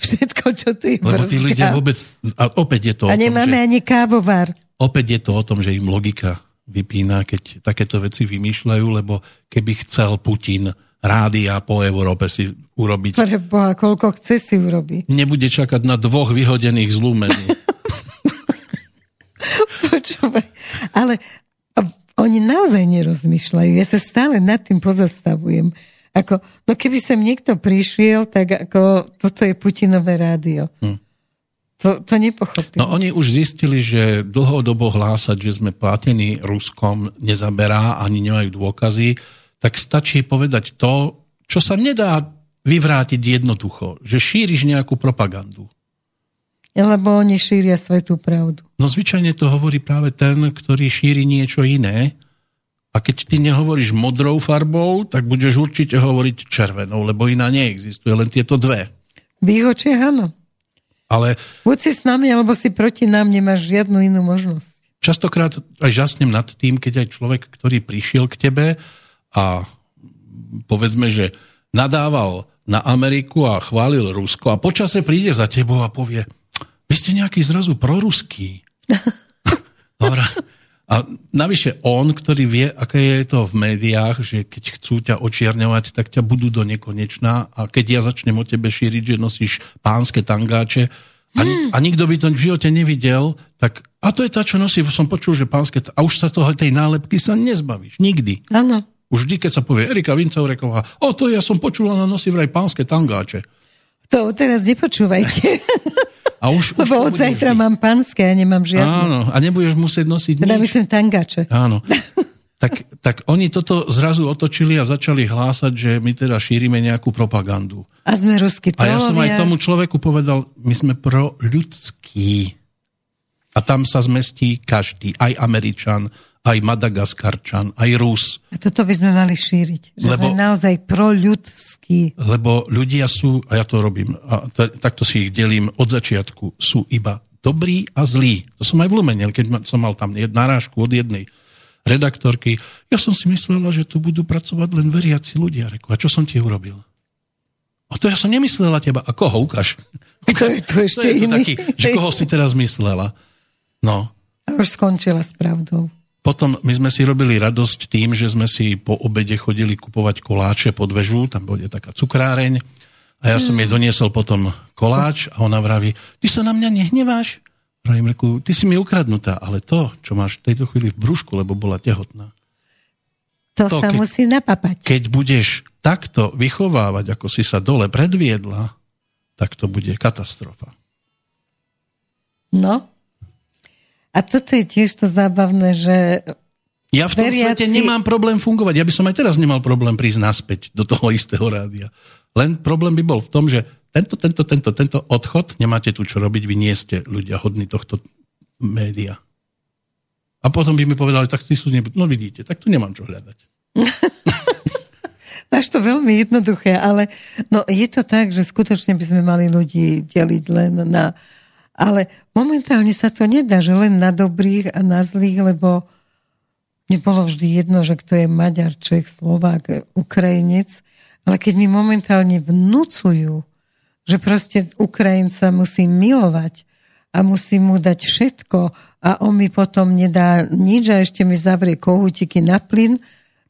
Všetko, čo tu je Lebo tí ľudia vôbec... A opäť je to A nemáme tom, že... ani kávovar opäť je to o tom, že im logika vypína, keď takéto veci vymýšľajú, lebo keby chcel Putin rádia po Európe si urobiť. Pre Boha, koľko chce si urobiť. Nebude čakať na dvoch vyhodených zlúmení. (laughs) Počúvaj, ale oni naozaj nerozmýšľajú. Ja sa stále nad tým pozastavujem. Ako, no keby sem niekto prišiel, tak ako toto je Putinové rádio. Hm. To, to nepochopím. No oni už zistili, že dlhodobo hlásať, že sme platení Ruskom, nezaberá, ani nemajú dôkazy, tak stačí povedať to, čo sa nedá vyvrátiť jednoducho, že šíriš nejakú propagandu. Lebo oni šíria svetú pravdu. No zvyčajne to hovorí práve ten, ktorý šíri niečo iné. A keď ty nehovoríš modrou farbou, tak budeš určite hovoriť červenou, lebo iná neexistuje, len tieto dve. V ich očiach áno. Ale Buď si s nami, alebo si proti nám, nemáš žiadnu inú možnosť. častokrát aj žasnem nad tým, keď aj človek, ktorý prišiel k tebe a povedzme, že nadával na Ameriku a chválil Rusko a počase príde za tebou a povie, vy ste nejaký zrazu proruský. (laughs) Dobre. A navyše on, ktorý vie, aké je to v médiách, že keď chcú ťa očierňovať, tak ťa budú do nekonečná a keď ja začnem o tebe šíriť, že nosíš pánske tangáče a, hmm. a nikto by to v živote nevidel, tak a to je tá, čo nosí, som počul, že pánske, a už sa toho tej nálepky sa nezbavíš, nikdy. Áno. Už vždy, keď sa povie Erika Vincaureková, o to ja som počula, ona nosí vraj pánske tangáče. To teraz nepočúvajte. (laughs) A už, už Lebo od zajtra mám panské a nemám žiadne. Áno, a nebudeš musieť nosiť Teda nič. myslím tangače. Áno. (laughs) Tak, tak oni toto zrazu otočili a začali hlásať, že my teda šírime nejakú propagandu. A sme ruskí A ja som aj tomu človeku povedal, my sme pro ľudský. A tam sa zmestí každý, aj Američan, aj Madagaskarčan, aj Rus. A toto by sme mali šíriť. Že Lebo- sme naozaj proľudskí. Lebo ľudia sú, a ja to robím, a t- takto si ich delím od začiatku, sú iba dobrí a zlí. To som aj v Lumenel, keď som mal tam narážku od jednej redaktorky. Ja som si myslela, že tu budú pracovať len veriaci ľudia. Reku, a čo som ti urobil? A to ja som nemyslela teba. A koho ukáž? (laughs) To je tu To ešte je to iný. taký, že koho si teraz myslela? No, A už skončila s pravdou. Potom my sme si robili radosť tým, že sme si po obede chodili kupovať koláče pod vežu, tam bude taká cukráreň a ja som jej doniesol potom koláč a ona vraví, ty sa na mňa nehneváš? Vravím, reku, ty si mi ukradnutá, ale to, čo máš v tejto chvíli v brúšku, lebo bola tehotná. To, To sa keď- musí napapať. Keď budeš takto vychovávať, ako si sa dole predviedla, tak to bude katastrofa. No. A toto je tiež to zábavné, že Ja v tom Veriaci- svete nemám problém fungovať. Ja by som aj teraz nemal problém prísť naspäť do toho istého rádia. Len problém by bol v tom, že tento, tento, tento, tento odchod, nemáte tu čo robiť, vy nie ste ľudia hodní tohto média. A potom by mi povedali, tak ty sú nebud- No vidíte, tak tu nemám čo hľadať. (laughs) máš to veľmi jednoduché, ale no, je to tak, že skutočne by sme mali ľudí deliť len na... Ale momentálne sa to nedá, že len na dobrých a na zlých, lebo nebolo vždy jedno, že kto je Maďar, Čech, Slovák, Ukrajinec, ale keď mi momentálne vnúcujú, že proste Ukrajinca musí milovať a musí mu dať všetko a on mi potom nedá nič a ešte mi zavrie kohútiky na plyn,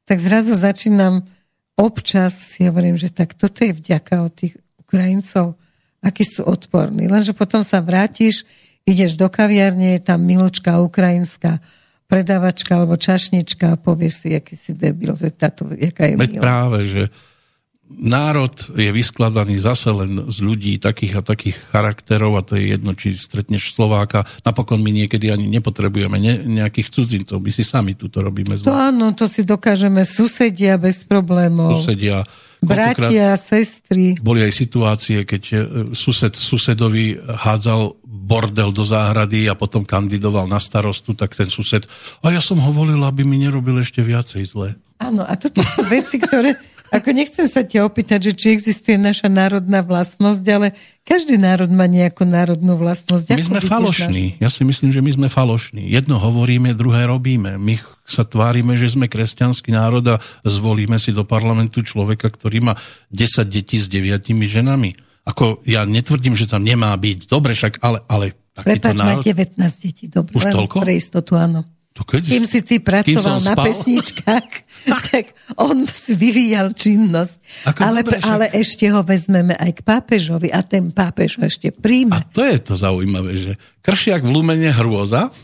tak zrazu začínam občas si hovorím, že tak toto je vďaka od tých Ukrajincov, akí sú odporní. Lenže potom sa vrátiš, ideš do kaviarne, je tam miločka ukrajinská predávačka alebo čašnička a povieš si, aký si debil, že táto, jaká je Veď milá. práve, že národ je vyskladaný zase len z ľudí takých a takých charakterov a to je jedno, či stretneš Slováka. Napokon my niekedy ani nepotrebujeme ne, nejakých cudzincov, my si sami túto robíme To zle. áno, to si dokážeme susedia bez problémov. Susedia. Bratia, sestry. Boli aj situácie, keď e, sused susedovi hádzal bordel do záhrady a potom kandidoval na starostu, tak ten sused, a ja som ho volil, aby mi nerobil ešte viacej zle. Áno, a toto sú veci, ktoré, ako nechcem sa ťa opýtať, že či existuje naša národná vlastnosť, ale každý národ má nejakú národnú vlastnosť. My Ako sme vidíš falošní. Ja si myslím, že my sme falošní. Jedno hovoríme, druhé robíme. My sa tvárime, že sme kresťanský národ a zvolíme si do parlamentu človeka, ktorý má 10 detí s 9 ženami. Ako ja netvrdím, že tam nemá byť. Dobre, však, ale, ale Prepač, má národ... 19 detí, dobre. Už toľko? Pre istotu, áno. To keď... Kým si ty pracoval na spal? pesničkách, (laughs) tak on si vyvíjal činnosť. Ako ale, dobre, ale ešte ho vezmeme aj k pápežovi a ten pápež ho ešte príjme. A to je to zaujímavé, že kršiak v Lumene hrôza, (laughs)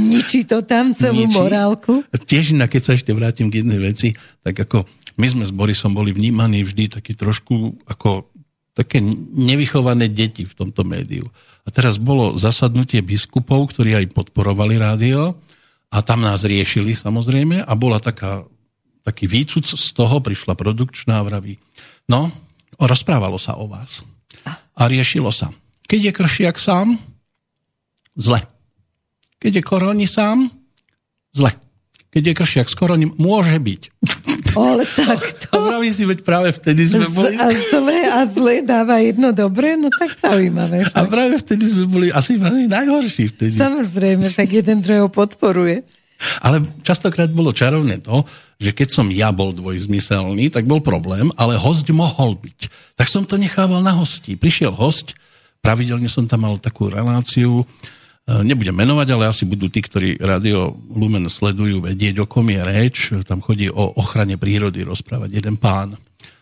Ničí to tam celú Ničí. morálku. Tiež inak, keď sa ešte vrátim k jednej veci, tak ako my sme s Borisom boli vnímaní vždy taký trošku ako také nevychované deti v tomto médiu. Teraz bolo zasadnutie biskupov, ktorí aj podporovali rádio a tam nás riešili samozrejme a bola taká, taký výcud z toho, prišla produkčná a vraví, no, rozprávalo sa o vás. A riešilo sa. Keď je kršiak sám, zle. Keď je koroni sám, zle. Keď je kršiak s koroním, môže byť. (laughs) Ale (laughs) tak A pravím si, veď práve vtedy sme boli... A zle a zle dáva jedno dobré, no tak zaujímavé. A práve vtedy sme boli asi najhorší vtedy. Samozrejme, však jeden druhého podporuje. Ale častokrát bolo čarovné to, že keď som ja bol dvojzmyselný, tak bol problém, ale host mohol byť. Tak som to nechával na hosti. Prišiel host, pravidelne som tam mal takú reláciu, nebudem menovať, ale asi budú tí, ktorí Radio Lumen sledujú, vedieť, o kom je reč. Tam chodí o ochrane prírody rozprávať jeden pán.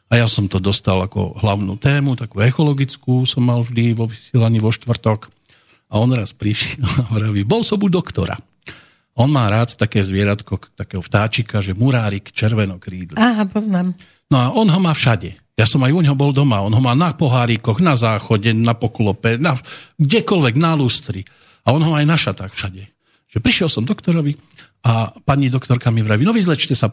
A ja som to dostal ako hlavnú tému, takú ekologickú som mal vždy vo vysielaní vo štvrtok. A on raz prišiel a vraví, bol som u doktora. On má rád také zvieratko, takého vtáčika, že murárik červenokrídl. Aha, poznám. No a on ho má všade. Ja som aj u neho bol doma. On ho má na pohárikoch, na záchode, na poklope, na, kdekoľvek, na lustri. A on ho aj naša tak všade. Že prišiel som doktorovi a pani doktorka mi vraví, no vyzlečte sa.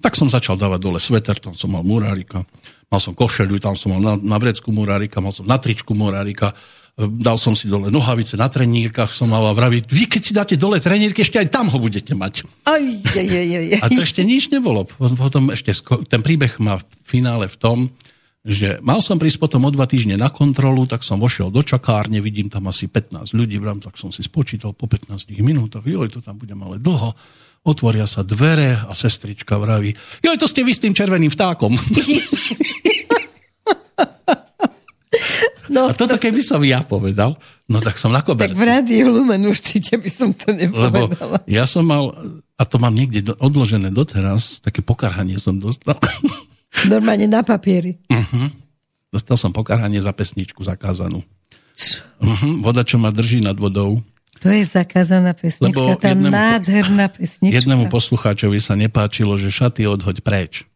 Tak som začal dávať dole sveter, tam som mal murárika, mal som košelu, tam som mal na, na vrecku murárika, mal som na tričku murárika, dal som si dole nohavice, na trenírkach som mal a vraví, vy keď si dáte dole trenírky, ešte aj tam ho budete mať. Aj, aj, aj, aj. A to ešte nič nebolo. Potom ešte ten príbeh má v finále v tom, že mal som prísť potom o dva týždne na kontrolu, tak som vošiel do čakárne, vidím tam asi 15 ľudí, vrám, tak som si spočítal po 15 minútach, joj, to tam budem ale dlho. Otvoria sa dvere a sestrička vraví, joj, to ste vy s tým červeným vtákom. (laughs) No, a toto keby som ja povedal, no tak som na koberci. Tak v rádiu Lumen určite by som to nepovedala. Lebo ja som mal, a to mám niekde odložené doteraz, také pokarhanie som dostal. Normálne na papieri. Uh-huh. Dostal som pokarhanie za pesničku zakázanú. Uh-huh. Voda, čo ma drží nad vodou. To je zakázaná pesnička, Lebo tá jednému, nádherná pesnička. Jednému poslucháčovi sa nepáčilo, že šaty odhoď preč.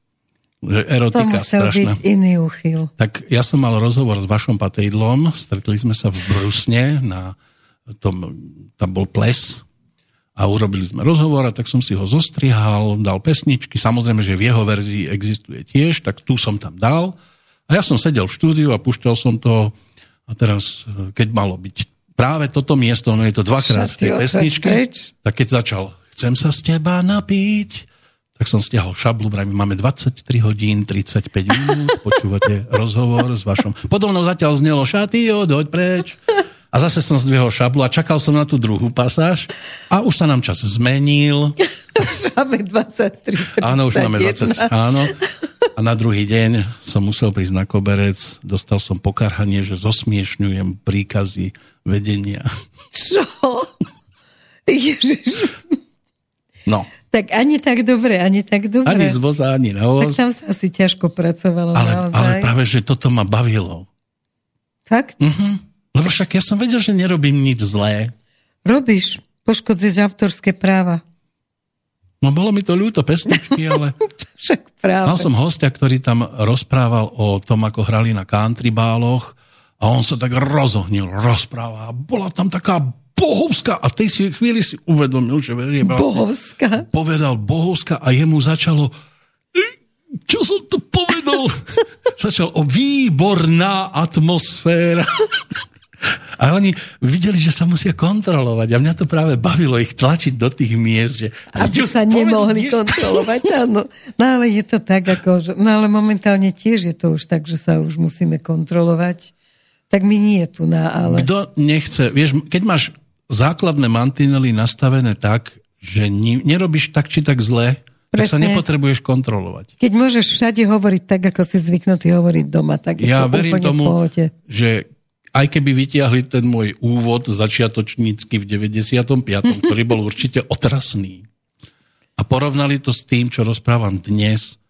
Že erotika to musel strašná. byť iný uchyl. Tak ja som mal rozhovor s vašom patejdlom, stretli sme sa v Brusne, na tom, tam bol ples a urobili sme rozhovor a tak som si ho zostrihal, dal pesničky, samozrejme, že v jeho verzii existuje tiež, tak tu som tam dal. A ja som sedel v štúdiu a pušťal som to a teraz, keď malo byť práve toto miesto, no je to dvakrát v tej pesničke, tak keď začal, chcem sa z teba napiť, tak som stiahol šablu, vrajme, máme 23 hodín, 35 minút, počúvate rozhovor s vašom. Podobno zatiaľ znelo šaty, odhoď preč. A zase som zdvihol šablu a čakal som na tú druhú pasáž a už sa nám čas zmenil. (laughs) Už máme 23, 31. Áno, už máme 20, áno. A na druhý deň som musel prísť na koberec, dostal som pokarhanie, že zosmiešňujem príkazy vedenia. Čo? Ježiš. No. Tak ani tak dobre, ani tak dobre. Ani z voza, ani na voz. Tak tam sa asi ťažko pracovalo ale, naozaj. Ale práve, že toto ma bavilo. Fakt? Mhm. Lebo však ja som vedel, že nerobím nič zlé. Robíš. Poškodziť autorské práva. No bolo mi to ľúto pesničky, ale... (laughs) však práve. Mal som hostia, ktorý tam rozprával o tom, ako hrali na country báloch a on sa tak rozohnil, rozprával. Bola tam taká bohovská a tej si chvíli si uvedomil, že je vlastne, bohovská. Povedal bohovská a jemu začalo čo som to povedal? (laughs) Začal o výborná atmosféra. (laughs) A oni videli, že sa musia kontrolovať. A mňa to práve bavilo ich tlačiť do tých miest. Že, Aby sa nemohli nie... kontrolovať. (laughs) Áno. No ale je to tak, ako, no ale momentálne tiež je to už tak, že sa už musíme kontrolovať. Tak mi nie tu na ale. Kto nechce, vieš, keď máš základné mantinely nastavené tak, že ni, nerobíš tak či tak zle, Presne. tak sa nepotrebuješ kontrolovať. Keď môžeš všade hovoriť tak, ako si zvyknutý hovoriť doma, tak je ja to verím úplne tomu, v že aj keby vytiahli ten môj úvod začiatočnícky v 95., (laughs) ktorý bol určite otrasný, a porovnali to s tým, čo rozprávam dnes,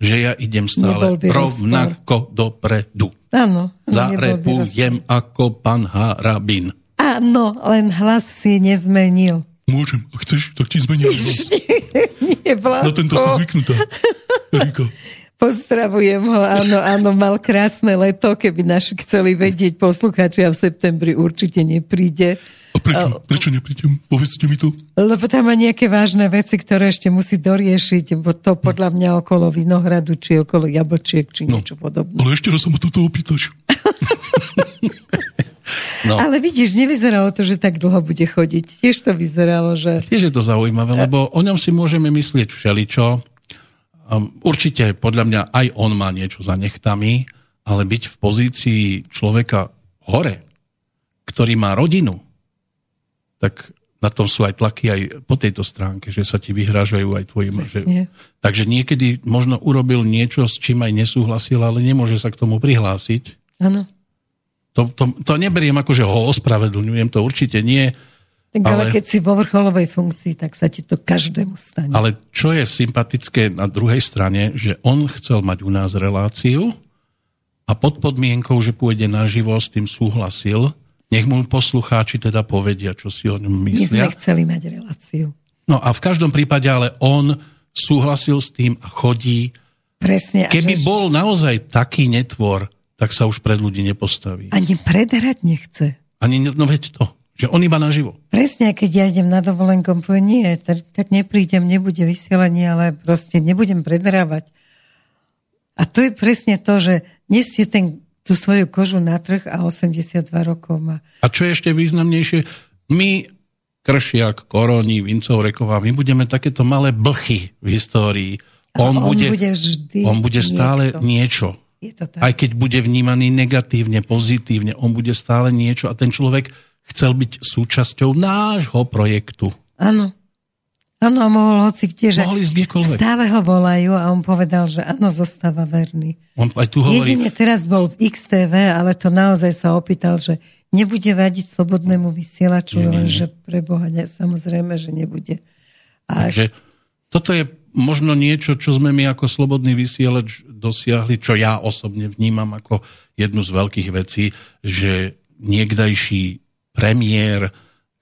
že ja idem stále rovnako dopredu. Áno. Zarepujem ako pán Harabin. Áno, len hlas si nezmenil. Môžem, ak chceš, tak ti zmením (laughs) hlas. nie, nie, Na tento som zvyknutá. Erika. (laughs) Pozdravujem ho, áno, áno, mal krásne leto, keby naši chceli vedieť, poslucháči a v septembri určite nepríde. A prečo, prečo neprídem? Povedzte mi to. Lebo tam má nejaké vážne veci, ktoré ešte musí doriešiť, bo to podľa mňa okolo vinohradu, či okolo jablčiek, či no, niečo podobné. Ale ešte raz sa ma toto opýtaš. (laughs) no. Ale vidíš, nevyzeralo to, že tak dlho bude chodiť. Tiež to vyzeralo, že... Tiež je to zaujímavé, lebo o ňom si môžeme myslieť všeličo. Určite, podľa mňa, aj on má niečo za nechtami, ale byť v pozícii človeka hore, ktorý má rodinu, tak na tom sú aj tlaky aj po tejto stránke, že sa ti vyhrážajú aj tvojim. Že... Takže niekedy možno urobil niečo, s čím aj nesúhlasil, ale nemôže sa k tomu prihlásiť. Áno. To, to, to neberiem ako, že ho ospravedlňujem, to určite nie. Tak ale, ale keď si vo vrcholovej funkcii, tak sa ti to každému stane. Ale čo je sympatické na druhej strane, že on chcel mať u nás reláciu a pod podmienkou, že pôjde naživo, s tým súhlasil, nech mu poslucháči teda povedia, čo si o ňom myslia. My sme chceli mať reláciu. No a v každom prípade ale on súhlasil s tým a chodí. Presne. Keby že... bol naozaj taký netvor, tak sa už pred ľudí nepostaví. Ani predrať nechce. Ani, no veď to, že on iba naživo. Presne, keď ja idem na dovolenkom, poviem, nie, tak, tak neprídem, nebude vysielanie, ale proste nebudem predrávať. A to je presne to, že nesie ten tú svoju kožu na trh a 82 rokov má. A čo je ešte významnejšie, my Kršiak, Koroni, Vincov, Reková, my budeme takéto malé blchy v histórii. On, on bude, bude vždy on bude stále niečo. Je to tak. Aj keď bude vnímaný negatívne, pozitívne, on bude stále niečo a ten človek chcel byť súčasťou nášho projektu. Áno. Áno, mohol hoci kde, že ísť stále ho volajú a on povedal, že áno, zostáva verný. On aj tu hovorí... Jedine teraz bol v XTV, ale to naozaj sa opýtal, že nebude vadiť slobodnému vysielaču, nie, nie, nie. že pre Boha, ne, samozrejme, že nebude. A Takže až... toto je možno niečo, čo sme my ako slobodný vysielač dosiahli, čo ja osobne vnímam ako jednu z veľkých vecí, že niekdajší premiér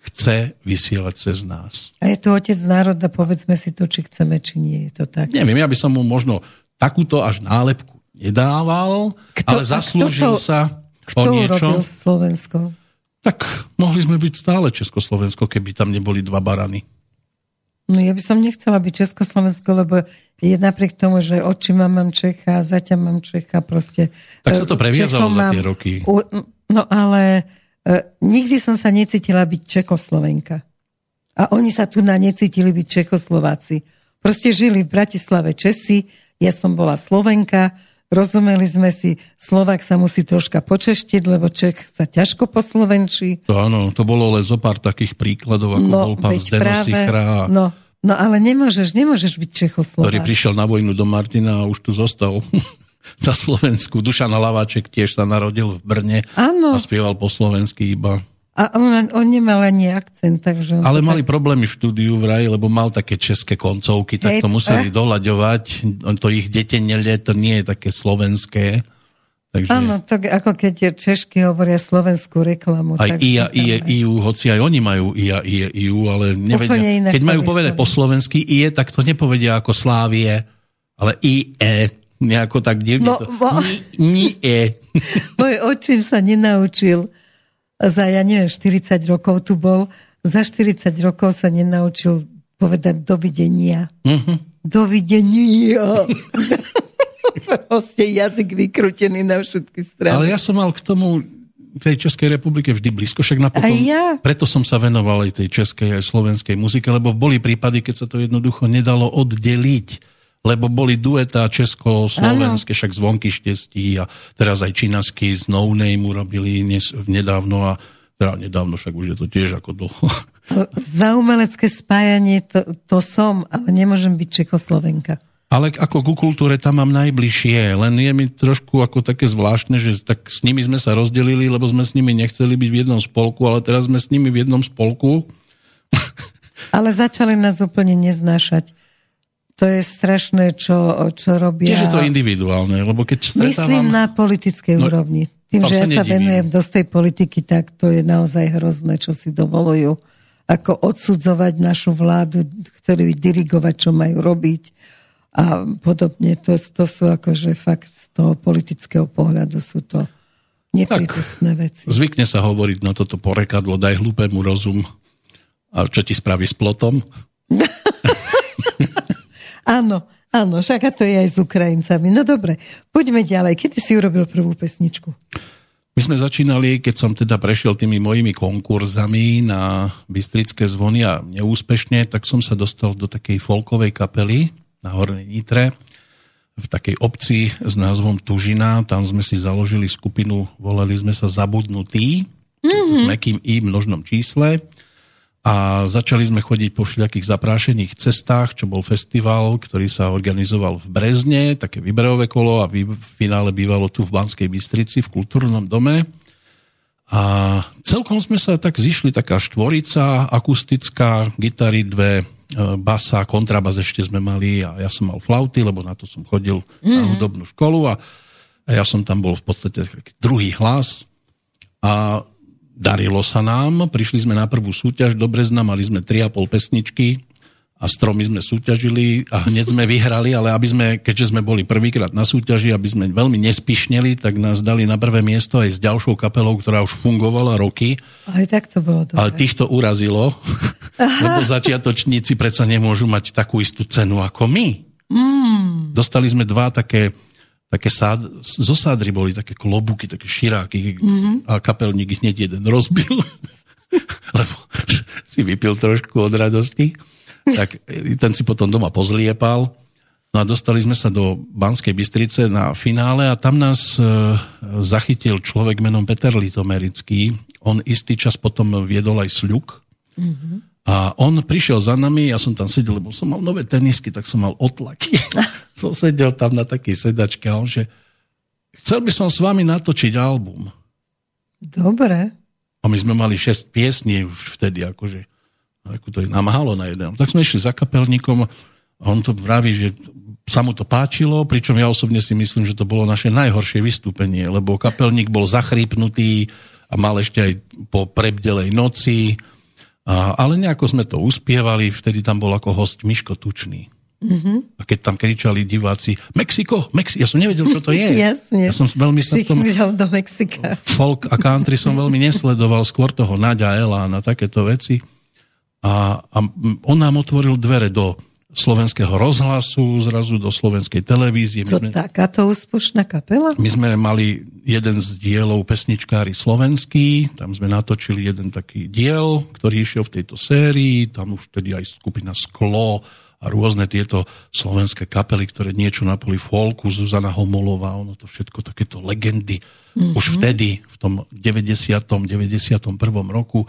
chce vysielať cez nás. A je to otec národa, povedzme si to, či chceme, či nie. Je to tak? Neviem, ja by som mu možno takúto až nálepku nedával, kto, ale zaslúžil kto to, sa kto o niečo. robil Slovensko? Tak mohli sme byť stále Československo, keby tam neboli dva barany. No ja by som nechcela byť Československo, lebo je napriek tomu, že oči mám Čecha, zaťa mám Čecha, proste... Tak sa to previazalo za tie roky. No ale E, nikdy som sa necítila byť Čekoslovenka. A oni sa tu na necítili byť Čekoslováci. Proste žili v Bratislave Česi, ja som bola Slovenka, rozumeli sme si, Slovak sa musí troška počeštiť, lebo Čech sa ťažko poslovenčí. To áno, to bolo len zo pár takých príkladov, ako no, bol pán Zdeno No, no ale nemôžeš, nemôžeš byť Čechoslovák. Ktorý prišiel na vojnu do Martina a už tu zostal. (laughs) (laughs) na Slovensku. Dušan Laváček tiež sa narodil v Brne ano. a spieval po slovensky iba. A on, on nemal ani akcent, takže... Ale mali tak... problémy v štúdiu vraj, lebo mal také české koncovky, tak to museli eh? doľaďovať. To ich detenele, to nie je také slovenské. Takže... Áno, tak ako keď Češky hovoria slovenskú reklamu. Aj IA, IE, IU, hoci aj oni majú IA, IE, IU, ale nevedia. Keď majú povedať po slovensky IE, tak to nepovedia ako Slávie, ale IE nejako tak divne to... Mo... Nie. (laughs) Môj očím sa nenaučil za, ja neviem, 40 rokov tu bol, za 40 rokov sa nenaučil povedať dovidenia. Uh-huh. Dovidenia. (laughs) Proste jazyk vykrútený na všetky strany. Ale ja som mal k tomu tej Českej republike vždy blízko, však napokon, aj ja. preto som sa venoval aj tej českej, aj slovenskej muzike, lebo boli prípady, keď sa to jednoducho nedalo oddeliť lebo boli duetá česko-slovenské, však zvonky štestí a teraz aj činasky z No Name urobili nedávno a teda nedávno, však už je to tiež ako dlho. (laughs) Za umelecké spájanie to, to som, ale nemôžem byť Čekoslovenka. Ale ako ku kultúre tam mám najbližšie, len je mi trošku ako také zvláštne, že tak s nimi sme sa rozdelili, lebo sme s nimi nechceli byť v jednom spolku, ale teraz sme s nimi v jednom spolku. Ale začali nás úplne neznášať. To je strašné, čo, čo robia. Tiež je to individuálne, lebo keď stretávam... Myslím na politickej no, úrovni. Tým, že ja sa venujem dosť tej politiky, tak to je naozaj hrozné, čo si dovolujú. Ako odsudzovať našu vládu, chceli dirigovať, čo majú robiť a podobne. To, to sú akože fakt z toho politického pohľadu sú to Nepripustné veci. Zvykne sa hovoriť na toto porekadlo, daj hlúpemu rozum a čo ti spraví s plotom. (laughs) áno, áno, však a to je aj s Ukrajincami. No dobre, poďme ďalej. Kedy si urobil prvú pesničku? My sme začínali, keď som teda prešiel tými mojimi konkurzami na Bystrické zvony a neúspešne, tak som sa dostal do takej folkovej kapely na Hornej Nitre v takej obci s názvom Tužina. Tam sme si založili skupinu, volali sme sa Zabudnutí, mm-hmm. s mekým i množnom čísle. A začali sme chodiť po všelijakých zaprášených cestách, čo bol festival, ktorý sa organizoval v Brezne, také výberové kolo a v finále bývalo tu v Banskej Bystrici v kultúrnom dome. A celkom sme sa tak zišli, taká štvorica, akustická, gitary dve, E, basa, kontrabas ešte sme mali a ja som mal flauty, lebo na to som chodil mm-hmm. na hudobnú školu a, a ja som tam bol v podstate druhý hlas a darilo sa nám, prišli sme na prvú súťaž do Brezna, mali sme 3,5 pesničky a stromy sme súťažili a hneď sme vyhrali, ale aby sme, keďže sme boli prvýkrát na súťaži, aby sme veľmi nespišneli, tak nás dali na prvé miesto aj s ďalšou kapelou, ktorá už fungovala roky. Aj tak to bolo dobre. Ale týchto urazilo, (laughs) lebo začiatočníci predsa nemôžu mať takú istú cenu ako my. Mm. Dostali sme dva také také sád, zo sádry boli také klobúky, také širáky mm-hmm. a kapelník ich hneď jeden rozbil, (laughs) lebo si vypil trošku od radosti tak ten si potom doma pozliepal. No a dostali sme sa do Banskej Bystrice na finále a tam nás e, zachytil človek menom Peter Litomerický. On istý čas potom viedol aj sľuk. Mm-hmm. A on prišiel za nami, ja som tam sedel, lebo som mal nové tenisky, tak som mal otlaky. (laughs) som sedel tam na takej sedačke a on že chcel by som s vami natočiť album. Dobre. A my sme mali 6 piesní už vtedy, akože ako to je namáhalo na jeden. Tak sme išli za kapelníkom a on to vraví, že sa mu to páčilo, pričom ja osobne si myslím, že to bolo naše najhoršie vystúpenie, lebo kapelník bol zachrípnutý a mal ešte aj po prebdelej noci, a, ale nejako sme to uspievali, vtedy tam bol ako host Miško Tučný. Mm-hmm. A keď tam kričali diváci Mexiko, Mexiko, ja som nevedel, čo to je. (laughs) Jasne. Ja som veľmi sa tom... do Mexika. Folk a country som veľmi nesledoval, skôr toho Naďa Ela na takéto veci. A, a on nám otvoril dvere do slovenského rozhlasu, zrazu do slovenskej televízie. My sme, takáto úspešná kapela? My sme mali jeden z dielov pesničkári slovenský, tam sme natočili jeden taký diel, ktorý išiel v tejto sérii, tam už tedy aj skupina Sklo a rôzne tieto slovenské kapely, ktoré niečo na poli folku, Zuzana Homolová, ono to všetko takéto legendy. Mm-hmm. Už vtedy, v tom 90. 91. roku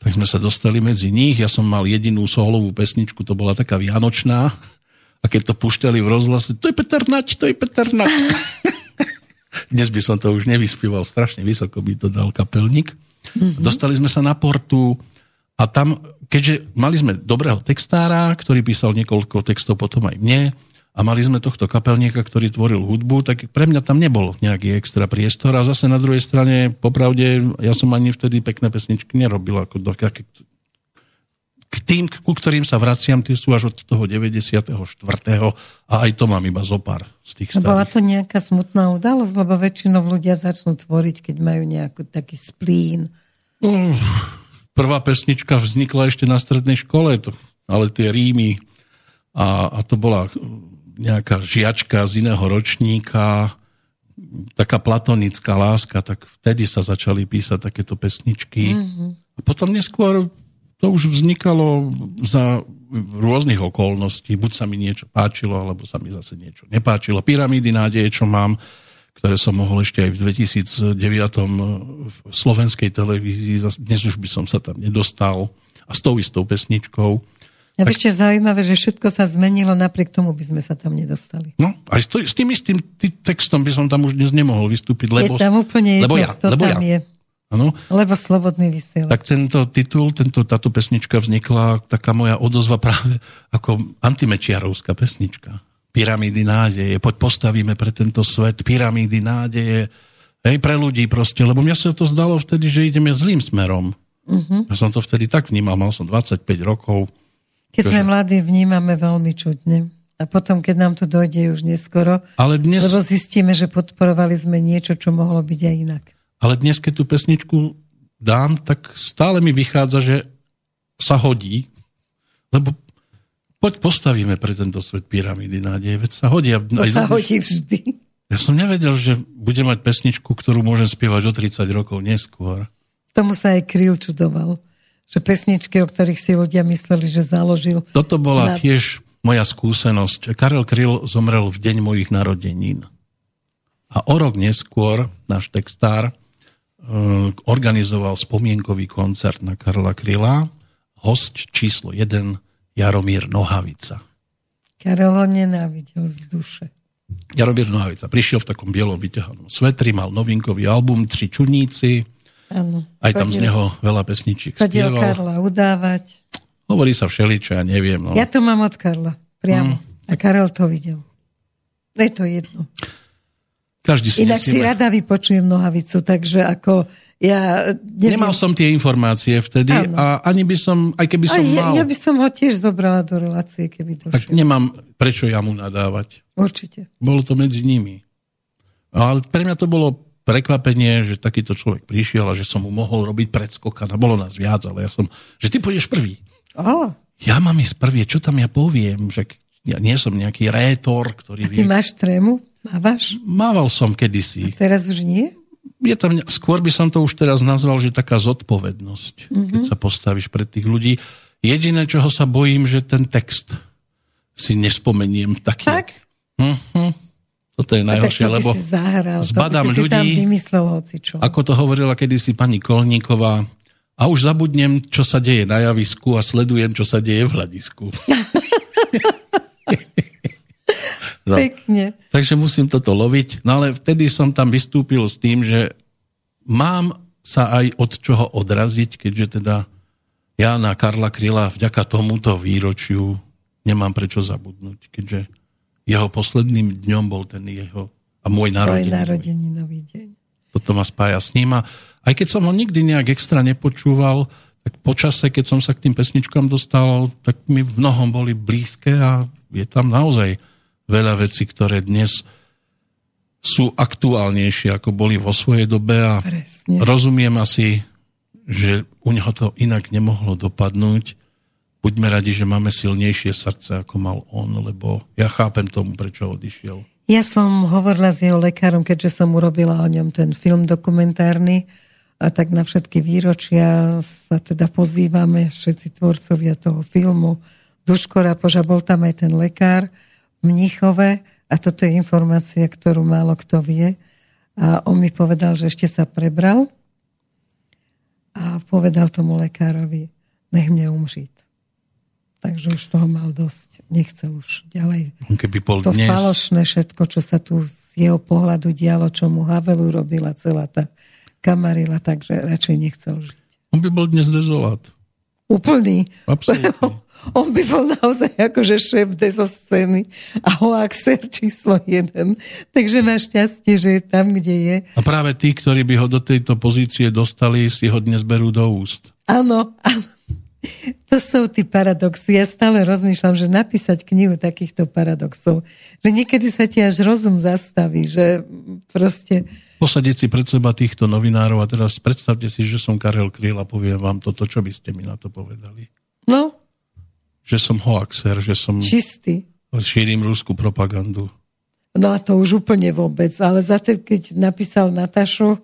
tak sme sa dostali medzi nich. Ja som mal jedinú solovú pesničku, to bola taká vianočná. A keď to pušťali v rozhlase, to je Peter Nať, to je Peter Nať. (laughs) Dnes by som to už nevyspieval, strašne vysoko by to dal kapelník. Mm-hmm. Dostali sme sa na portu a tam, keďže mali sme dobrého textára, ktorý písal niekoľko textov potom aj mne, a mali sme tohto kapelníka, ktorý tvoril hudbu, tak pre mňa tam nebol nejaký extra priestor a zase na druhej strane, popravde, ja som ani vtedy pekné pesničky nerobil ako do, k, k tým, ku ktorým sa vraciam, tie sú až od toho 94. a aj to mám iba zopár z tých starých. Bola to nejaká smutná udalosť, lebo väčšinou ľudia začnú tvoriť, keď majú nejaký taký splín. Uh, prvá pesnička vznikla ešte na strednej škole, to, ale tie rímy a, a to bola nejaká žiačka z iného ročníka, taká platonická láska, tak vtedy sa začali písať takéto pesničky. Mm-hmm. A potom neskôr to už vznikalo za rôznych okolností. Buď sa mi niečo páčilo, alebo sa mi zase niečo nepáčilo. Pyramídy nádeje, čo mám, ktoré som mohol ešte aj v 2009 v slovenskej televízii, dnes už by som sa tam nedostal. A s tou istou pesničkou. A tak... ešte zaujímavé, že všetko sa zmenilo, napriek tomu by sme sa tam nedostali. No, aj s, to, s tým istým tý, textom by som tam už dnes nemohol vystúpiť, lebo... Je tam úplne jedno, lebo ja, kto lebo tam ja. je. Ano? Lebo slobodný vysielač. Tak tento titul, tento, táto pesnička vznikla, taká moja odozva práve ako antimečiarovská pesnička. Pyramídy nádeje, poď postavíme pre tento svet pyramídy nádeje, hej, pre ľudí proste, lebo mňa sa to zdalo vtedy, že ideme zlým smerom. Uh-huh. Ja som to vtedy tak vnímal, mal som 25 rokov, keď sme mladí, vnímame veľmi čudne. A potom, keď nám to dojde už neskoro, Ale dnes... lebo zistíme, že podporovali sme niečo, čo mohlo byť aj inak. Ale dnes, keď tú pesničku dám, tak stále mi vychádza, že sa hodí, lebo poď postavíme pre tento svet pyramídy nádeje, veď sa hodia. To aj sa hodí vždy. Ja som nevedel, že bude mať pesničku, ktorú môžem spievať o 30 rokov neskôr. Tomu sa aj Kryl čudoval. Že pesničky, o ktorých si ľudia mysleli, že založil. Toto bola na... tiež moja skúsenosť. Karel Kryl zomrel v deň mojich narodenín. A o rok neskôr náš textár uh, organizoval spomienkový koncert na Karla Kryla. Host číslo 1 Jaromír Nohavica. Karel ho nenávidel z duše. Jaromír Nohavica prišiel v takom bielom vyťahanom svetri, mal novinkový album Tri čudníci, Ano, aj tam chodil, z neho veľa pesničiek chodil spieval. Karla udávať. Hovorí sa všeličo, ja neviem. No. Ja to mám od Karla, priamo. Mm. A Karel to videl. Je to jedno. Každý si Inak si rada vypočujem nohavicu, takže ako ja... Neviem. Nemal som tie informácie vtedy ano. a ani by som, aj keby som ja, mal... Ja by som ho tiež zobrala do relácie, keby došiel. Tak nemám prečo ja mu nadávať. Určite. Bolo to medzi nimi. Ale pre mňa to bolo prekvapenie, že takýto človek prišiel a že som mu mohol robiť predskok a bolo nás viac, ale ja som, že ty pôjdeš prvý. Oh. Ja mám ísť prvý, čo tam ja poviem, že ja nie som nejaký rétor, ktorý a ty vie... máš trému? Mávaš? Mával som kedysi. A teraz už nie? je tam, skôr by som to už teraz nazval, že taká zodpovednosť, mm-hmm. keď sa postavíš pred tých ľudí. Jediné, čoho sa bojím, že ten text si nespomeniem taký. Tak? Uh-huh. Toto je najhoršie, lebo zahral, zbadám ľudí, ako to hovorila kedysi pani Kolníková, a už zabudnem, čo sa deje na javisku a sledujem, čo sa deje v hľadisku. (laughs) No. Pekne. Takže musím toto loviť. No ale vtedy som tam vystúpil s tým, že mám sa aj od čoho odraziť, keďže teda ja na Karla Kryla vďaka tomuto výročiu nemám prečo zabudnúť, keďže jeho posledným dňom bol ten jeho a môj narodeninový deň. Toto ma spája s ním a aj keď som ho nikdy nejak extra nepočúval, tak počase, keď som sa k tým pesničkám dostal, tak mi v mnohom boli blízke a je tam naozaj veľa vecí, ktoré dnes sú aktuálnejšie, ako boli vo svojej dobe a Presne. rozumiem asi, že u neho to inak nemohlo dopadnúť. Buďme radi, že máme silnejšie srdce, ako mal on, lebo ja chápem tomu, prečo odišiel. Ja som hovorila s jeho lekárom, keďže som urobila o ňom ten film dokumentárny, a tak na všetky výročia sa teda pozývame, všetci tvorcovia toho filmu. Duško Rapoža, bol tam aj ten lekár Mnichove a toto je informácia, ktorú málo kto vie. A on mi povedal, že ešte sa prebral a povedal tomu lekárovi, nech mne umžiť. Takže už toho mal dosť. Nechcel už ďalej. Keby bol to dnes... falošné všetko, čo sa tu z jeho pohľadu dialo, čo mu Havelu robila celá tá kamarila, takže radšej nechcel žiť. On by bol dnes dezolát. Úplný. (laughs) On by bol naozaj akože šéf dezo scény a hoaxer číslo jeden. Takže má šťastie, že je tam, kde je. A práve tí, ktorí by ho do tejto pozície dostali, si ho dnes berú do úst. Áno, áno. (laughs) To sú tí paradoxy. Ja stále rozmýšľam, že napísať knihu takýchto paradoxov, že niekedy sa ti až rozum zastaví, že proste... Posadiť si pred seba týchto novinárov a teraz predstavte si, že som Karel Kryl a poviem vám toto, čo by ste mi na to povedali. No, že som hoaxer, že som... Čistý. Šírim rúskú propagandu. No a to už úplne vôbec. Ale za keď napísal Natašu,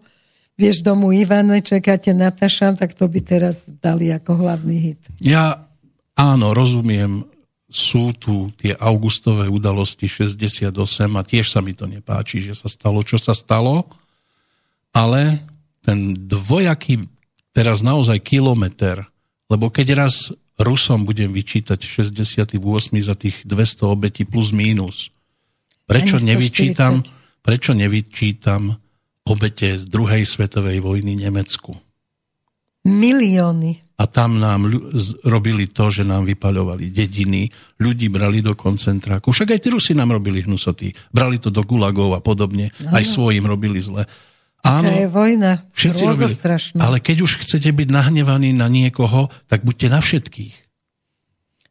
vieš domu Ivane, čakáte Nataša, tak to by teraz dali ako hlavný hit. Ja áno, rozumiem, sú tu tie augustové udalosti 68 a tiež sa mi to nepáči, že sa stalo, čo sa stalo, ale ten dvojaký, teraz naozaj kilometr, lebo keď raz Rusom budem vyčítať 68 za tých 200 obetí plus mínus. Prečo nevyčítam, prečo nevyčítam obete z druhej svetovej vojny Nemecku? Milióny. A tam nám robili to, že nám vypaľovali dediny, ľudí brali do koncentráku. Však aj tí Rusi nám robili hnusoty. Brali to do gulagov a podobne. Aha. Aj svojim robili zle. Áno, je vojna. Všetci robili. Ale keď už chcete byť nahnevaní na niekoho, tak buďte na všetkých.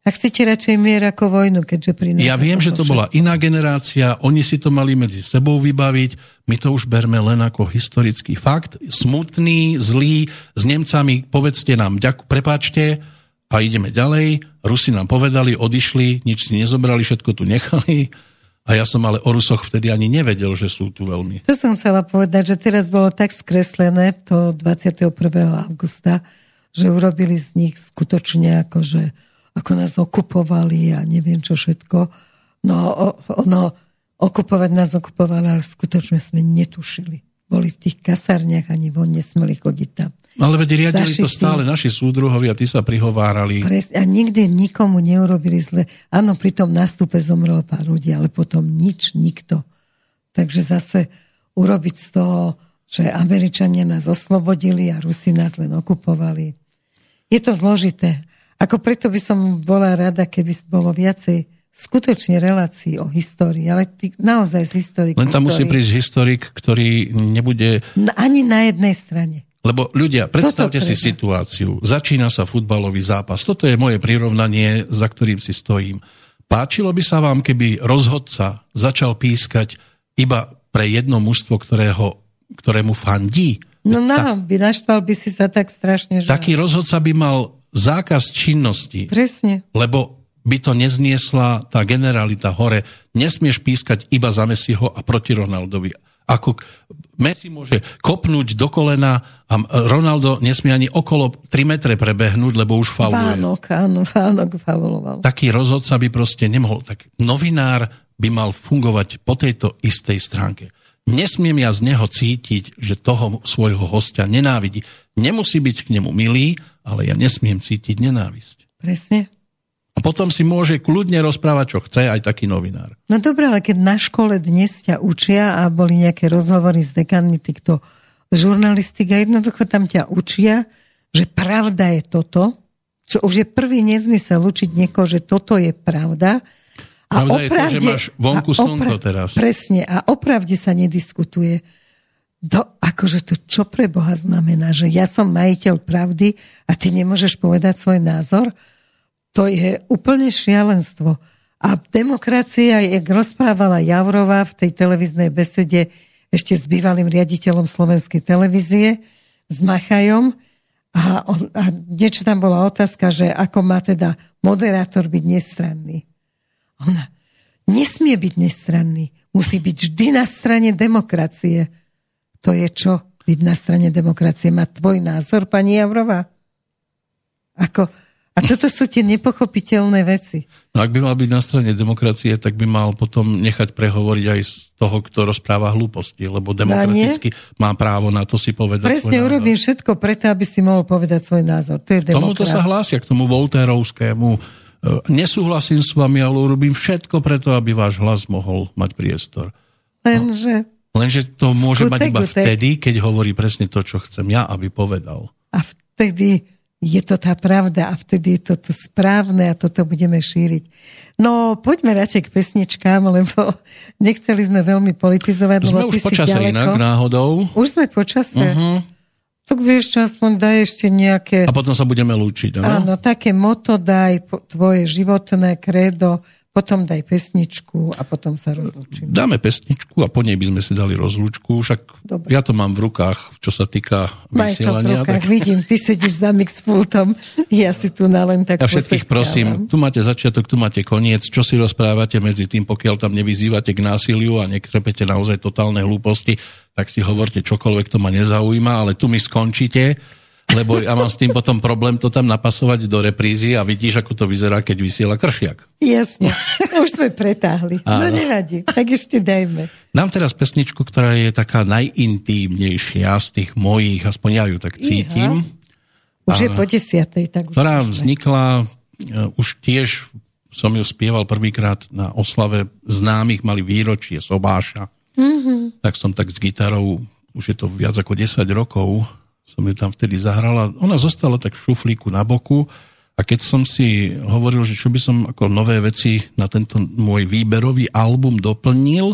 A chcete radšej mier ako vojnu, keďže prináša Ja viem, že to bola iná generácia, oni si to mali medzi sebou vybaviť, my to už berme len ako historický fakt, smutný, zlý, s Nemcami povedzte nám, ďaku, prepáčte a ideme ďalej. Rusi nám povedali, odišli, nič si nezobrali, všetko tu nechali. A ja som ale o Rusoch vtedy ani nevedel, že sú tu veľmi. To som chcela povedať, že teraz bolo tak skreslené to 21. augusta, že urobili z nich skutočne ako, že ako nás okupovali a neviem čo všetko. No, ono, okupovať nás okupovali, ale skutočne sme netušili. Boli v tých kasárniach, ani von nesmeli chodiť tam. Ale veď riadili to Zašití. stále naši súdruhovia, tí sa prihovárali. Presne, a nikdy nikomu neurobili zle. Áno, pri tom nástupe zomrelo pár ľudí, ale potom nič, nikto. Takže zase urobiť z toho, že Američania nás oslobodili a Rusi nás len okupovali. Je to zložité. Ako preto by som bola rada, keby bolo viacej skutočne relácií o histórii, ale ty, naozaj z historikov. Len tam musí ktorí- prísť historik, ktorý nebude Na- Ani na jednej strane. Lebo ľudia, predstavte si situáciu. Začína sa futbalový zápas. Toto je moje prirovnanie, za ktorým si stojím. Páčilo by sa vám, keby rozhodca začal pískať iba pre jedno mužstvo, ktorého, ktorému fandí? No na, by naštval by si sa tak strašne, že... Taký rozhodca by mal zákaz činnosti, Presne. lebo by to nezniesla tá generalita hore. Nesmieš pískať iba za Messiho a proti Ronaldovi. Ako Messi môže kopnúť do kolena a Ronaldo nesmie ani okolo 3 metre prebehnúť, lebo už fauluje. Vánok, áno, Vánok fauloval. Taký rozhodca by proste nemohol. Tak novinár by mal fungovať po tejto istej stránke. Nesmiem ja z neho cítiť, že toho svojho hostia nenávidí. Nemusí byť k nemu milý, ale ja nesmiem cítiť nenávisť. Presne. A potom si môže kľudne rozprávať, čo chce aj taký novinár. No dobré, ale keď na škole dnes ťa učia a boli nejaké rozhovory s dekanmi týchto žurnalistik a jednoducho tam ťa učia, že pravda je toto, čo už je prvý nezmysel učiť niekoho, že toto je pravda. Pravda je to, že máš vonku a slnko teraz. Presne, a opravde sa nediskutuje. Do, akože to čo pre Boha znamená, že ja som majiteľ pravdy a ty nemôžeš povedať svoj názor? To je úplne šialenstvo. A demokracia, jak rozprávala Javrová v tej televíznej besede ešte s bývalým riaditeľom slovenskej televízie, s Machajom, a, on, a niečo tam bola otázka, že ako má teda moderátor byť nestranný. Ona, nesmie byť nestranný. Musí byť vždy na strane demokracie. To je čo? Byť na strane demokracie. Má tvoj názor, pani Javrová? Ako, a toto sú tie nepochopiteľné veci. No ak by mal byť na strane demokracie, tak by mal potom nechať prehovoriť aj z toho, kto rozpráva hlúposti, lebo demokraticky má právo na to si povedať Presne svoj urobím názor. všetko preto, aby si mohol povedať svoj názor. To je Tomuto sa demokrat. hlásia, k tomu Volterovskému. E, Nesúhlasím s vami, ale urobím všetko preto, aby váš hlas mohol mať priestor. Lenže... Lenže to môže mať iba vtedy, keď hovorí presne to, čo chcem ja, aby povedal. A vtedy je to tá pravda a vtedy je to to správne a toto budeme šíriť. No, poďme radšej k pesničkám, lebo (laughs) nechceli sme veľmi politizovať, Sme už počase inak náhodou. Už sme počase. Uh-huh. Tak vieš čo, aspoň daj ešte nejaké... A potom sa budeme lúčiť. Áno? Áno, také moto daj, tvoje životné kredo, potom daj pesničku a potom sa rozlučíme. Dáme pesničku a po nej by sme si dali rozlúčku, však Dobre. ja to mám v rukách, čo sa týka Maj to v vysielania. rukách, vidím, ty sedíš za mixpultom, ja si tu na len tak Ja všetkých prosím, tu máte začiatok, tu máte koniec, čo si rozprávate medzi tým, pokiaľ tam nevyzývate k násiliu a nekrepete naozaj totálne hlúposti, tak si hovorte čokoľvek, to ma nezaujíma, ale tu mi skončíte, lebo ja mám s tým potom problém to tam napasovať do reprízy a vidíš, ako to vyzerá, keď vysiela kršiak. Jasne, už sme pretáhli. No Áno. nevadí, tak ešte dajme. Dám teraz pesničku, ktorá je taká najintímnejšia z tých mojich, aspoň ja ju tak cítim. Už je po desiatej, tak už ktorá môžeme. vznikla, e, už tiež som ju spieval prvýkrát na oslave známych, mali výročie Sobáša. Mm-hmm. Tak som tak s gitarou, už je to viac ako 10 rokov, som ju tam vtedy zahrala. Ona zostala tak v šuflíku na boku a keď som si hovoril, že čo by som ako nové veci na tento môj výberový album doplnil,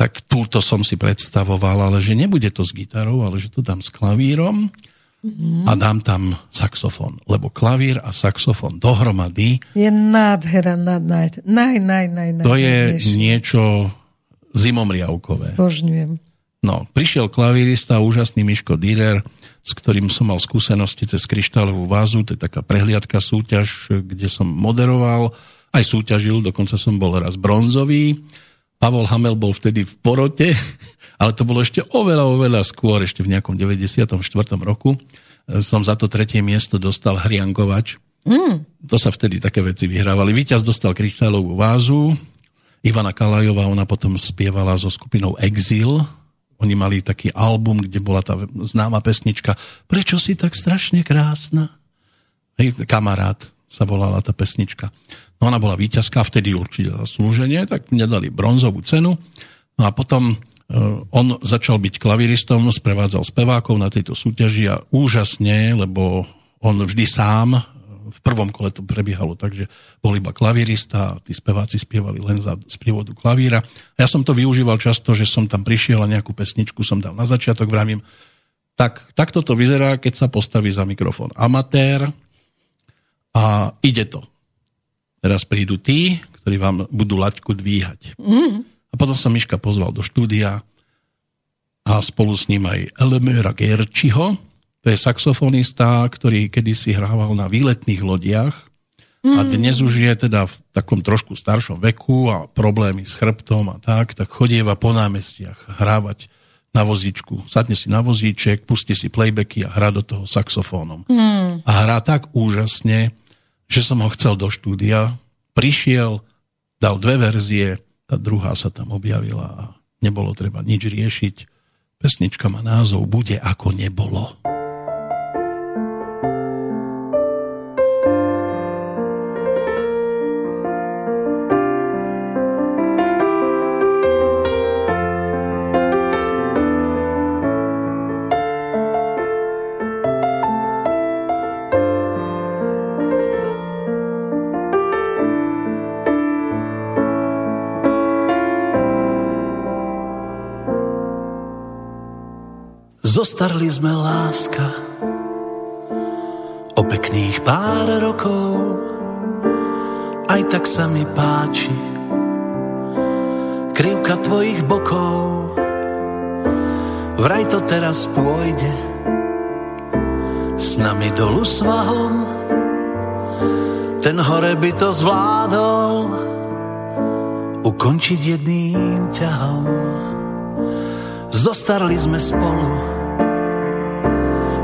tak túto som si predstavoval, ale že nebude to s gitarou, ale že to dám s klavírom. mm-hmm. a dám tam saxofón. Lebo klavír a saxofón dohromady je nádhera, nad, naj, naj, naj, naj, to je niečo zimomriavkové. Zbožňujem. No, prišiel klavírista, úžasný Miško Dýrer, s ktorým som mal skúsenosti cez kryštálovú vázu, to je taká prehliadka súťaž, kde som moderoval, aj súťažil, dokonca som bol raz bronzový. Pavol Hamel bol vtedy v porote, (laughs) ale to bolo ešte oveľa, oveľa skôr, ešte v nejakom 94. roku. Som za to tretie miesto dostal Hriankovač. Mm. To sa vtedy také veci vyhrávali. Výťaz dostal kryštálovú vázu, Ivana Kalajová, ona potom spievala so skupinou Exil, oni mali taký album, kde bola tá známa pesnička Prečo si tak strašne krásna? Hej, kamarát sa volala tá pesnička. No ona bola víťazka, vtedy určite zaslúženie, tak nedali bronzovú cenu. No a potom uh, on začal byť klaviristom, sprevádzal spevákov na tejto súťaži a úžasne, lebo on vždy sám v prvom kole to prebiehalo tak, že bol iba klavírista a tí speváci spievali len za sprievodu klavíra. Ja som to využíval často, že som tam prišiel a nejakú pesničku som dal na začiatok, vravím, tak, takto to vyzerá, keď sa postaví za mikrofón amatér a ide to. Teraz prídu tí, ktorí vám budú laťku dvíhať. Mm. A potom som Miška pozval do štúdia a spolu s ním aj Elemera Gerčiho, to je saxofonista, ktorý kedysi hrával na výletných lodiach a mm. dnes už je teda v takom trošku staršom veku a problémy s chrbtom a tak, tak chodieva po námestiach hrávať na vozíčku. Sadne si na vozíček, pustí si playbacky a hrá do toho saxofónom. Mm. A hrá tak úžasne, že som ho chcel do štúdia. Prišiel, dal dve verzie, tá druhá sa tam objavila a nebolo treba nič riešiť. Pesnička má názov Bude ako nebolo. Zostarli sme láska o pekných pár rokov, aj tak sa mi páči krivka tvojich bokov. Vraj to teraz pôjde s nami dolu svahom, ten hore by to zvládol ukončiť jedným ťahom. Zostarli sme spolu,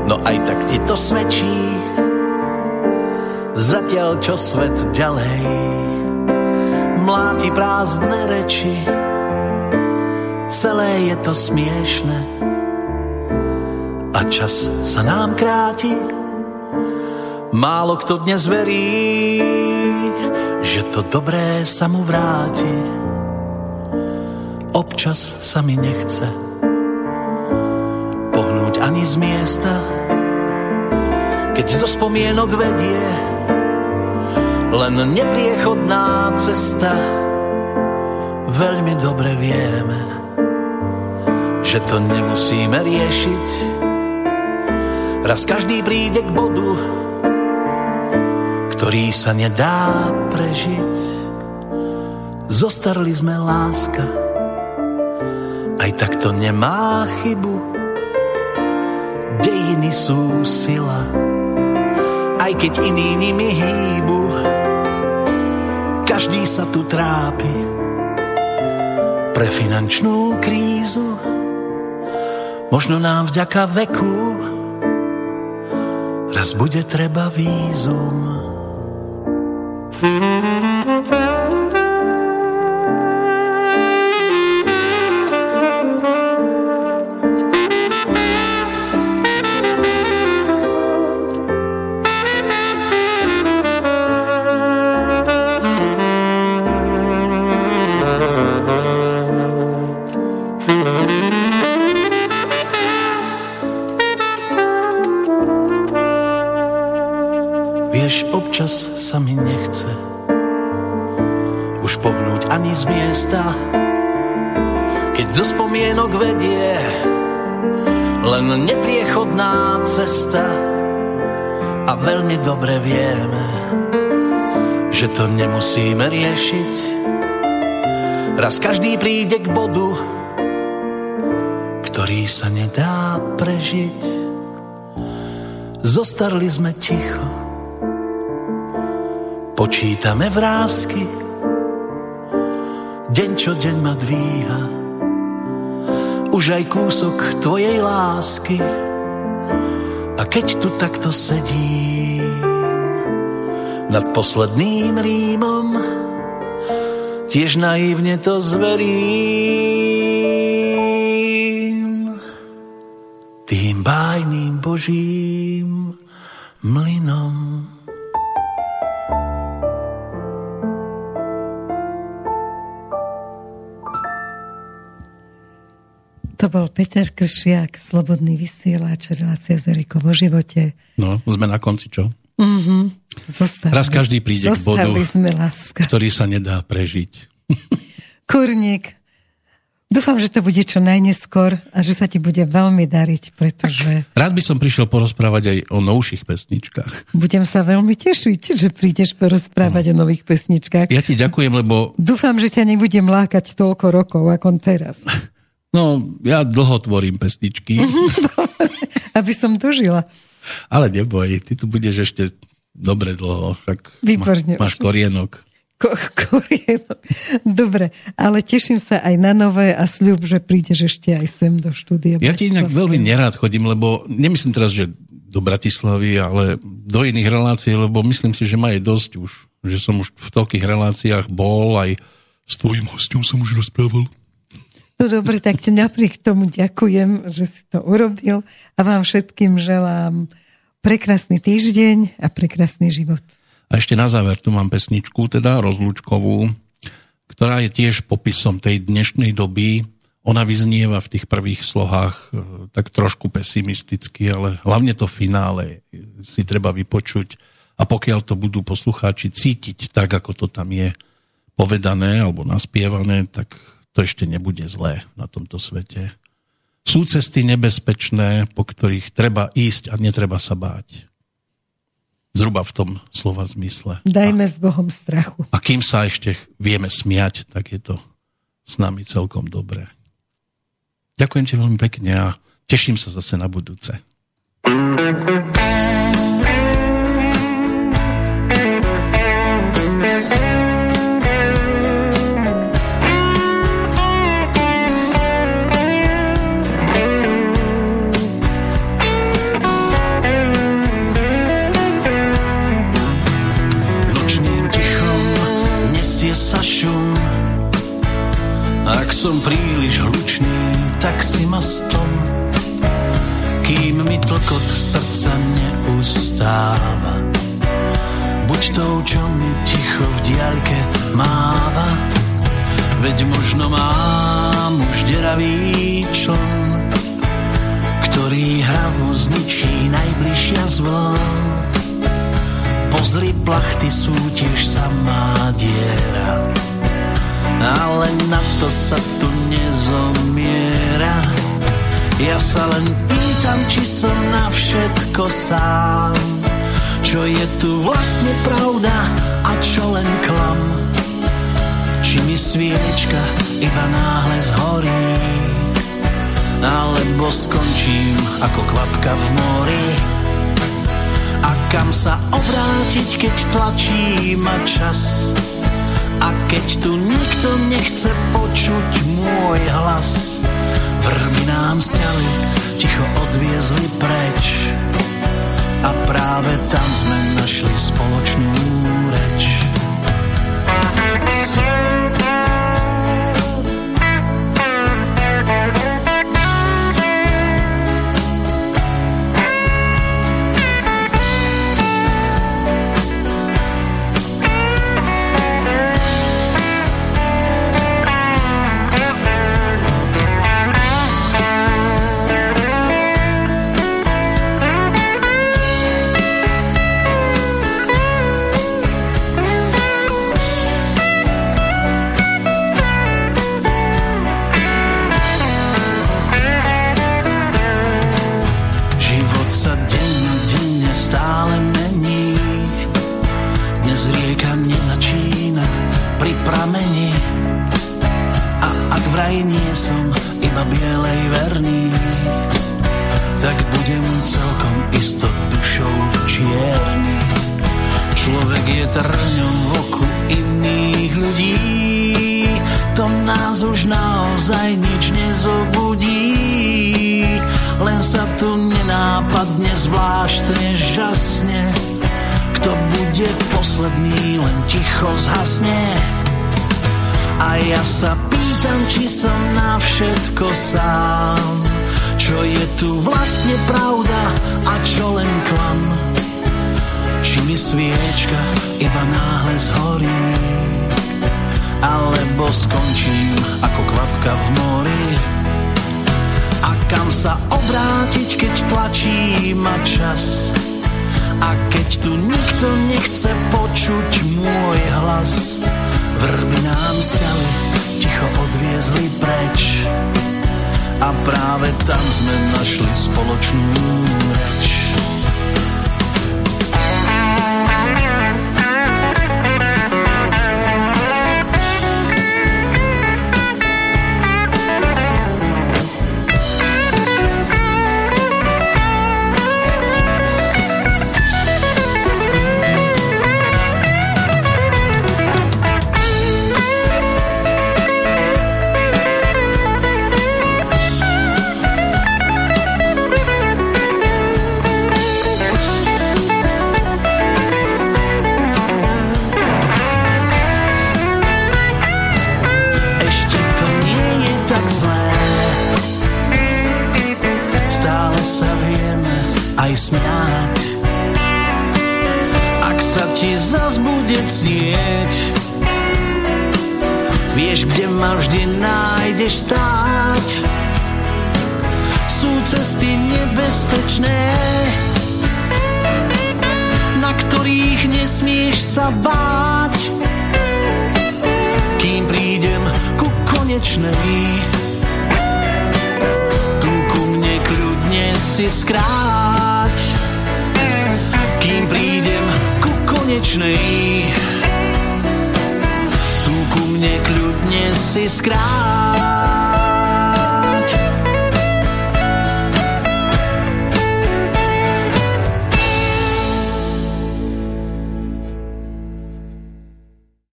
No aj tak ti to svedčí, zatiaľ čo svet ďalej mláti prázdne reči. Celé je to smiešne a čas sa nám kráti. Málo kto dnes verí, že to dobré sa mu vráti. Občas sa mi nechce pohnúť ani z miesta, keď do spomienok vedie len nepriechodná cesta. Veľmi dobre vieme, že to nemusíme riešiť. Raz každý príde k bodu, ktorý sa nedá prežiť. Zostarli sme láska, aj tak to nemá chybu. Dejiny sú sila, aj keď iní nimi hýbu. Každý sa tu trápi pre finančnú krízu. Možno nám vďaka veku raz bude treba vízum. thank spomienok vedie. Len nepriechodná cesta. A veľmi dobre vieme, že to nemusíme riešiť. Raz každý príde k bodu, ktorý sa nedá prežiť. Zostarli sme ticho, počítame vrázky, deň čo deň ma dvíha, už aj kúsok tvojej lásky. A keď tu takto sedím nad posledným Rímom, tiež naivne to zverím Peter Kršiak, Slobodný vysielač, relácia z Erikou vo živote. No, sme na konci, čo? Uh-huh. Zostali, Raz každý príde k bodu, sme láska. ktorý sa nedá prežiť. (laughs) Kurník, dúfam, že to bude čo najneskôr a že sa ti bude veľmi dariť, pretože... Rád by som prišiel porozprávať aj o novších pesničkách. Budem sa veľmi tešiť, že prídeš porozprávať no. o nových pesničkách. Ja ti ďakujem, lebo... Dúfam, že ťa nebudem lákať toľko rokov, ako teraz. (laughs) No, ja dlho tvorím pesničky. (laughs) Dobre, aby som dožila. Ale neboj, ty tu budeš ešte dobre dlho, však Výborne. máš korienok. Ko, korienok. Dobre, ale teším sa aj na nové a sľub, že prídeš ešte aj sem do štúdia. Ja ti inak veľmi nerád chodím, lebo nemyslím teraz, že do Bratislavy, ale do iných relácií, lebo myslím si, že ma je dosť už, že som už v toľkých reláciách bol, aj s tvojim hostom som už rozprával. No dobre, tak ti napriek tomu ďakujem, že si to urobil a vám všetkým želám prekrásny týždeň a prekrásny život. A ešte na záver tu mám pesničku, teda rozlúčkovú, ktorá je tiež popisom tej dnešnej doby. Ona vyznieva v tých prvých slohách e, tak trošku pesimisticky, ale hlavne to finále si treba vypočuť. A pokiaľ to budú poslucháči cítiť tak, ako to tam je povedané alebo naspievané, tak to ešte nebude zlé na tomto svete. Sú cesty nebezpečné, po ktorých treba ísť a netreba sa báť. Zhruba v tom slova zmysle. Dajme a, s Bohom strachu. A kým sa ešte vieme smiať, tak je to s nami celkom dobré. Ďakujem ti veľmi pekne a teším sa zase na budúce. thank you som príliš hlučný, tak si ma kým mi tlkot srdca neustáva. Buď tou, čo mi ticho v diaľke máva, veď možno mám už deravý čln, ktorý hravo zničí najbližšia zvon. Pozri, plachty sú tiež samá diera ale na to sa tu nezomiera. Ja sa len pýtam, či som na všetko sám. Čo je tu vlastne pravda a čo len klam. Či mi sviečka iba náhle zhorí, alebo skončím ako kvapka v mori. A kam sa obrátiť, keď tlačí ma čas? A keď tu nikto nechce počuť môj hlas, vrby nám sňali, ticho odviezli preč. A práve tam sme našli spoločnú reč. Som na všetko sám, čo je tu vlastne pravda a čo len klam. Či mi sviečka iba náhle zhorí, alebo skončím ako kvapka v mori. A kam sa obrátiť, keď tlačí ma čas? A keď tu nikto nechce počuť môj hlas, vrby nám skaly ticho odviezli preč. A práve tam sme našli spoločnú reč.